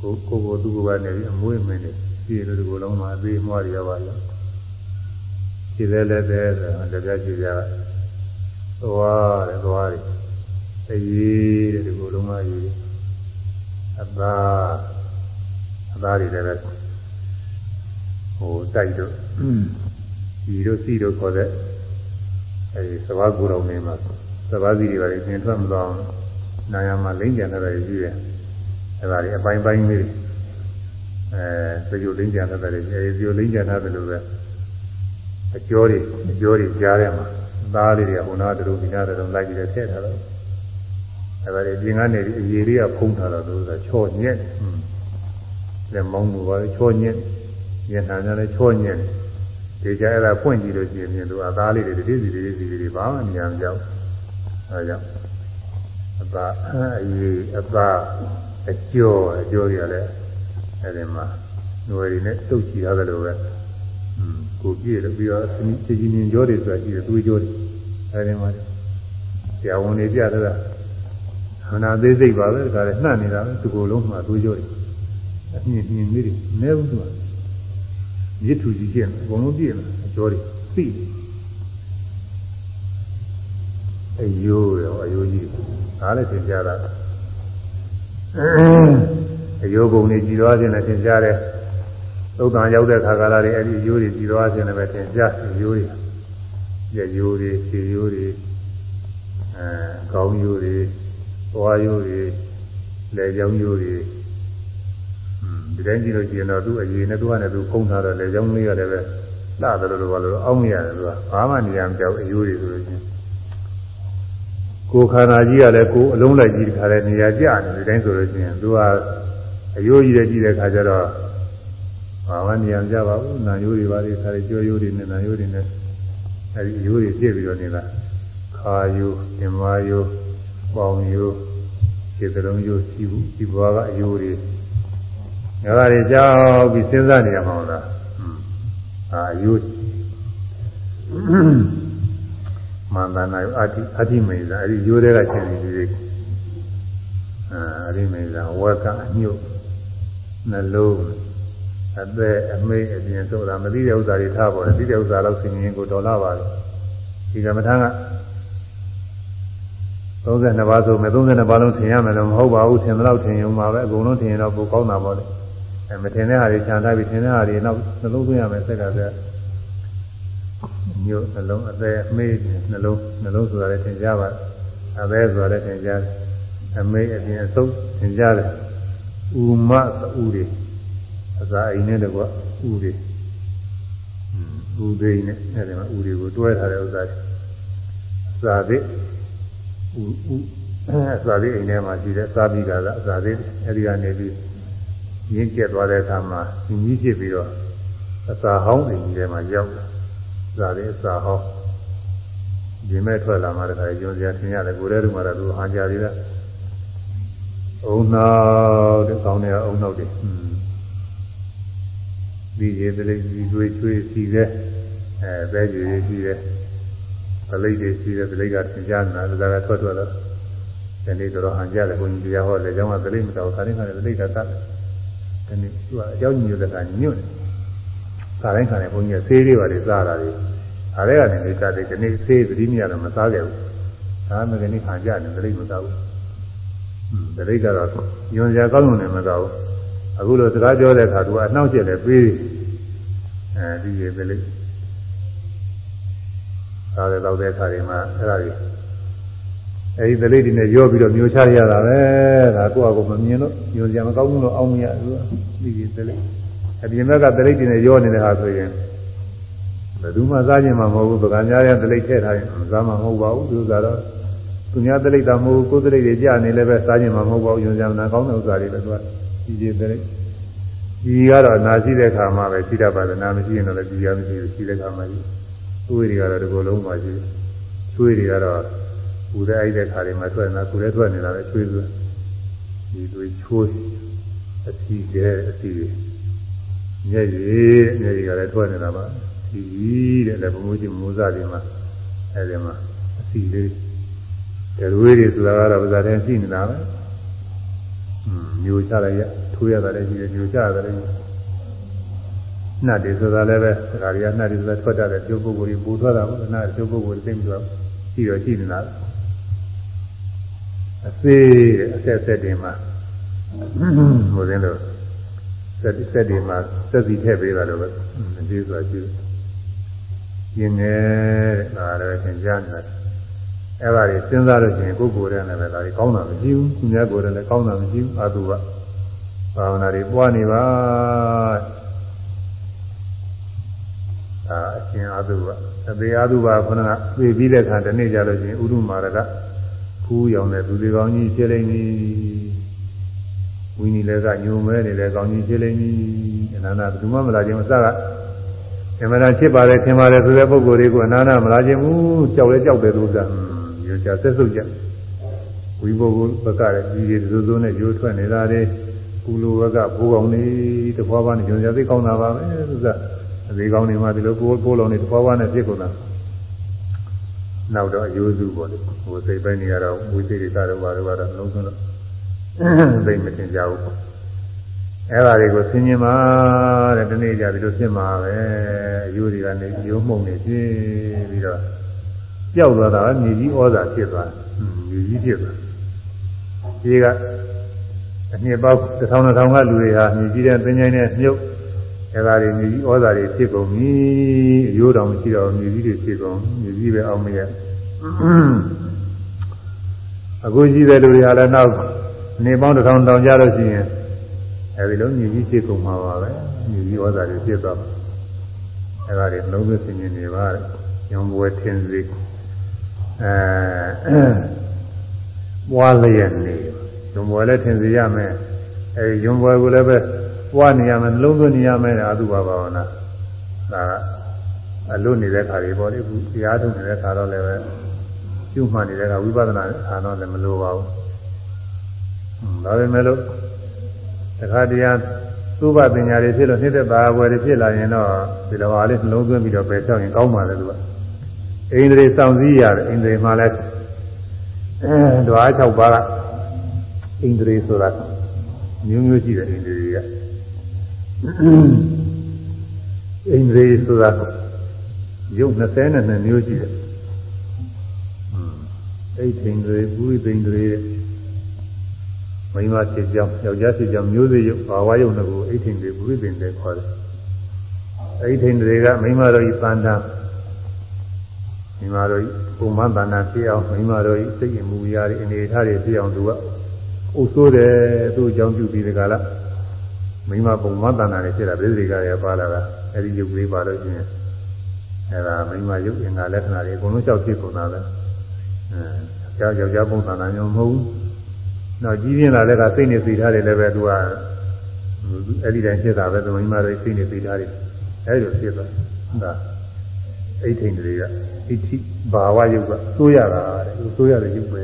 ကိုကိုကိုသူကနေပြီးအမွေးမင်းနေကြည့်လို့ဒီကိုလုံးမှာအသေးမွားရပါလားခြေလဲလဲတဲ့ဆိုတော့ကြကြကြသွားတယ်သွားတယ်အေးတဲ့ဒီကိုလုံးမကြီးအသာအသားတွေလည်းပဲဟိုတိုက်တို့ဒီတို့စီတို့ခေါ်တဲ့အဲဒီသဘာကူတော်နေမှာသဘာစီတွေပါလေပြင်ထွက်မသွားအောင် နာယမှာလိမ့်ကြံတဲ့ရည်ရအဲဒါတွေအပိုင်းပိုင်းလေးအဲပြိုလိမ့်ကြံတဲ့တွေအဲဒီပြိုလိမ့်ကြံတဲ့လိုပဲအကျော်တွေအကျော်တွေကြားထဲမှာသားလေးတွေကဟိုနာတို့ဒီနာတို့လိုက်ပြီးထည့်ထားတော့အဲဒါတွေပြင်ကနေဒီအရေလေးကဖုံးထားတော့သူကချော့ညက်လက်မောင်းမှုပါလေချော့ညက်ညက်နာကြလဲချော့ညက်ဒီကြအဲ့ဒါပွင့်ကြည့်လို့ရှိရင်သူအသားလေးတွေတတိစီတတိစီတွေဘာမှမညာမကြောက်အဲကြောင့် အသားအရေအသားအကျော်အကျော်တွေလည်းအဲဒီမှာຫນွယ်တွေနဲ့တုတ်ကြည့်ရတယ်လို့ပဲကိုပြည့်လို့ပြီးတော့စီကြီးမြင်ကြောတွေဆိုတာရှိတယ်သွေးကြောတွေအဲဒီမှာဆရာဝန်တွေပြတာခန္ဓာသေးစိတ်ပါပဲဒါလည်းနှံ့နေတာပဲဒီကိုယ်လုံးမှာသွေးကြောတွေအမြင်မြင်လေးတွေနဲဘူးသူကရစ်ထူကြီးကျင့်အကုန်လုံးပြည့်လာအကျော်တွေသိအယိုးရောအယိုးကြီး ဒါလည်းသင်ကြားတာအယိုးပုံတွေကြည်သွားခြင်းနဲ့သင်ကြားတယ်သုတ်တန်ရောက်တဲ့ခါကာလတွေအဲ့ဒီအယိုးတွေကြည်သွားခြင်းနဲ့ပဲသင်ကြားအယိုးတွေရယိုးတွေခြေယိုးတွေအဲကောင်းယိုးတွေသွားရိုးတွေလက်ကြောင်းရိုးတွေဒီတိုင်းကြည့်လို့ရှိရင်တော့သူ့အရေးနဲ့သူကလည်းသူဖုံးထားတော့လက်ကြောင်းလေးရတယ်ပဲလှတယ်လို့ဘာလို့အောင်းမရတယ်သူကဘာမှနေရာမကြောက်အယိုးတွေဆိုလို့ချင်း ကိုယ်ခန္ဓာကြီးကလည်းကိုယ်အလုံးလိုက်ကြီးတခါလဲနေရာကျနေဒီတိုင်းဆိုလို့ရှိရင်သူကအယိုးကြီးတဲ့ကြီးတဲ့ခါကျတော့ဘာမှနေရာမကျပါဘူးနာယိုးတွေပါလေခါလေကြောယိုးတွေနဲ့နာယိုးတွေနဲ့အဲဒီအယိုးတွေပြည့်ပြီးတော့နေတာခါယိုး၊င်မယိုး၊ပေါင်ယိုးခြေသလုံးယိုးစီဘူးဒီဘွားကအယိုးတွေငါးပါးကြောက်ပြီးစဉ်းစားနေရမှာမလားအာအယိုး မန္တနာယအာတိအတိမေဇာအဲဒီရိုးတွေကရှင်နေပြီအာအတိမေဇာဝက်ကအညုတ်နှလုံးအသက်အမေးအပြင်ဆိုတာမသိတဲ့ဥစ္စာတွေထားပေါ်တယ်သိတဲ့ဥစ္စာတော့ဆင်ရင်ကိုတော်လာပါလို့ဒီကမ္မထာက32ပါးဆိုမယ်32ပါးလုံးထင်ရမယ်လို့မဟုတ်ပါဘူးထင်တော့ထင်ရုံပါပဲအကုန်လုံးထင်ရင်တော့ပိုကောင်းတာပေါ့လေအဲမထင်တဲ့ဟာတွေခြံထားပြီးထင်တဲ့ဟာတွေနောက်နှလုံးသွင်းရမယ်စက်ကစက် ညို့နှလုံးအသေးအမေးနှလုံးနှလုံးဆိုတာလည်းသင်ကြပါအသေးဆိုတာလည်းသင်ကြတယ်အမေးအပြင်အစုပ်သင်ကြတယ်ဥမဥတွေအစာအိမ်နဲ့တကွဥတွေဥသိနဲ့အဲဒီမှာဥတွေကိုတွဲထားတဲ့ဥစ္စာစာသစ်ဥဥအစာသစ်အိမ်ထဲမှာရှိတဲ့စာပိကာကအစာသစ်အဲဒီကနေပြီးရင်းကျက်သွားတဲ့အခါမှာညီကြီးဖြစ်ပြီးတော့အစာဟောင်းအိမ်ကြီးထဲမှာရောက်တယ် ဇာလေးစာဟောဒီမဲ့ထွက်လာမှတခါညွန်စရာသင်ရတယ်ကိုယ်တည်းကမှတော့သူဟန်ကြသေးတယ်အုံနောက်တဲ့ကောင်းတဲ့အုံနောက်တွေဒီရေတလေးကြီးတွေချွေးစီတဲ့အဲဘဲကြီးတွေရှိတယ်ပလိတ်တွေရှိတယ်ပလိတ်ကသင်ကြားနေတာဒါကထွက်ထွက်တော့ဒီနေ့တော့ဟန်ကြတယ်ဘုန်းကြီးတရားဟောတယ်ကျောင်းကပလိတ်မတော်ခါရင်းခါရပလိတ်ကတတ်တယ်ဒီနေ့သူကအကြောင်းညွှန်တဲ့ကညွှန်တယ်စားတိုင်းခါနေဘုန်းကြီးကဆေးလေးပါလေစားတာလေ ဒါတွေကနေနေကြတယ်ဒီနေ့ဆေးသတိမရတော့မစားခဲ့ဘူးဒါမှမဟုတ်ဒီနေ့ခံကြတယ်သတိမစားဘူးသတိကတော့ညွန်စရာကောင်းလို့လည်းမစားဘူးအခုလိုစကားပြောတဲ့အခါသူကအနှောက်အယှက်လည်းပေးအဲဒီရေသတိစားတဲ့တော့တဲ့အခါတွေမှာအဲ့ဒါတွေအဲဒီသတိတွေနဲ့ရောပြီးတော့မျိုးချရတာပဲဒါကိုယ့်အကူမမြင်လို့ညွန်စရာမကောင်းဘူးလို့အောင်းမရဘူးဒီရေသတိအပြင်ဘက်ကတလိပ်တင်နဲ့ရောနေတဲ့ဟာဆိုရင် ဘယ်သူမှစားခြင်းမှမဟုတ်ဘူးပကံများရဲ့တလိပ်ထည့်ထားရင်စားမှမဟုတ်ပါဘူးသူစားတော့သူများတလိပ်တာမဟုတ်ဘူးကိုယ်တလိပ်တွေကြာနေလည်းပဲစားခြင်းမှမဟုတ်ပါဘူးယွန်ကြံနာကောင်းတဲ့ဥစ္စာတွေပဲသူကကြီးကြီးတလိပ်ကြီးကတော့နာရှိတဲ့ခါမှပဲရှိတတ်ပါတယ်နာမရှိရင်တော့လည်းကြီးရမရှိဘူးရှိတဲ့ခါမှကြီးသွေးတွေကတော့ဒီလိုလုံးပါရှိတယ်သွေးတွေကတော့ဘူးတဲ့အဲ့တဲ့ခါတွေမှာထွက်နေတာကိုယ်လည်းထွက်နေတာပဲချွေးသွေးဒီသွေးချိုးအစီကျဲအစီတွေမျက်ရည်မျက်ရည်ကလည်းထွက်နေတာပါ ဒီတဲ့လည်းဘုံကြီးမိုးစားတွေမှာအဲဒီမှာအစီလေးဒရွေးတွေဆိုတာကတော့ဗဇာတဲ့ရှိနေတာပဲမျိုးချလိုက်ရထိုးရတာလည်းရှိတယ်မျိုးချရတယ်လည်းနှတ်တွေဆိုတာလည်းပဲဒါကြရီကနှတ်တွေဆိုတာထွက်တတ်တဲ့ကျိုးပုဂ္ဂိုလ်ကြီးပူထွက်တာပေါ့နှတ်ကျိုးပုဂ္ဂိုလ်တွေသိပြီးတော့ရှိတော့ရှိနေတာအသေးအဆက်ဆက်တင်မှာဟိုသင်းတော့စက်စက်တွေမှာစက်စီထည့်ပေးတာတော့ပဲအကျိုးဆိုတာ ကျိုးရင်းနေတဲ့ဒါလည်းသင်ကြားနေတာအဲ့ဒါတွေစဉ်းစားလို့ရှိရင်ကိုယ်ကိုယ်တည်းနဲ့ပဲဒါတွေကောင်းတာမရှိဘူးသူများကိုယ်တည်းလည်းကောင်းတာမရှိဘူးအာတုကဘာဝနာတွေပွားနေပါအာအရှင်အာတုကအသေးအာတုပါခဏကပြေးပြီးတဲ့အခါတနေ့ကြလို့ရှိရင်ဥဒုမာရကခူးရောင်တဲ့သူတွေကောင်းကြီးဖြစ်လိမ့်မည်ဝိနည်းလည်းကညုံမဲနေတယ်ကောင်းကြီးဖြစ်လိမ့်မည်အနန္တဘယ်သူမှမလာခြင်းအစက အမှန်တရားဖြစ်ပါတယ်ခင်ပါတယ်ဆိုတဲ့ပုဂ္ဂိုလ်တွေကိုအနန္တမလာခြင်းဘူးကြောက်လဲကြောက်တယ်လို့ဆိုတာညကြဆက်စုပ်ကြဝိဘုဂဘကလည်းဒီဒီစိုးစိုးနဲ့ရိုးထွက်နေတာတွေကုလိုဘကဘိုးကောင်းနေတဖွာဖွာနဲ့ညွန်ကြသိကောင်းတာပါပဲဆိုတာအသေးကောင်းနေမှဒီလိုကိုယ်ကိုယ်လုံးနေတဖွာဖွာနဲ့ပြစ်ကုန်တာနောက်တော့အယိုးစုပေါ့လေဟိုစိတ်ပိုင်းနေရတော့ဝိသေကိစ္စတော့ဘာလို့ဘာတော့လုံးစုံတော့သိမတင်ကြဘူး အဲ့ဒါတွေကိုဆင်ញင်ပါတဲ့ဒီနေ့ကြဒီလိုဖြစ်မှာပဲအယူတွေကနေရိုးမှုန်နေဖြစ်ပြီးတော့ကြောက်သွားတာမြေကြီးဩဇာဖြစ်သွားမြေကြီးဖြစ်သွားဒီကအနှစ်ပေါင်းတစ်ထောင်တစ်ထောင်ကလူတွေဟာမြေကြီးတဲ့ပင်ချိုင်းနဲ့မြုပ်အဲ့ဒါတွေမြေကြီးဩဇာတွေဖြစ်ကုန်ပြီအယိုးတော်မရှိတော့မြေကြီးတွေဖြစ်ကုန်မြေကြီးပဲအောင်မရအခုရှိတဲ့လူတွေဟာလည်းနောက်နေပေါင်းတစ်ထောင်တောင်ကြလို့ရှိရင် အဲဒီလိုမြည်ကြီးဖြစ်ကုန်မှာပါပဲမြည်ကြီးဩဇာတွေဖြစ်သွားအဲဒါတွေလုံးဝဆင်ញင်နေပါညောင်ဘွယ်ထင်းစီအဲပွားလျက်နေယုံပွဲလည်းထင်စေရမယ်အဲယုံပွဲကိုလည်းပဲပွားနေရမယ်လုံးသွင်းနေရမယ်အတုပါဘာဝနာဒါကအလွတ်နေတဲ့ခါတွေပေါ့လေအခုတရားထုတ်နေတဲ့ခါတော့လည်းပဲကျုမှန်နေတဲ့ကဝိပဿနာခါတော့လည်းမလိုပါဘူးဒါပေမဲ့လို့ တခါတည်းသုဘပညာတွေဖြစ်လို့နှိမ့်သက်ပါဘွယ်တွေဖြစ်လာရင်တော့ဒီလိုပါလေးနှလုံးသွင်းပြီးတော့ပယ်ချောက်ရင်ကောင်းပါလေသူကအိန္ဒြေစောင့်စည်းရတယ်အိန္ဒြေမှလည်းအဲဓဝါ6ပါးကအိန္ဒြေဆိုတာမျိုးမျိုးရှိတယ်အိန္ဒြေတွေကအိန္ဒြေဆိုတာရုပ်22မျိုးရှိတယ်အိဋ္ဌိန္ဒြေပုရိသိန္ဒြေ မိန်းမဖြစ်ကြောင်းယောက်ျားဖြစ်ကြောင်းမျိုးစေ့ရုပ်ဘာဝရုပ်နှစ်ခုအိဋ္ဌိန္ဒြေပုရိသိန္ဒြေခေါ်တယ်အိဋ္ဌိန္ဒြေကမိန်းမတို့ဤပန္တာမိန်းမတို့ပုံမှန်တဏ္ဍာဖြစ်အောင်မိန်းမတို့စိတ်အမူအရာတွေအနေအထားတွေဖြစ်အောင်သူကအုပ်ဆိုးတယ်သူ့အကြောင်းပြုပြီးဒီကလာမိန်းမပုံမှန်တဏ္ဍာတွေဖြစ်တာပြည်တွေကရပါလာတာအဲဒီရုပ်လေးပါလို့ရှိရင်အဲဒါမိန်းမရုပ်အင်္ဂါလက္ခဏာတွေအကုန်လုံးလျှောက်ဖြစ်ကုန်တာပဲအဲယောက်ယောက်ျားပုံသဏ္ဍာန်မျိုးမဟုတ်ဘူး နောက်ကြီးပြင်းလာတဲ့ကစိတ်နဲ့သိထားတယ်လည်းပဲသူကအဲ့ဒီတိုင်းဖြစ်တာပဲသူမိန်းမတွေစိတ်နဲ့သိထားတယ်အဲ့လိုဖြစ်သွားဒါအိဋ္ဌိန်တွေကဣတိဘာဝယုတ်ကသိုးရတာတဲ့သိုးရတဲ့ယုတ်ပဲ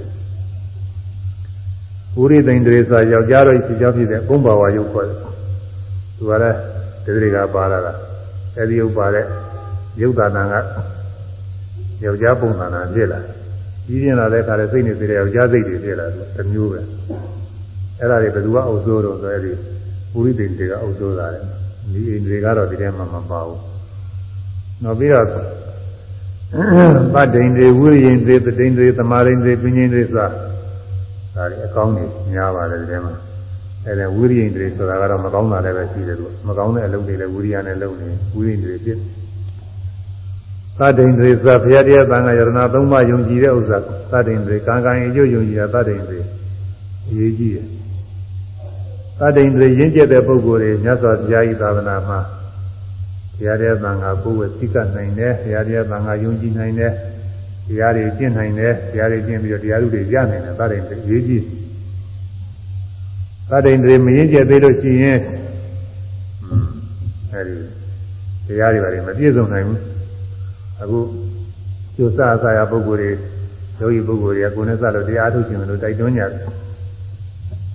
ဝိရိသိန်တွေဆိုယောက်ျားတို့ရှိကြောင်းဖြစ်တဲ့ဘုံဘာဝယုတ်ခေါ်တယ်သူကလည်းဒီတွေကပါလာတာအဲဒီယုတ်ပါတဲ့ယုတ်တာနာကယောက်ျားပုံသဏ္ဍာန်ဖြစ်လာ ကြီးပြင်းလာတဲ့အခါလည်းစိတ်နဲ့သိတဲ့ယောက်ျားစိတ်တွေဖြစ်လာတယ်တစ်မျိုးပဲအဲ့ဒါတွေဘယ်သူကအုပ်စိုးတော့ဆိုအဲဒီဝိရိသိန်တွေကအုပ်စိုးတာတယ်ဒီအိမ်တွေကတော့ဒီထဲမှာမပါဘူးနောက်ပြီးတော့ပတ္တိန်တွေဝိရိယင်တွေပတိန်တွေသမာရိန်တွေပညာတွေဆိုတာဒါတွေအကောင်းကြီးများပါတယ်ဒီထဲမှာအဲဒါဝိရိယင်တွေဆိုတာကတော့မကောင်းတာလည်းပဲရှိတယ်သူမကောင်းတဲ့အလုပ်တွေလည်းဝိရိယနဲ့လုပ်နေဝိရိယင်တွေဖြစ် သတ္တိန်တွေဆိုတာဘုရားတရားသံဃာယရဏသုံးပါးယုံကြည်တဲ့ဥစ္စာသတ္တိန်တွေကံကံအကျိုးယုံကြည်တာသတ္တိန်တွေအရေးကြီးတယ်သတ္တိန်တွေရင့်ကျက်တဲ့ပုဂ္ဂိုလ်တွေမြတ်စွာဘုရားဤသာသနာမှာဘုရားတရားသံဃာကိုယ်ဝယ်သိကနိုင်တယ်ဘုရားတရားသံဃာယုံကြည်နိုင်တယ်တရားတွေကျင့်နိုင်တယ်တရားတွေကျင့်ပြီးတော့တရားဥတွေရနိုင်တယ်သတ္တိန်တွေအရေးကြီးသတ္တိန်တွေမရင့်ကျက်သေးလို့ရှိရင်အဲဒီတရားတွေပါမပြည့်စုံနိုင်ဘူး အခုကျိုးစားစားရပုဂ္ဂိုလ်တွေယောဂီပုဂ္ဂိုလ်တွေကကိုယ်နဲ့စလို့တရားထုတ်ခြင်းလို့တိုက်တွန်းကြတယ်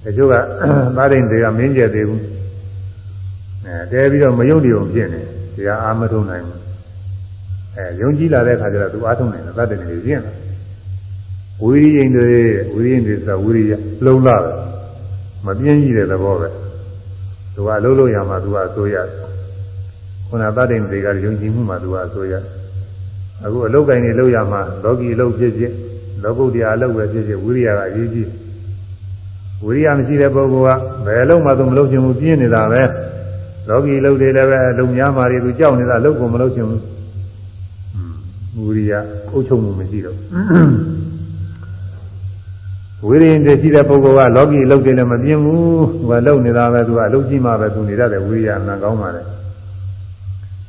တချို့ကသာရိန်တွေကမင်းကျက်သေးဘူးအဲတဲပြီးတော့မယုံကြည်အောင်ဖြစ်နေတရားအာမထုံနိုင်ဘူးအဲယုံကြည်လာတဲ့အခါကျတော့သူအားထုတ်နိုင်တယ်သတ္တနေပြင်းတယ်ဝိရိယင်တွေဝိရိယင်တွေဆိုဝိရိယလုံးလာတယ်မပြင်းကြီးတဲ့သဘောပဲသူကအလုံးလုံးရမှာသူကအစိုးရခုနသတ္တိန်တွေကယုံကြည်မှုမှာသူကအစိုးရ အခုအလုတ်ကိုင်းနေလောက်ရမှာလောကီအလုတ်ဖြစ်ဖြစ်လောကုတ္တရာအလုတ်ပဲဖြစ်ဖြစ်ဝိရိယကအရေးကြီးဝိရိယမရှိတဲ့ပုဂ္ဂိုလ်ကဘယ်အလုံးမှသူမလုပ်ချင်ဘူးပြင်းနေတာပဲလောကီအလုတ်တွေလည်းပဲလုံများမာတွေသူကြောက်နေတာအလုတ်ကိုမလုပ်ချင်ဘူးဝိရိယအုပ်ချုပ်မှုမရှိတော့ဝိရိယတည်းရှိတဲ့ပုဂ္ဂိုလ်ကလောကီအလုတ်တွေလည်းမပြင်းဘူးသူကလုံနေတာပဲသူကအလုတ်ကြီးမှပဲသူနေတတ်တယ်ဝိရိယအမှန်ကောင်းပါလေ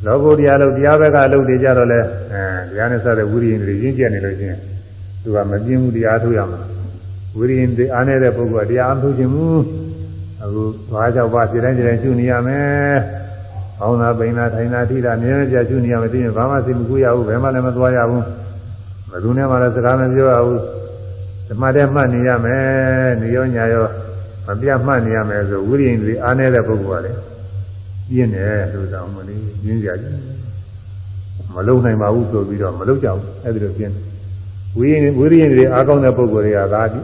လောကုတရားလို့တရားဘက်ကအလုပ်တွေကြတော့လဲအဲတရားနဲ့စတဲ့ဝိရိယတွေရင်းကျက်နေလို့ချင်းသူကမပြင်းဘူးတရားထုတ်ရမှာဝိရိယတွေအားနေတဲ့ပုဂ္ဂိုလ်ကတရားမထုတ်ခြင်းဘူးအခုဘာကြောင့်ပါစိတိုင်းစိတိုင်းရှုနေရမယ်။ဘောင်းသာပိန်သာထိုင်သာထိတာမြဲမြဲပြရှုနေရမယ်သိရင်ဘာမှစိတ်မကူရဘူးဘယ်မှလည်းမသွားရဘူး။ဘယ်သူနဲ့မှလည်းစကားမပြောရဘူး။ဓမ္မတဲ့မှတ်နေရမယ်။နေရောညာရောမပြတ်မှတ်နေရမယ်ဆိုဝိရိယတွေအားနေတဲ့ပုဂ္ဂိုလ်ကလည်း ပြင်းတယ်လို့တောင်းမလို့ပြင်းကြကြီးမလုံနိုင်ပါဘူးဆိုပြီးတော့မလုံကြဘူးအဲ့ဒီလိုပြင်းဝိရင်ဝိရိယတွေအားကောင်းတဲ့ပုဂ္ဂိုလ်တွေကဒါဒီ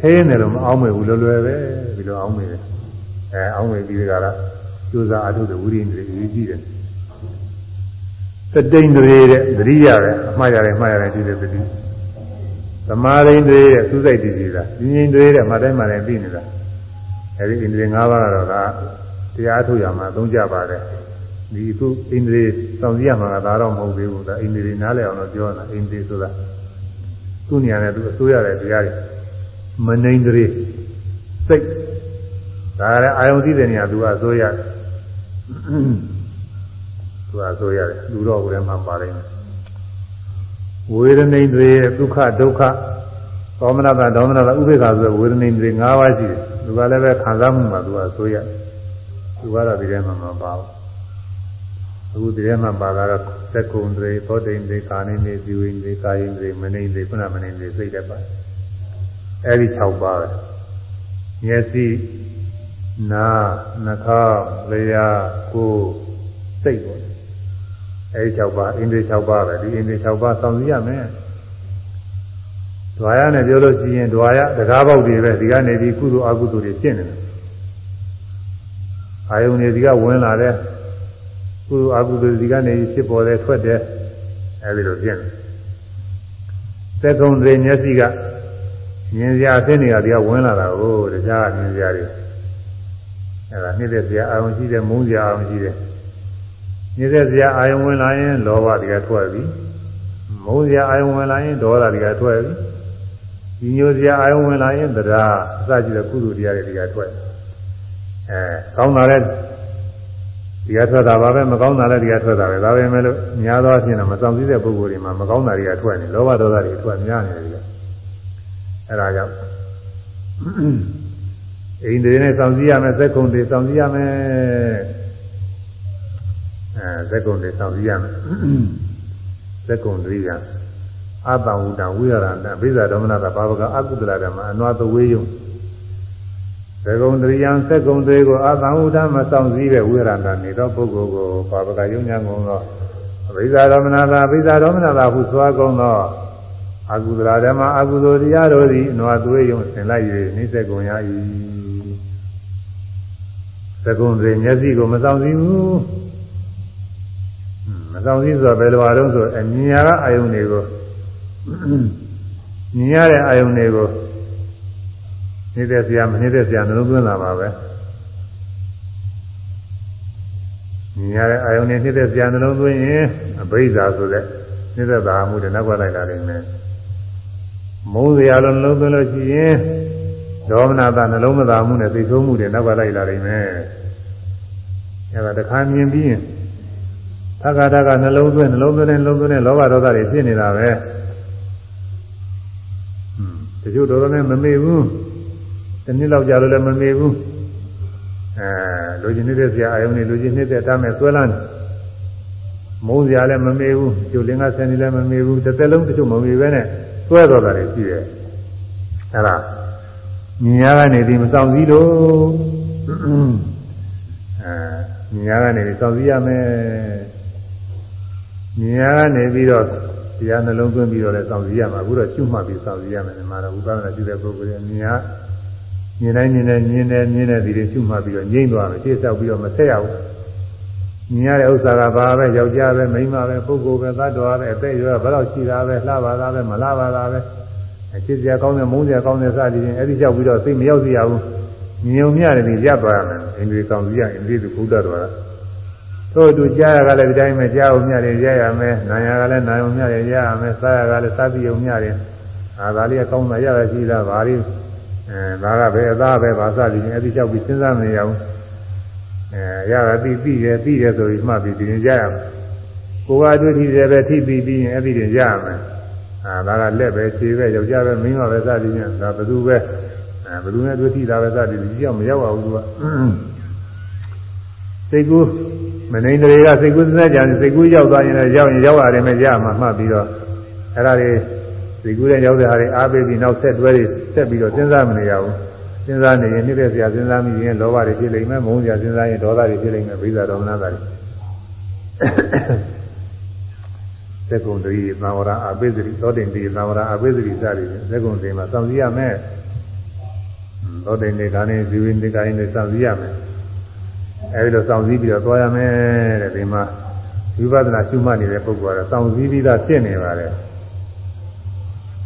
ခဲနေတော့မအောင်မေဘူးလွယ်လွယ်ပဲဒီလိုအောင်မေတယ်အဲအောင်မေပြီးကြတာကျိုးစားအထုတဲ့ဝိရိယတွေအရေးကြီးတယ်တတိန်တွေတဲ့သတိရတယ်အမှားရတယ်အမှားရတယ်ဒီလိုသတိသမာဓိတွေတဲ့သုစိတ်တည်ကြည်တာဉာဏ်တွေတဲ့မတိုင်းမှလည်းပြီးနေတာအဲဒီဣန္ဒြေ၅ပါးကတော့က တရားထုတ်ရမှာသုံးကြပါတယ်ဒီအခုဣန္ဒြေစောင့်ကြည့်ရမှာကဒါတော့မဟုတ်သေးဘူးဒါဣန္ဒြေနားလည်အောင်လို့ပြောတာဣန္ဒြေဆိုတာသူ့နေရာနဲ့သူအစိုးရတဲ့တရားတွေမနိန္ဒြေစိတ်ဒါလည်းအာယုံသိတဲ့နေရာသူကအစိုးရသူကအစိုးရတယ်လူတော်ကလည်းမှပါတယ်ဝေဒနိန္ဒြေဒုက္ခဒုက္ခသောမနတာဒေါမနတာဥပေက္ခဆိုဝေဒနေတွေ၅ပါးရှိတယ်သူကလည်းပဲခံစားမှုမှာသူကဆိုရ သူကတော့ဒီထဲမှာမပါဘူးအခုဒီထဲမှာပါတာကသက္ကုံတွေသောတိန်တွေကာနိတွေဇီဝိန်တွေကာယိန်တွေမနိန်တွေခုနမနိန်တွေစိတ်တက်ပါအဲဒီ6ပါးပဲမျက်စိနာနှာခေါင်းလျှာကိုယ်စိတ်ပေါ့အဲဒီ6ပါးအင်းတွေ6ပါးပဲဒီအင်းတွေ6ပါးစောင့်ကြည့်ရမယ်ဒွါရနဲ့ပြောလို့ရှိရင်ဒွါရတကားပေါက်တွေပဲဒီကနေဒီကုသိုလ်အကုသိုလ်တွေဖြစ်နေတယ် အာယုန်တွေဒီကဝင်လာတဲ့ကုသိုလ်အကုသိုလ်ဒီကနေဖြစ်ပေါ်တဲ့ထွက်တဲ့အဲဒီလိုဖြစ်နေသက္ကုံတွေမျက်စိကမြင်စရာအဖြစ်တွေကဒီကဝင်လာတာကိုတရားမြင်စရာတွေအဲဒါနှိမ့်တဲ့စရာအာယုန်ရှိတဲ့မုန်းစရာအာယုန်ရှိတဲ့နှိမ့်တဲ့စရာအာယုန်ဝင်လာရင်လောဘတွေကထွက်ပြီမုန်းစရာအာယုန်ဝင်လာရင်ဒေါသတွေကထွက်ပြီဒီညိုစရာအာယုံဝင်လာရင်တရားအစရှိတဲ့ကုသိုလ်တရားတွေတရားထွက် အဲကောင်းတာလည်းတရားထွက်တာပါပဲမကောင်းတာလည်းတရားထွက်တာပဲဒါပဲမဲ့လို့များသောအားဖြင့်မဆောင်စည်းတဲ့ပုဂ္ဂိုလ်တွေမှာမကောင်းတာတွေကထွက်နေလောဘဒေါသတွေထွက်များနေတယ်အဲဒါကြောင့်အိန္ဒြေနဲ့ဆောင်စည်းရမယ်သက္ကုံတွေဆောင်စည်းရမယ်အဲသက္ကုံတွေဆောင်စည်းရမယ်သက္ကုံတွေရအတ္တဝုတဝိရဏဘိဇာဒေါမနတာဘာဝကအကုသလဓမ္မအနွားသဝေးယုံ သကုံတရိယံသက္ကုံတွေကိုအတ္တဝုတမဆောင်စည်းတဲ့ဝိရဏနေသောပုဂ္ဂိုလ်ကိုဘာဝကယုံညာကုန်သောဘိဇာဒေါမနတာဘိဇာဒေါမနတာဟုစွာကုန်သောအကုသလဓမ္မအကုသိုလ်တရားတို့သည်အနွားသဝေးယုံဆင်လိုက်၍နှိစ္စကုန်ရ၏သကုံတွေမျက်စိကိုမဆောင်စည်းဘူးမဆောင်စည်းဆိုတော့ဘယ်လိုအားလုံးဆိုအမြင်ရကအယုံတွေကိုမြင်ရတဲ့အာယုန်တွေကို နေတဲ့ဆရာမနေတဲ့ဆရာနှလုံးသွင်းလာပါပဲမြင်ရတဲ့အာယုန်တွေနေတဲ့ဆရာနှလုံးသွင်းရင်အဘိဓါဆိုတဲ့နေတဲ့သာမှုတွေနောက်ကလိုက်လာနိုင်မယ်မုန်းစရာလုံးနှလုံးသွင်းလို့ရှိရင်ဒေါမနတာနှလုံးမသာမှုနဲ့သိဆိုးမှုတွေနောက်ကလိုက်လာနိုင်မယ်အဲဒါတခါမြင်ပြီးရင်သက္ကာတကနှလုံးသွင်းနှလုံးသွင်းနှလုံးသွင်းနဲ့လောဘဒေါသတွေဖြစ်နေတာပဲတချို့တော်တော်နဲ့မမေ့ဘူး တနည်းလောက်ကြာလို့လည်းမမေ့ဘူးအဲလူချင်းနေတဲ့ဆရာအယုံနေလူချင်းနေတဲ့တားမဲ့ဆွဲလန်းမုန်းစရာလည်းမမေ့ဘူးကျုပ်လင်္ကာဆန်နေလည်းမမေ့ဘူးတစ်သက်လုံးတချို့မမေ့ပဲနဲ့ဆွဲတော်တာတွေရှိတယ်အဲဒါမြင်ရကနေဒီမဆောင်စည်းလို့အဲမြင်ရကနေဒီဆောင်စည်းရမယ်မြင်ရကနေပြီးတော့တရားနှလုံးသွင်းပြီးတော့လည်းစောင့်စည်းရမှာအခုတော့ကျွတ်မှတ်ပြီးစောင့်စည်းရမယ်ဒီမှာတော့ဥပဒနာပြုတဲ့ပုဂ္ဂိုလ်ရဲ့မြင်ရ မြင်တိုင်းမြင်တယ်မြင်တယ်မြင်တယ်ဒီလိုကျွတ်မှတ်ပြီးတော့ငြိမ့်သွားမယ်ရှေ့ဆောက်ပြီးတော့မဆက်ရဘူးမြင်ရတဲ့ဥစ္စာကဘာပဲယောက်ျားပဲမိန်းမပဲပုဂ္ဂိုလ်ပဲသတ္တဝါပဲအသက်ရွယ်ဘယ်တော့ရှိတာပဲလှပါတာပဲမလှပါတာပဲအချစ်စရာကောင်းတဲ့မုန်းစရာကောင်းတဲ့စသည်ဖြင့်အဲ့ဒီလျှောက်ပြီးတော့စိတ်မရောက်စေရဘူးမြင်ုံမြတယ်ပြီးရပ်သွားရမယ်အင်းဒီဆောင်စည်းရအင်းဒီသူဘုဒ္ဓတော်ကသို့တူကြားရကလည်းဒီတိုင်းပဲကြားအောင်မြတယ်ရရမယ်နာရကလည်းနာအောင်မြတယ်ရရမယ်စားရကလည်းစားပြီးအောင်မြတယ်အာဒါလေးကောင်းတာရရရှိတာဗာလိ အဲဒါကပဲအသားပဲဗာစသည်ချင်းအဲ့ဒီလျှောက်ပြီးစဉ်းစားမနေရဘူးအဲရတာပြီးပြီးတယ်ပြီးတယ်ဆိုပြီးမှပြီးဒီရင်ကြားရမယ်ကိုယ်ကအတွေ့အထိတယ်ပဲထိပြီးပြီးရင်အဲ့ဒီရင်ရရမယ်အာဒါကလက်ပဲခြေပဲယောက်ျားပဲမိန်းမပဲစသည်ချင်းဒါဘယ်သူပဲအဲဘယ်သူနဲ့တွေ့ထိတာပဲစသည်ဒီကြောင့်မရောက်ပါဘူးသူကစိတ်ကူးမနေတွေကစိတ်ကူးစက်ကြတယ်စိတ်ကူးရောက်သွားရင်လည်းရောက်ရင်ရောက်ရတယ်မဲ့ရမှာမှတ်ပြီးတော့အဲ့ဒါတွေ စိတ်ကူးတဲ့ရောက်တဲ့ဟာတွေအားပေးပြီးနောက်ဆက်တွဲတွေဆက်ပြီးတော့စဉ်းစားမနေရဘူးစဉ်းစားနေရင်နှိမ့်တဲ့ဆရာစဉ်းစားမိရင်လောဘတွေဖြစ်လိမ့်မယ်မုန်းဆရာစဉ်းစားရင်ဒေါသတွေဖြစ်လိမ့်မယ်ဘိဇာဒေါမနတာတွေသက္ကုံတည်းသံဝရအပိသတိသောတင်တည်းသံဝရအပိသတိစသည်သက္ကုံတည်းမှာစောင့်ကြည့်ရမယ်သောတင်တွေကနေဇီဝိနေကိုင်းတွေစောင့်ကြည့်ရမယ်အဲဒီလိုစောင့်စည်းပြီးတော့သွားရမယ်တဲ့ဒီမှာဝိပဿနာရှုမှတ်နေတဲ့ပုဂ္ဂိုလ်ကတော့စောင့်စည်းပြီးသားဖြစ်နေပါတယ်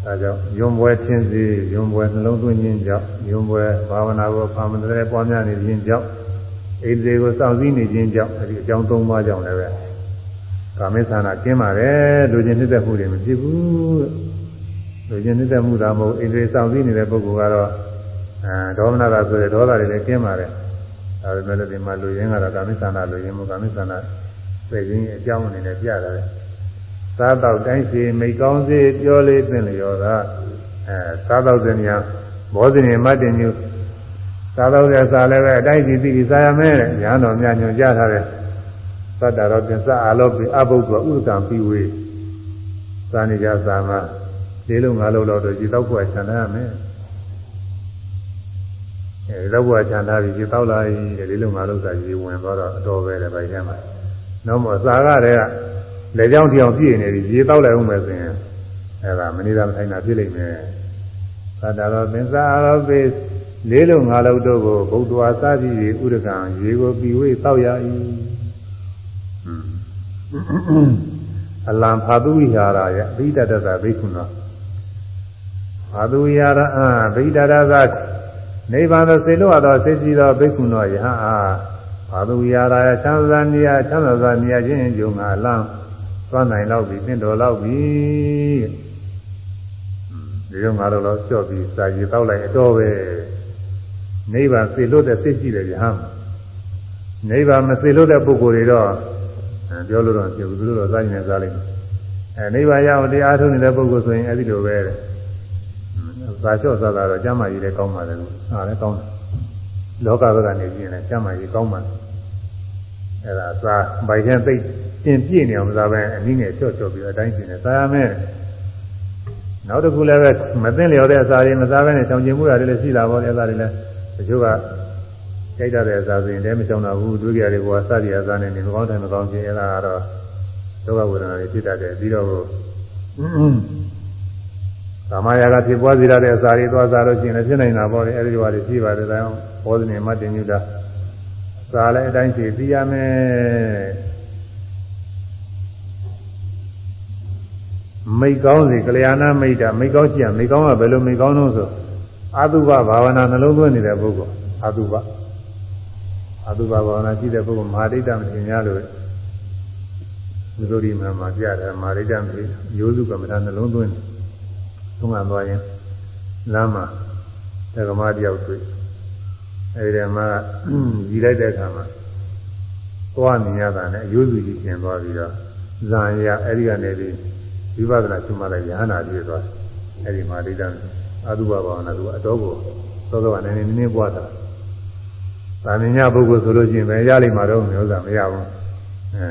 ဒါကြောင့်ယွန်ပွဲထင်းစီယွန်ပွဲနှလုံးသွင်းခြင်းကြောင့်ယွန်ပွဲဘာဝနာကိုဖာမတဲ့ပွားများနေခြင်းကြောင့်အိဒီကိုစောင့်စည်းနေခြင်းကြောင့်အဲဒီအကြောင်း၃ပါးကြောင့်လည်းပဲကာမိသနာကျင်းပါတယ်လူချင်းနှစ်သက်မှုတွေမဖြစ်ဘူးလူချင်းနှစ်သက်မှုသာမဟုတ်အိဒီစောင့်စည်းနေတဲ့ပုဂ္ဂိုလ်ကတော့အဲဒေါမနတာဆိုတဲ့ဒေါသတွေလည်းကျင်းပါတယ်ဒါပေမဲ့လည်းဒီမှာလူရင်းကတော့ကာမိသနာလူရင်းမို့ကာမိသနာသိရင်းအကြောင်းအနေနဲ့ပြရတယ် သာတော့တိုင်းစီမိကောင်းစေပြောလေးသင်လျော်သာအအဲစားတော့တဲ့နေရာဘောဇင်မတ်တင်ညူစားတော့တဲ့စားလည်းပဲအတိုင်းစီစီစားရမယ်တဲ့ညာတော်များညွန်ကြားထားတဲ့သတ္တရောပြင်စအာလောပိအဘုဒ္ဓဥဒကံပြီးဝေးသာနေကြသာမှာလေးလုံးငါးလုံးတော့ဒီတော့ဘုရားခြံထားရမယ်အဲဒီတော့ဘုရားခြံထားပြီးဒီတော့လာရင်လေးလုံးငါးလုံးစာရေဝင်သွားတော့အတော်ပဲတဲ့ဗိုက်ထဲမှာတော့မစာကတည်းက လေကြောင်းတောင်ပြည့်နေပြီရေတောက်လိုက်အောင်မယ်ဆိုရင်အဲဒါမနေတာမထိုင်တာဖြစ်လိမ့်မယ်သတ္တရောပင်စာအာလောပိလေးလုံးငါးလုံးတို့ကိုဘုဒ္ဓဝါစာပြီးဥဒကံရေကိုပြီးဝေးတောက်ရ၏အလံဖာသူဝိဟာရယဘိဒတသဘိက္ခုနောဖာသူဝိဟာရအဘိဒတသနိဗ္ဗာန်သို့ဆေလို့ရသောသိရှိသောဘိက္ခုနောယဟအားဖာသူဝိဟာရယချမ်းသာနေရချမ်းသာနေရခြင်းယုံငါလံ သွားနိုင်တော့ပြီသင်တော်တော့ပြီဒီလိုငါတို့တော့ကြော့ပြီးစာရည်တောက်လိုက်အတော်ပဲနိဗ္ဗာန်သိလို့တဲ့သိရှိတယ်ယဟန်နိဗ္ဗာန်မသိလို့တဲ့ပုဂ္ဂိုလ်တွေတော့ပြောလို့တော့ပြောဘူးသူတို့တော့စားရင်လည်းစားလိုက်အဲနိဗ္ဗာန်ရအောင်တရားထုတ်နေတဲ့ပုဂ္ဂိုလ်ဆိုရင်အဲ့ဒီလိုပဲတဲ့သာလျှော့စားတာတော့ကျမ်းမာရေးလည်းကောင်းပါတယ်လို့ဟာလည်းကောင်းတယ်လောကဘက်ကနေကြည့်ရင်ကျမ်းမာရေးကောင်းပါတယ်အဲ့ဒါစားဗိုက်ထဲသိ ပြင်ပြည့်နေအောင်စားပဲအနည်းငယ်လျှော့လျှော့ပြီးအတိုင်းပြင်နေစားရမယ်နောက်တစ်ခုလည်းပဲမသိလျော်တဲ့အစာတွေမစားဘဲနဲ့ချောင်ကျင်မှုရတယ်လည်းရှိလာပါ့လေအဲ့ဒါတွေလည်းတချို့ကကြိုက်တဲ့အစာဆိုရင်တဲမချောင်တာဘူးဒုက္ခတွေကစသည်အစားနဲ့နေမကောင်းတယ်မကောင်းခြင်းအဲ့ဒါကတော့ဒုက္ခဝေဒနာတွေဖြစ်တတ်တယ်ပြီးတော့ကာမရာဂဖြစ်ပွားစေရတဲ့အစာတွေသွားစားလို့ရှိရင်လည်းဖြစ်နိုင်တာပေါ့လေအဲ့ဒီလိုဟာတွေရှိပါတယ်ဒါကြောင့်ဘောဇနေမတင်ညူတာစားလည်းအတိုင်းရှိသိရမယ် မိတ်ကောင်းစီကလျာဏမိတ်တာမိတ်ကောင်းရှိရမိတ်ကောင်းကဘယ်လိုမိတ်ကောင်းလို့ဆိုအာတုဘဘာဝနာနှလုံးသွင်းနေတဲ့ပုဂ္ဂိုလ်အာတုဘအတုပါဘာဝနာရှိတဲ့ပုဂ္ဂိုလ်မဟာဒိဋ္ဌမတင်များလို့ဒီလိုဒီမှာမှာပြတယ်မဟာဒိဋ္ဌမတင်ရိုးစုကမ္မထာနှလုံးသွင်းသုံးကသွားရင်လမ်းမှာတက္ကမတယောက်တွေ့အဲဒီမှာကြီးလိုက်တဲ့အခါမှာသွားမြင်ရတာနဲ့အယုစုကြီးကျင်သွားပြီးတော့ဇာရအဲဒီကနေပြီး ဝိပဿနာရှုမှတ်လိုက်ရဟနာပြည့်သွားအဲဒီမှာဒိဋ္ဌအတုပါဘာဝနာသူအတော်ကိုသောသောကနည်းနည်းနည်းနည်းပွားတာသာမညပုဂ္ဂိုလ်ဆိုလို့ရှိရင်ပဲရလိမ့်မှာတော့မျိုးစားမရဘူးအဲ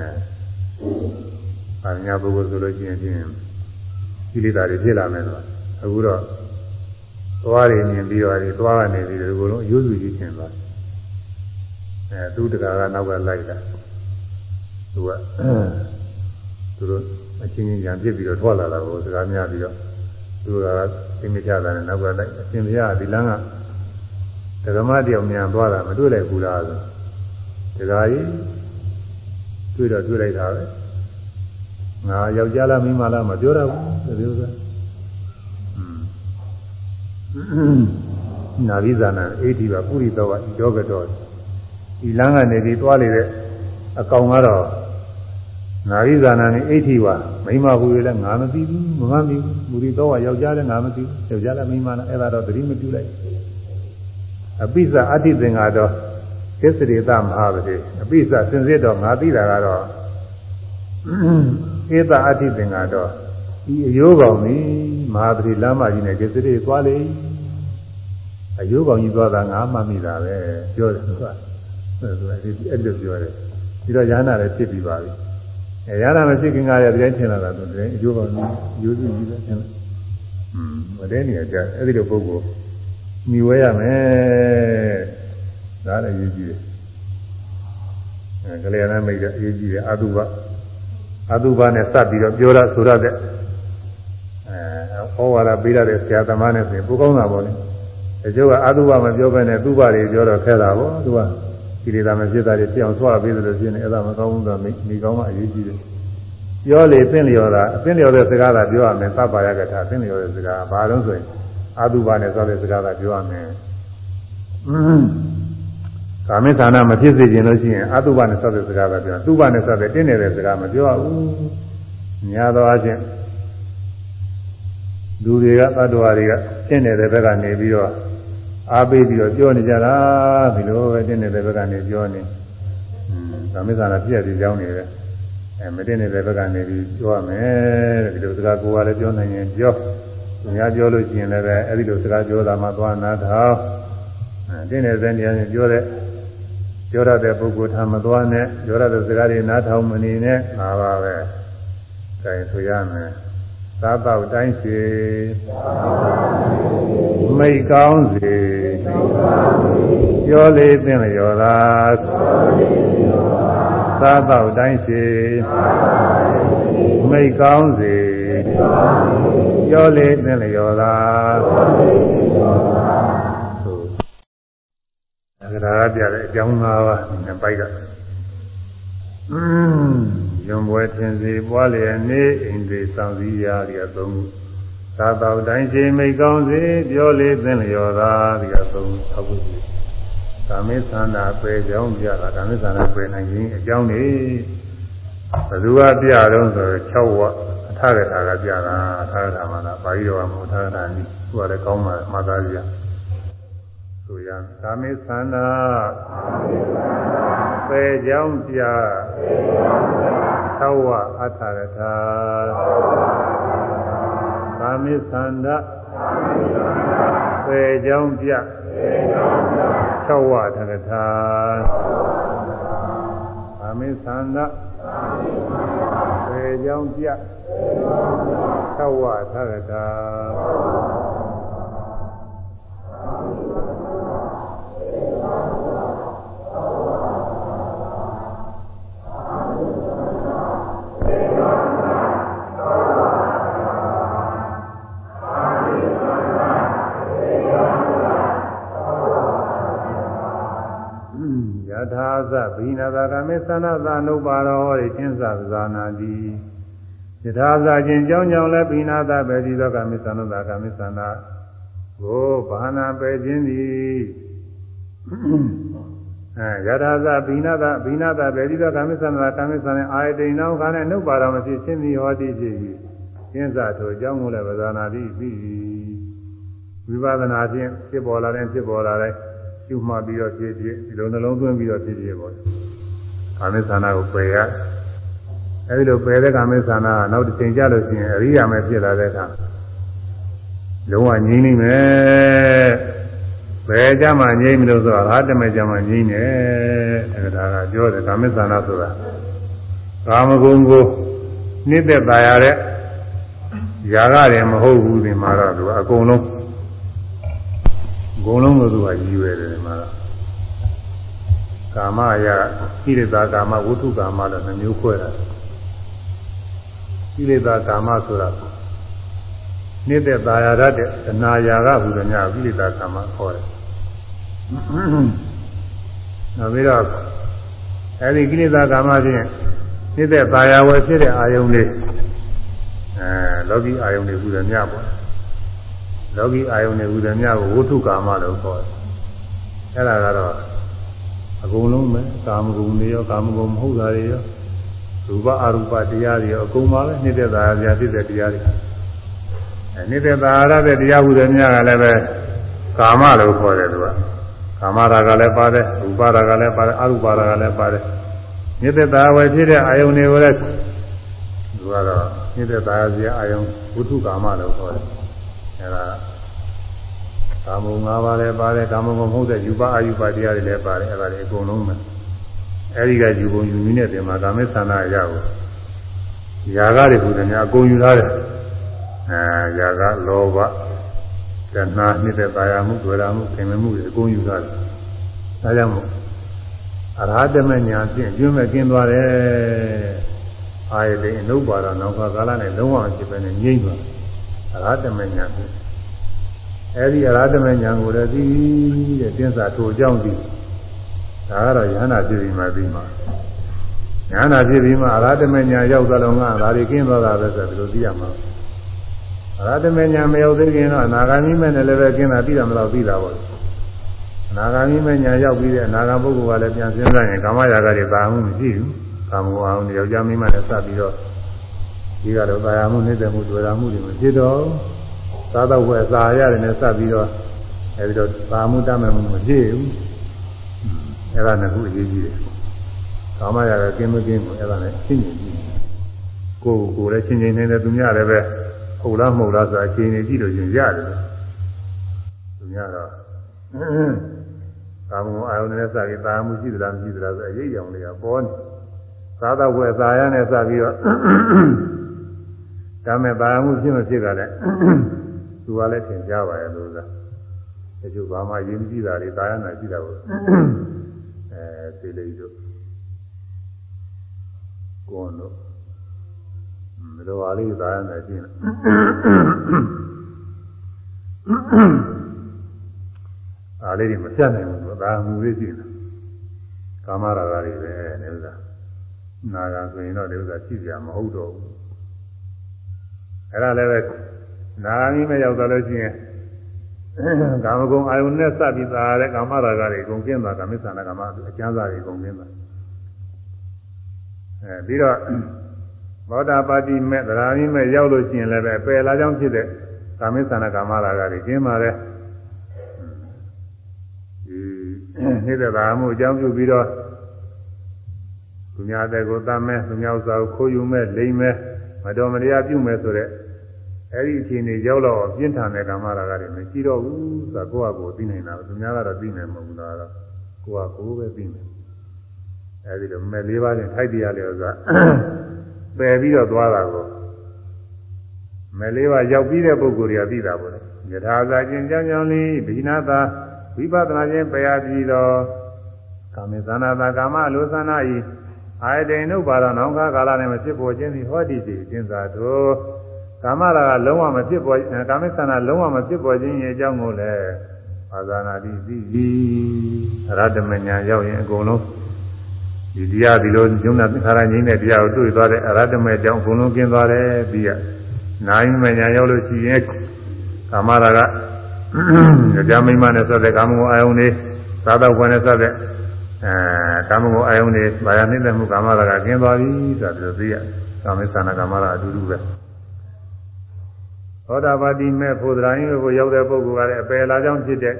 သာမညပုဂ္ဂိုလ်ဆိုလို့ရှိရင်ဖြင့်ကိလေသာတွေဖြစ်လာမယ်ဆိုအခုတော့သွားရမြင်ပြီးတော့ဒီသွားကနေပြီးဒီလိုလုံးရိုးစုကြီးရှင်သွားအဲသူတကာကနောက်ကလိုက်တာသူကသူတို့ အချင်းချင်းကြံပြစ်ပြီးတော့ထွက်လာတာကိုစကားများပြီးတော့သူကသိမချတာနဲ့နောက်ကလိုက်အရှင်ဘုရားဒီလမ်းကဒကမတယောက်မြန်သွားတာမတွေ့လိုက်ဘူးလားဆိုဒကာကြီးတွေ့တော့တွေ့လိုက်တာပဲငါယောက်ျားလားမိန်းမလားမပြောတော့ဘူးဒီလိုဆိုနာဝိဇာနာအေဒီပါပုရိသောကဤတော့ကတော့ဒီလမ်းကနေဒီသွားလေတဲ့အကောင်ကတော့ နာဝိဇာနာနဲ့အိဋ္ဌိဝါမိန်းမဟူရလဲငါမသိဘူးမမှန်ဘူးမူရီတော့ကယောက်ျားလည်းငါမသိဘူးယောက်ျားလည်းမိန်းမလားအဲ့ဒါတော့သတိမပြုလိုက်အပိစ္ဆအဋ္ဌိသင်္ဃာတော့သစ္စရိသမဟာပတိအပိစ္ဆစင်စစ်တော့ငါသိတာကတော့ဧတအဋ္ဌိသင်္ဃာတော့ဒီအယိုးကောင်ကြီးမဟာပတိလမ်းမကြီးနဲ့သစ္စရိသွားလေအယိုးကောင်ကြီးသွားတာငါမှမိတာပဲပြောတယ်သူကအဲ့လိုအဲ့လိုပြောတယ်ပြီးတော့ညာနာလည်းဖြစ်ပြီးပါပြီ အဲညာနာမရှိခင်ကရတဲ့ထင်လာတာသူတဲ့အယိုးကောင်ကြီးရိုးစုကြီးပဲထင်တယ်อืมမတဲနေကြအဲ့ဒီလိုပုဂ္ဂိုလ်မိဝဲရမယ်ဒါလည်းအရေးကြီးတယ်အဲကလေးရမ်းမိတ်တဲ့အရေးကြီးတယ်အတုပအတုပနဲ့စပ်ပြီးတော့ပြောရဆိုရတဲ့အဲဩဝါဒပေးရတဲ့ဆရာသမားနဲ့ဆိုရင်ပိုကောင်းတာပေါ့လေတချို့ကအတုပမပြောဘဲနဲ့သူ့ဘာတွေပြောတော့ခဲတာပေါ့သူက ကိလေသာမဖြစ်တာတွေပြောင်းဆွားပေးတယ်လို့ဖြစ်နေအဲ့ဒါမကောင်းဘူးတော့မိကောင်းမှအရေးကြီးတယ်ပြောလေပင့်လျော်တာအပင့်လျော်တဲ့စကားသာပြောရမယ်သဗ္ဗာယကထာပင့်လျော်တဲ့စကားဘာလို့ဆိုရင်အာတုပါနဲ့ဆိုတဲ့စကားကပြောရမယ်။ကာမိဌာနမဖြစ်စေခြင်းလို့ရှိရင်အာတုပါနဲ့ဆိုတဲ့စကားကပြောသူပါနဲ့ဆိုတဲ့တင်းနေတဲ့စကားမပြောဘူး။ညာသောအချင်းလူတွေကတ attva တွေကတင်းနေတဲ့ဘက်ကနေပြီးတော့ အားပေးပြီးတော့ပြောနေကြတာဒီလိုပဲတင်းနေတဲ့ဘက်ကနေပြောနေ။ကာမိဌာနပြည့်ပြီးကြောင်းနေတယ်။အဲမတင်းနေတဲ့ဘက်ကနေပြီးပြောရမယ်တဲ့ဒီလိုစကားကိုယ်ကလည်းပြောနိုင်ရင်ပြောသူများပြောလို့ရှိရင်လည်းပဲအဲ့ဒီလိုစကားပြောတာမှသွားနာထောင်တင်းနေတဲ့နေရာချင်းပြောတဲ့ပြောရတဲ့ပုဂ္ဂိုလ်ထားမသွားနဲ့ပြောရတဲ့စကားတွေနားထောင်မနေနဲ့ဒါပါပဲ။ဒါဆိုရမယ်။ သာပေါတိုင်းစီမိတ်ကောင်းစီပြောလေသင်လျော်သာသာပေါတိုင်းစီမိတ်ကောင်းစီပြောလေသင်လျော်သာဒါကပြတဲ့အကြောင်း၅ပါးနဲ့ပိုက်ကอืม ယွန်ပွဲထင်စီပွားလျက်နေအိမ်တွေစောင့်စည်းရာဒီအသုံးသာတော်တိုင်းချိန်မိတ်ကောင်းစီပြောလေသင်လျော်သာဒီအသုံးသောက်ဖို့ကာမေသန္တာပေကြောင်းပြတာကာမေသန္တာပေနိုင်ခြင်းအကြောင်းနေဘယ်သူကပြတော့ဆို6ဝအထရတာကပြတာအထရတာမှာလားပါဠိတော်ကမဟုတ်အထရတာနည်းသူကလည်းကောင်းပါမှတ်သားကြည့် ဆိုရကာမေသန္တာပေကြောင်းပြသောဝအထာရထာကာမေသန္တာပေကြောင်းပြသောဝအထာရထာကာမေသန္တာပေကြောင်းပြသောဝအထာရထာ သဘိနာသာကမေသနာသာနုပါရောဟောရိချင်းသဇာနာတိယထာသာချင်းကြောင်းကြောင်းလဲဘိနာသာပဲဒီသောကမေသနာသာကမေသနာကိုဘာနာပဲခြင်းသည်အဲယထာသာဘိနာသာဘိနာသာပဲဒီသောကမေသနာကမေသနာအာယတိနောခါနဲ့နုပါရောမဖြစ်ချင်းသည်ဟောတိဖြစ်၏ချင်းသထိုအကြောင်းကိုလည်းဗဇာနာတိပြီးဝိပဿနာဖြင့်ဖြစ်ပေါ်လာတဲ့ဖြစ်ပေါ်လာတဲ့ ကျူမှပြီးတော့ဖြစ်ဖြစ်ဒီလိုနှလုံးသွင်းပြီးတော့ဖြစ်ဖြစ်ပေါ့ကာမေသနာကိုပယ်ရအဲဒီလိုပယ်တဲ့ကာမေသနာကနောက်တစ်ချိန်ကျလို့ရှိရင်အရိယာမဲဖြစ်လာတဲ့အခါလုံးဝငြိမ့်နေမယ်ဘယ်ကြမှာငြိမ့်မလို့ဆိုတော့ဟာတမဲကြမှာငြိမ့်နေအဲဒါကပြောတယ်ကာမေသနာဆိုတာကာမဂုဏ်ကိုနှိမ့်သက်သာရတဲ့ຢာကလည်းမဟုတ်ဘူးဒီမှာတော့သူအကုန်လုံး ဘုံလုံးလို့သူကရည်ရွယ်တယ်မှာကာမရာကိလေသာကာမဝိသုကာမလို့နှမျိုးခွဲတာကိလေသာကာမဆိုတာနေတဲ့သာယာရတဲ့တဏှာရာကဟူသည်များကိလေသာကာမခေါ်တယ်နောက်ပြီးတော့အဲဒီကိလေသာကာမဖြင့်နေတဲ့သာယာဝယ်ဖြစ်တဲ့အာယုန်လေးအဲလောကီအာယုန်တွေဟူသည်များပေါ့ လောကီအာယုန်နဲ့ဥဒ္ဒမြကိုဝိထုကာမလို့ခေါ်တယ်။အဲ့ဒါကတော့အကုန်လုံးပဲကာမဂုဏ်တွေရောကာမဂုဏ်မဟုတ်တာတွေရောရူပအရူပတရားတွေရောအကုန်ပါပဲနှိမ့်သက်သာရာဖြစ်တဲ့တရားတွေ။အဲနှိမ့်သက်သာရတဲ့တရားဟုတဲ့မြကလည်းပဲကာမလို့ခေါ်တယ်သူက။ကာမရာကလည်းပါတယ်ရူပရာကလည်းပါတယ်အရူပရာကလည်းပါတယ်။နှိမ့်သက်သာဝယ်ဖြစ်တဲ့အာယုန်တွေကိုလည်းသူကတော့နှိမ့်သက်သာရာအာယုန်ဝိထုကာမလို့ခေါ်တယ်။ အဲဒါကာမုံ၅ပါးလည်းပါတယ်ကာမုံမဟုတ်တဲ့ယူပအာယူပတရားတွေလည်းပါတယ်အဲဒါတွေအကုန်လုံးပဲအဲဒီကယူပုံယူနည်းနဲ့တင်မှာကာမေသန္တာရကိုຢာကတွေဟူတယ်များအကုန်ယူထားတယ်အဲຢာကလောဘတဏှာနှိမ့်တဲ့ပါရမှုတွေ့တာမှုခင်မမှုတွေအကုန်ယူထားတယ်ဒါကြောင့်မို့အရဟတမညာဖြင့်ကျွမ်းမဲ့กินသွားတယ်အာယတိအနုပါဒနောက်ကကာလနဲ့လုံးဝဖြစ်ပဲနဲ့ငြိမ့်သွားတယ်အ ရဟတမညာဖြင့်အဲဒီအရဟတမညာကိုလည်းသိတဲ့ပြင်းစာထိုအကြောင်းသိဒါကတော့ယဟနာပြည်ပြီးမှပြီးမှယဟနာပြည်ပြီးမှအရဟတမညာရောက်သလုံးကဒါတွေကင်းသွားတာပဲဆိုတော့ဒီလိုသိရမှာအရဟတမညာမရောက်သေးခင်တော့အနာဂါမိမဲ့နဲ့လည်းပဲကင်းတာသိတာမလို့သိတာပေါ့အနာဂါမိမဲ့ညာရောက်ပြီးတဲ့အနာဂါပုဂ္ဂိုလ်ကလည်းပြန်စဉ်းစားရင်ကာမရာဂတွေပါမှုမရှိဘူးကာမဂုဏ်အောင်ယောက်ျားမိန်းမနဲ့စပ်ပြီးတော့ ဒီကတော့ကာယမှုနှိမ့်တဲ့မှုတွေ့တာမှုတွေမဖြစ်တော့သာတော့ဝယ်စာရတယ်နဲ့စပ်ပြီးတော့အဲဒီတော့သာမှုတတ်မဲ့မှုမဖြစ်ဘူးအဲ့ဒါနဲ့ခုအရေးကြီးတယ်ကာမရာကကင်းမကင်းဘူးအဲ့ဒါနဲ့ရှင်းနေပြီကိုယ်ကိုယ်လည်းရှင်းရှင်းနေတယ်သူများလည်းပဲဟုတ်လားမဟုတ်လားဆိုအချိန်ကြီးကြည့်လို့ရှင်ရတယ်သူများတော့ကာမဂုဏ်အာယုန်နဲ့စပြီးတာမှုရှိသလားမရှိသလားဆိုအရေးကြောင်လေးကပေါ်နေသာသဝေသာယနဲ့စပြီးတော့ ဒါမဲ့တာမှုဖြစ်မဖြစ်ကလည်းသူကလည်းသင်ကြပါရဲ့လို့သာတချို့ဘာမှရင်းကြည့်တာတွေတာယနာရှိတာကိုအဲသိလေးတို့ကိုယ်တို့မလိုပါလေးသာရနေရှိနေအားလေးတွေမပြတ်နိုင်ဘူးသူဒါမူလေးရှိနေကာမရာဂတွေပဲနေဥစ္စာနာဂံဆိုရင်တော့ဒီဥစ္စာရှိကြမဟုတ်တော့ဘူး အဲ့ဒါလည်းပဲနာဂံကြီးမရောက်တော့လို့ရှိရင်ကာမဂုဏ်အာယုန်နဲ့စပ်ပြီးသားတဲ့ကာမရာဂတွေအကုန်ကျင်းသွားကာမိစ္ဆာနာကာမအကျမ်းစာတွေအကုန်ကျင်းသွားအဲပြီးတော့သောတာပတိမဲ့သရာမိမဲ့ရောက်လို့ရှိရင်လည်းပဲပယ်လာကြောင်းဖြစ်တဲ့ကာမိသနာကာမရာဂတွေကျင်းပါတယ်ဒီနေတဲ့ကာမှုအကြောင်းပြုပြီးတော့သူများတဲ့ကိုတမ်းမဲ့သူများဥစ္စာကိုခိုးယူမဲ့လိမ့်မဲ့ မတော်မတရားပြုမဲ့ဆိုတဲ့အဲ့ဒီအခြေအနေရောက်တော့ပြင်းထန်တဲ့ကာမရာဂတွေမရှိတော့ဘူးဆိုတာကိုယ့်အကိုသိနေတာသူများကတော့သိနေမှာမဟုတ်လားတော့ကိုယ့်အကိုပဲသိနေအဲဒီလိုမဲ့လေးပါးနဲ့ထိုက်တရားလေဥစ္စာပယ်ပြီးတော့သွားတာကိုမယ်လေးပါရောက်ပြီးတဲ့ပုဂ္ဂိုလ်တွေကသိတာပေါ့လေယထာသာကျင်ကြောင်းကြောင်းလေးဘိနာသာဝိပဿနာချင်းပယ်ရပြီးတော့ကာမေသနာသာကာမအလိုသနာဤ အာယတိန်ုပ်ပါတော့နောင်ခါကာလနဲ့မဖြစ်ပေါ်ခြင်းသည်ဟောတိတိအင်းသာတို့ကာမရာကလုံးဝမဖြစ်ပေါ်ကာမေသနာလုံးဝမဖြစ်ပေါ်ခြင်းရဲ့အကြောင်းကိုလည်းပါဇာနာတိသိပြီအရတမညာရောက်ရင်အကုန်လုံးဒီတရားဒီလိုညုံနာသင်္ခါရငြိမ်းတဲ့တရားကိုတွေ့သွားတဲ့အရဟတမေအကြောင်းအကုန်လုံးကျင်းသွားတယ်ပြီးရနိုင်မညာရောက်လို့ရှိရင်ကာမရာကကြာမိမနဲ့ဆက်တဲ့ကာမဂုဏ်အာယုန်တွေသာသဝင်နဲ့ဆက်တဲ့ အဲကာမဂုဏ်အာယုန်တွေဗာယနှိမ့်တဲ့မှုကာမရာကကျင်းသွားပြီဆိုတာသိရကာမေသနာကာမရာအတူတူပဲသောတာပတိမဲ့ဖို့ဒရာယင်းကိုရောက်တဲ့ပုဂ္ဂိုလ်ကလည်းအပယ်လာကြောင်းဖြစ်တဲ့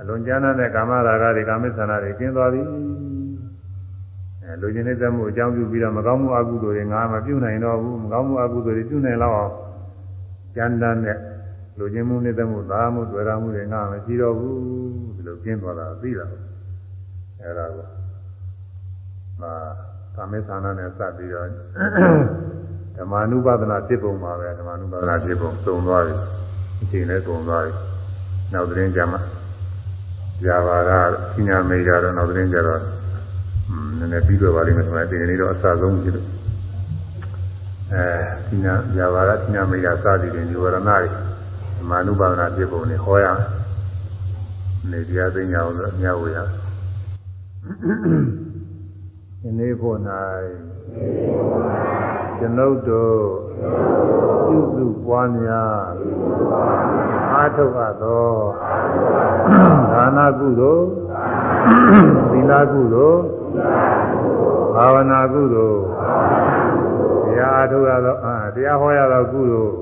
အလွန်ကျမ်းတဲ့ကာမရာဂတွေကာမေသနာတွေကျင်းသွားပြီအဲလူချင်းနေတဲ့မှုအကြောင်းပြုပြီးတော့မကောင်းမှုအကုသိုလ်တွေငါမပြုနိုင်တော့ဘူးမကောင်းမှုအကုသိုလ်တွေပြုနိုင်တော့အောင်ကျမ်းတမ်းတဲ့လူချင်းမှုနေတဲ့မှုသာမှုတွေ့ရမှုတွေငါမရှိတော့ဘူးဒီလိုကျင်းသွားတာသိတာ အဲဒါကိုအာကာမေသနာနဲ့စပ်ပြီးတော့ဓမ္မ ानु ပါဒနာဖြစ်ပုံပါပဲဓမ္မ ानु ပါဒနာဖြစ်ပုံသုံသွားပြီအချိန်နဲ့သုံသွားပြီနောက်သတင်းကြမှာဇာဘာကပညာမေကြတော့နောက်သတင်းကြတော့နည်းနည်းပြီးတော့ပါလိမ့်မယ်ဆိုရင်ဒီနေ့တော့အစဆုံးဖြစ်လို့အဲဒီနာဇာဘာကပညာမေကြစသည်တွေဒီဝရဏတွေဓမ္မ ानु ပါဒနာဖြစ်ပုံနဲ့ဟောရနေတရားသိညာအောင်လို့အများဝေရ ဒီနေ့ဖို့၌ကျွန်ုပ်တို့ပြုစုပွားများအားထုတ်အပ်သောဒါနကုသိုလ်သီလကုသိုလ်ဘာဝနာကုသိုလ်တရားအားထုတ်ရသောအာတရားဟောရသောကုသိုလ်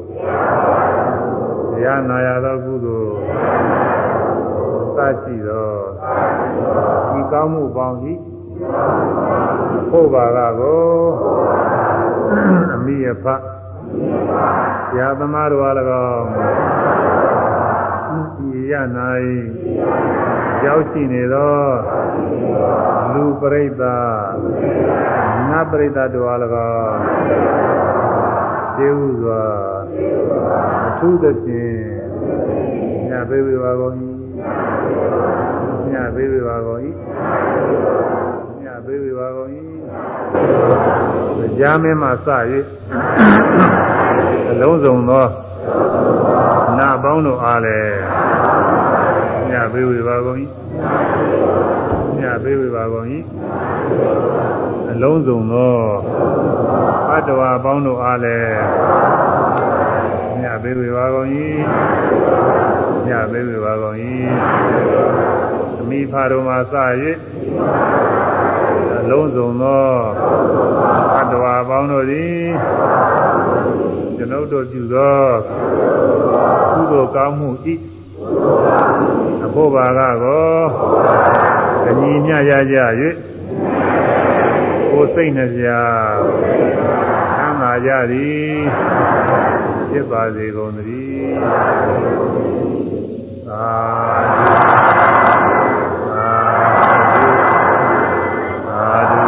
တရားနာရသောကုသိုလ်သရှိသော ဒီကောင်းမှုပေါင်းဤဖို့ပါကကိုအမိယဖဆရာသမားတော်အား၎င်းဒီရ၌ရောက်ရှိနေသောလူပရိသတ်နတ်ပရိသတ်တို့အား၎င်းသေဥစွာအထူးသဖြင့်ညဘေးဝေပါကုန်၏ ညဘေးဝေပါကုန်၏ညဘေးဝေပါကုန်၏ကြားမင်းမှစ၍အလုံးစုံသောနာပေါင်းတို့အားလည်းညပေးဝေပါကုန်၏ညပေးဝေပါကုန်၏အလုံးစုံသောအတ္တဝါပေါင်းတို့အားလည်းညပေးဝေပါကုန်၏ညပေးဝေပါကုန်၏အ မိဖတို့မှစ၍လုံးစုံသောအတ္တဝါပေါင်းတို့သည်ကျွန်ုပ်တို့ပြုသောကုသိုလ်ကောင်းမှုဤအဖို့ပါကကိုအညီမျှရကြ၍ကိုစိတ်နှပြသမ်းသာကြသည်ဖြစ်ပါစေကုန်သတည်းသာ Adiós.